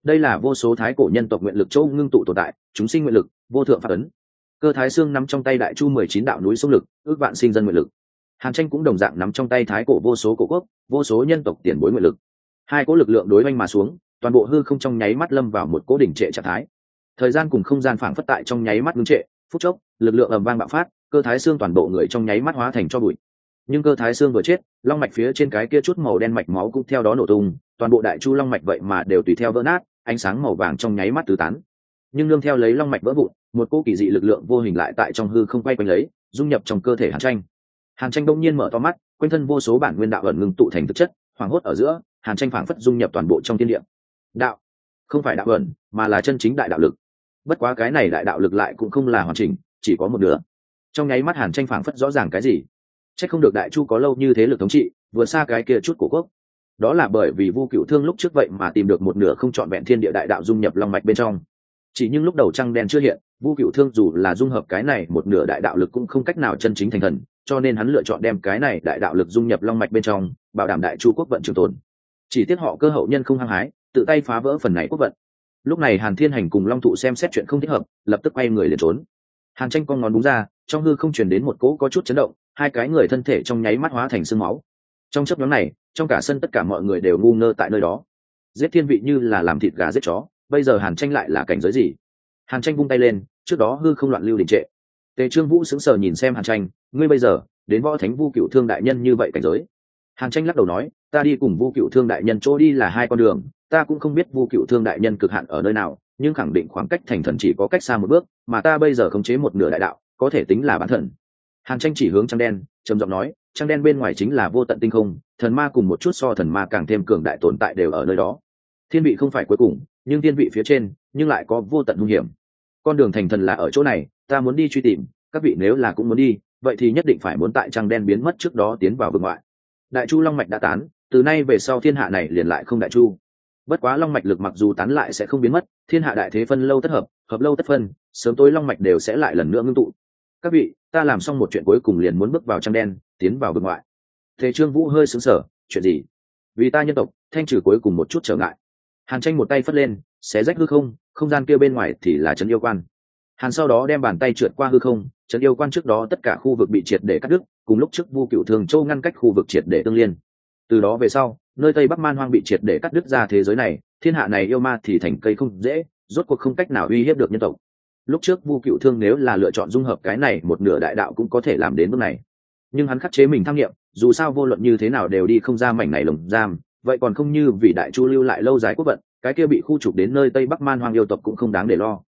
Đây là vô số thái cổ nhân tộc nguyện lực châu ngưng tụ tồn tại, chúng sinh nguyện lực, vô thượng pháp ấn. Cơ thái xương nắm trong tay đại chu mười chín đạo núi sông lực, ước vạn sinh dân nguyện lực. Hàn tranh cũng đồng dạng nắm trong tay thái cổ vô số cổ quốc, vô số nhân tộc tiền bối nguyện lực. Hai cỗ lực lượng đối oanh mà xuống, toàn bộ hư không trong nháy mắt lâm vào một cố đỉnh trệ trạng thái thời gian cùng không gian phảng phất tại trong nháy mắt ngưng trệ, phút chốc, lực lượng ầm vang bạo phát, cơ thái xương toàn bộ người trong nháy mắt hóa thành cho bụi. Nhưng cơ thái xương vừa chết, long mạch phía trên cái kia chút màu đen mạch máu cũng theo đó nổ tung, toàn bộ đại chu long mạch vậy mà đều tùy theo vỡ nát, ánh sáng màu vàng trong nháy mắt tứ tán. Nhưng nương theo lấy long mạch vỡ vụn, một cô kỳ dị lực lượng vô hình lại tại trong hư không quay quanh lấy, dung nhập trong cơ thể hàn tranh. Hàn tranh đông nhiên mở to mắt, quanh thân vô số bản nguyên đạo ẩn ngưng tụ thành thực chất, hoảng hốt ở giữa, hàn tranh phảng phất dung nhập toàn bộ trong thiên địa. Đạo, không phải đạo ẩn, mà là chân chính đại đạo lực bất quá cái này đại đạo lực lại cũng không là hoàn chỉnh, chỉ có một nửa. Trong nháy mắt hàn tranh phảng phất rõ ràng cái gì. C h ắ c không được đại chu có lâu như thế lực thống trị vừa xa cái kia chút của quốc. Đó là bởi vì vu cựu thương lúc trước vậy mà tìm được một nửa không trọn vẹn thiên địa đại đạo dung nhập long mạch bên trong. Chỉ nhưng lúc đầu trăng đen chưa hiện, vu cựu thương dù là dung hợp cái này một nửa đại đạo lực cũng không cách nào chân chính thành thần, cho nên hắn lựa chọn đem cái này đại đạo lực dung nhập long mạch bên trong, bảo đảm đại chu quốc vận trường tồn. Chỉ tiếc họ cơ hậu nhân không hăng hái, tự tay phá vỡ phần này quốc vận lúc này hàn thiên hành cùng long thụ xem xét chuyện không thích hợp, lập tức quay người liền trốn. Hàn tranh con ngón đúng ra, trong hư không chuyển đến một cỗ có chút chấn động, hai cái người thân thể trong nháy mắt hóa thành sương máu. Trong chấp nhóm này, trong cả sân tất cả mọi người đều ngu ngơ tại nơi đó. Giết thiên vị như là làm thịt gà giết chó, bây giờ hàn tranh lại là cảnh giới gì? Hàn tranh vung tay lên, trước đó hư không loạn lưu đình trệ. Tề trương vũ sững sờ nhìn xem hàn tranh, ngươi bây giờ, đến võ thánh vu cựu thương đại nhân như vậy cảnh giới? Hàn tranh lắc đầu nói, ta đi cùng vu cựu thương đại nhân chỗ đi là hai con đường ta cũng không biết vu cựu thương đại nhân cực hạn ở nơi nào, nhưng khẳng định khoảng cách thành thần chỉ có cách xa một bước, mà ta bây giờ khống chế một nửa đại đạo, có thể tính là bán thần. Hàn tranh chỉ hướng trăng đen, trầm giọng nói, trăng đen bên ngoài chính là vô tận tinh không, thần ma cùng một chút so thần ma càng thêm cường đại tồn tại đều ở nơi đó. Thiên vị không phải cuối cùng, nhưng thiên vị phía trên, nhưng lại có vô tận hung hiểm. Con đường thành thần là ở chỗ này, ta muốn đi truy tìm, các vị nếu là cũng muốn đi, vậy thì nhất định phải muốn tại trăng đen biến mất trước đó tiến vào vực ngoại. Đại chu long mạch đã tán, từ nay về sau thiên hạ này liền lại không đại chu bất quá long mạch lực mặc dù tán lại sẽ không biến mất, thiên hạ đại thế phân lâu tất hợp hợp lâu tất phân, sớm tối long mạch đều sẽ lại lần nữa ngưng tụ. Các vị, ta làm xong một chuyện cuối cùng liền muốn bước vào trăng đen, tiến vào vực ngoại. Thế trương vũ hơi xứng sở chuyện gì? Vì ta nhân tộc, thanh trừ cuối cùng một chút trở ngại. Hàn tranh một tay phất lên, xé rách hư không không gian kia bên ngoài thì là trấn yêu quan. Hàn sau đó đem bàn tay trượt qua hư không, trấn yêu quan trước đó tất cả khu vực bị triệt để cắt đứt, cùng lúc trước vu cựu thường châu ngăn cách khu vực triệt để tương liên từ đó về sau, nơi tây bắc man hoang bị triệt để cắt đứt ra thế giới này, thiên hạ này yêu ma thì thành cây không dễ, rốt cuộc không cách nào uy hiếp được nhân tộc. Lúc trước vu cựu thương nếu là lựa chọn dung hợp cái này một nửa đại đạo cũng có thể làm đến bước này. Nhưng hắn khắc chế mình tham nghiệm, dù sao vô luận như thế nào đều đi không ra mảnh này lồng giam, vậy còn không như vì đại chu lưu lại lâu dài quốc vận, cái kia bị khu trục đến nơi tây bắc man hoang yêu tộc cũng không đáng để lo.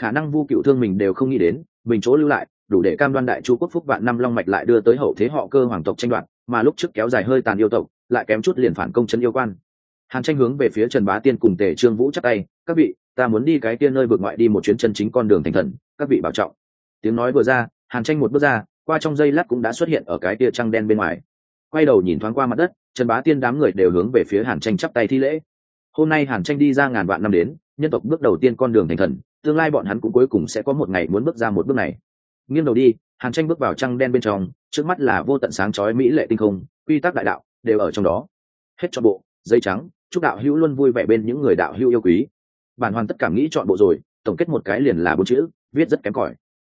Khả năng vu cựu thương mình đều không nghĩ đến, mình chỗ lưu lại, đủ để cam đoan đại chu quốc phúc vạn năm long mạch lại đưa tới hậu thế họ cơ hoàng tộc tranh đoạt, mà lúc trước kéo dài hơi tàn yêu tộc lại kém chút liền phản công chấn yêu quan. Hàn tranh hướng về phía trần bá tiên cùng tề trương vũ chắc tay, các vị, ta muốn đi cái tiên nơi vượt ngoại đi một chuyến chân chính con đường thành thần, các vị bảo trọng. Tiếng nói vừa ra, hàn tranh một bước ra, qua trong giây lát cũng đã xuất hiện ở cái tia trăng đen bên ngoài. Quay đầu nhìn thoáng qua mặt đất, trần bá tiên đám người đều hướng về phía hàn tranh chắp tay thi lễ. Hôm nay hàn tranh đi ra ngàn vạn năm đến, nhân tộc bước đầu tiên con đường thành thần, tương lai bọn hắn cũng cuối cùng sẽ có một ngày muốn bước ra một bước này. Nghiêng đầu đi, hàn tranh bước vào trăng đen bên trong, trước mắt là vô tận sáng chói mỹ lệ tinh không, quy tắc đại đạo đều ở trong đó. Hết chọn bộ dây trắng, chúc đạo hữu luôn vui vẻ bên những người đạo hữu yêu quý. Bản hoàn tất cả nghĩ chọn bộ rồi, tổng kết một cái liền là bốn chữ, viết rất kém cỏi.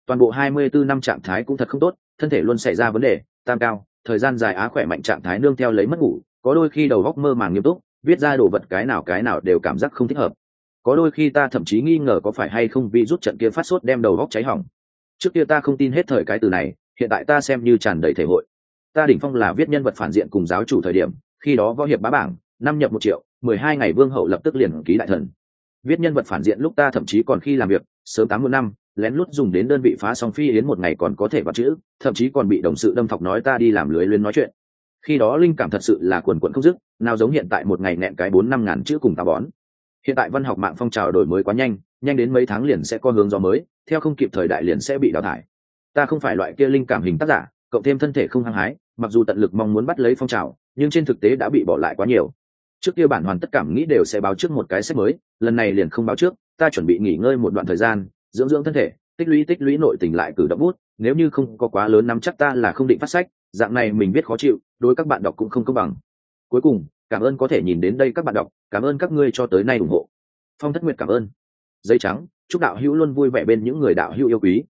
Toàn bộ hai mươi bốn năm trạng thái cũng thật không tốt, thân thể luôn xảy ra vấn đề, tam cao, thời gian dài á khỏe mạnh trạng thái nương theo lấy mất ngủ, có đôi khi đầu góc mơ màng nghiêm túc, viết ra đồ vật cái nào cái nào đều cảm giác không thích hợp. Có đôi khi ta thậm chí nghi ngờ có phải hay không vì rút trận kia phát sốt đem đầu góc cháy hỏng. Trước kia ta không tin hết thời cái từ này, hiện tại ta xem như tràn đầy thể hội ta đỉnh phong là viết nhân vật phản diện cùng giáo chủ thời điểm, khi đó võ hiệp bá bảng, năm nhập một triệu, mười hai ngày vương hậu lập tức liền ký đại thần. Viết nhân vật phản diện lúc ta thậm chí còn khi làm việc, sớm tám mươi năm, lén lút dùng đến đơn vị phá song phi đến một ngày còn có thể vào chữ, thậm chí còn bị đồng sự đâm thọc nói ta đi làm lưới lên nói chuyện. Khi đó linh cảm thật sự là quần quận không dứt, nào giống hiện tại một ngày nẹn cái bốn năm ngàn chữ cùng tà bón. Hiện tại văn học mạng phong trào đổi mới quá nhanh nhanh đến mấy tháng liền sẽ có hướng gió mới, theo không kịp thời đại liền sẽ bị đào thải. Ta không phải loại kia linh cảm hình tác giả, cộng thêm thân thể không hăng hái mặc dù tận lực mong muốn bắt lấy phong trào, nhưng trên thực tế đã bị bỏ lại quá nhiều. Trước kia bản hoàn tất cảm nghĩ đều sẽ báo trước một cái sách mới, lần này liền không báo trước, ta chuẩn bị nghỉ ngơi một đoạn thời gian, dưỡng dưỡng thân thể, tích lũy tích lũy nội tình lại cử động bút, nếu như không có quá lớn nắm chắc ta là không định phát sách, dạng này mình biết khó chịu, đối các bạn đọc cũng không công bằng. Cuối cùng, cảm ơn có thể nhìn đến đây các bạn đọc, cảm ơn các ngươi cho tới nay ủng hộ. Phong thất nguyệt cảm ơn. Giấy trắng, chúc đạo hữu luôn vui vẻ bên những người đạo hữu yêu quý.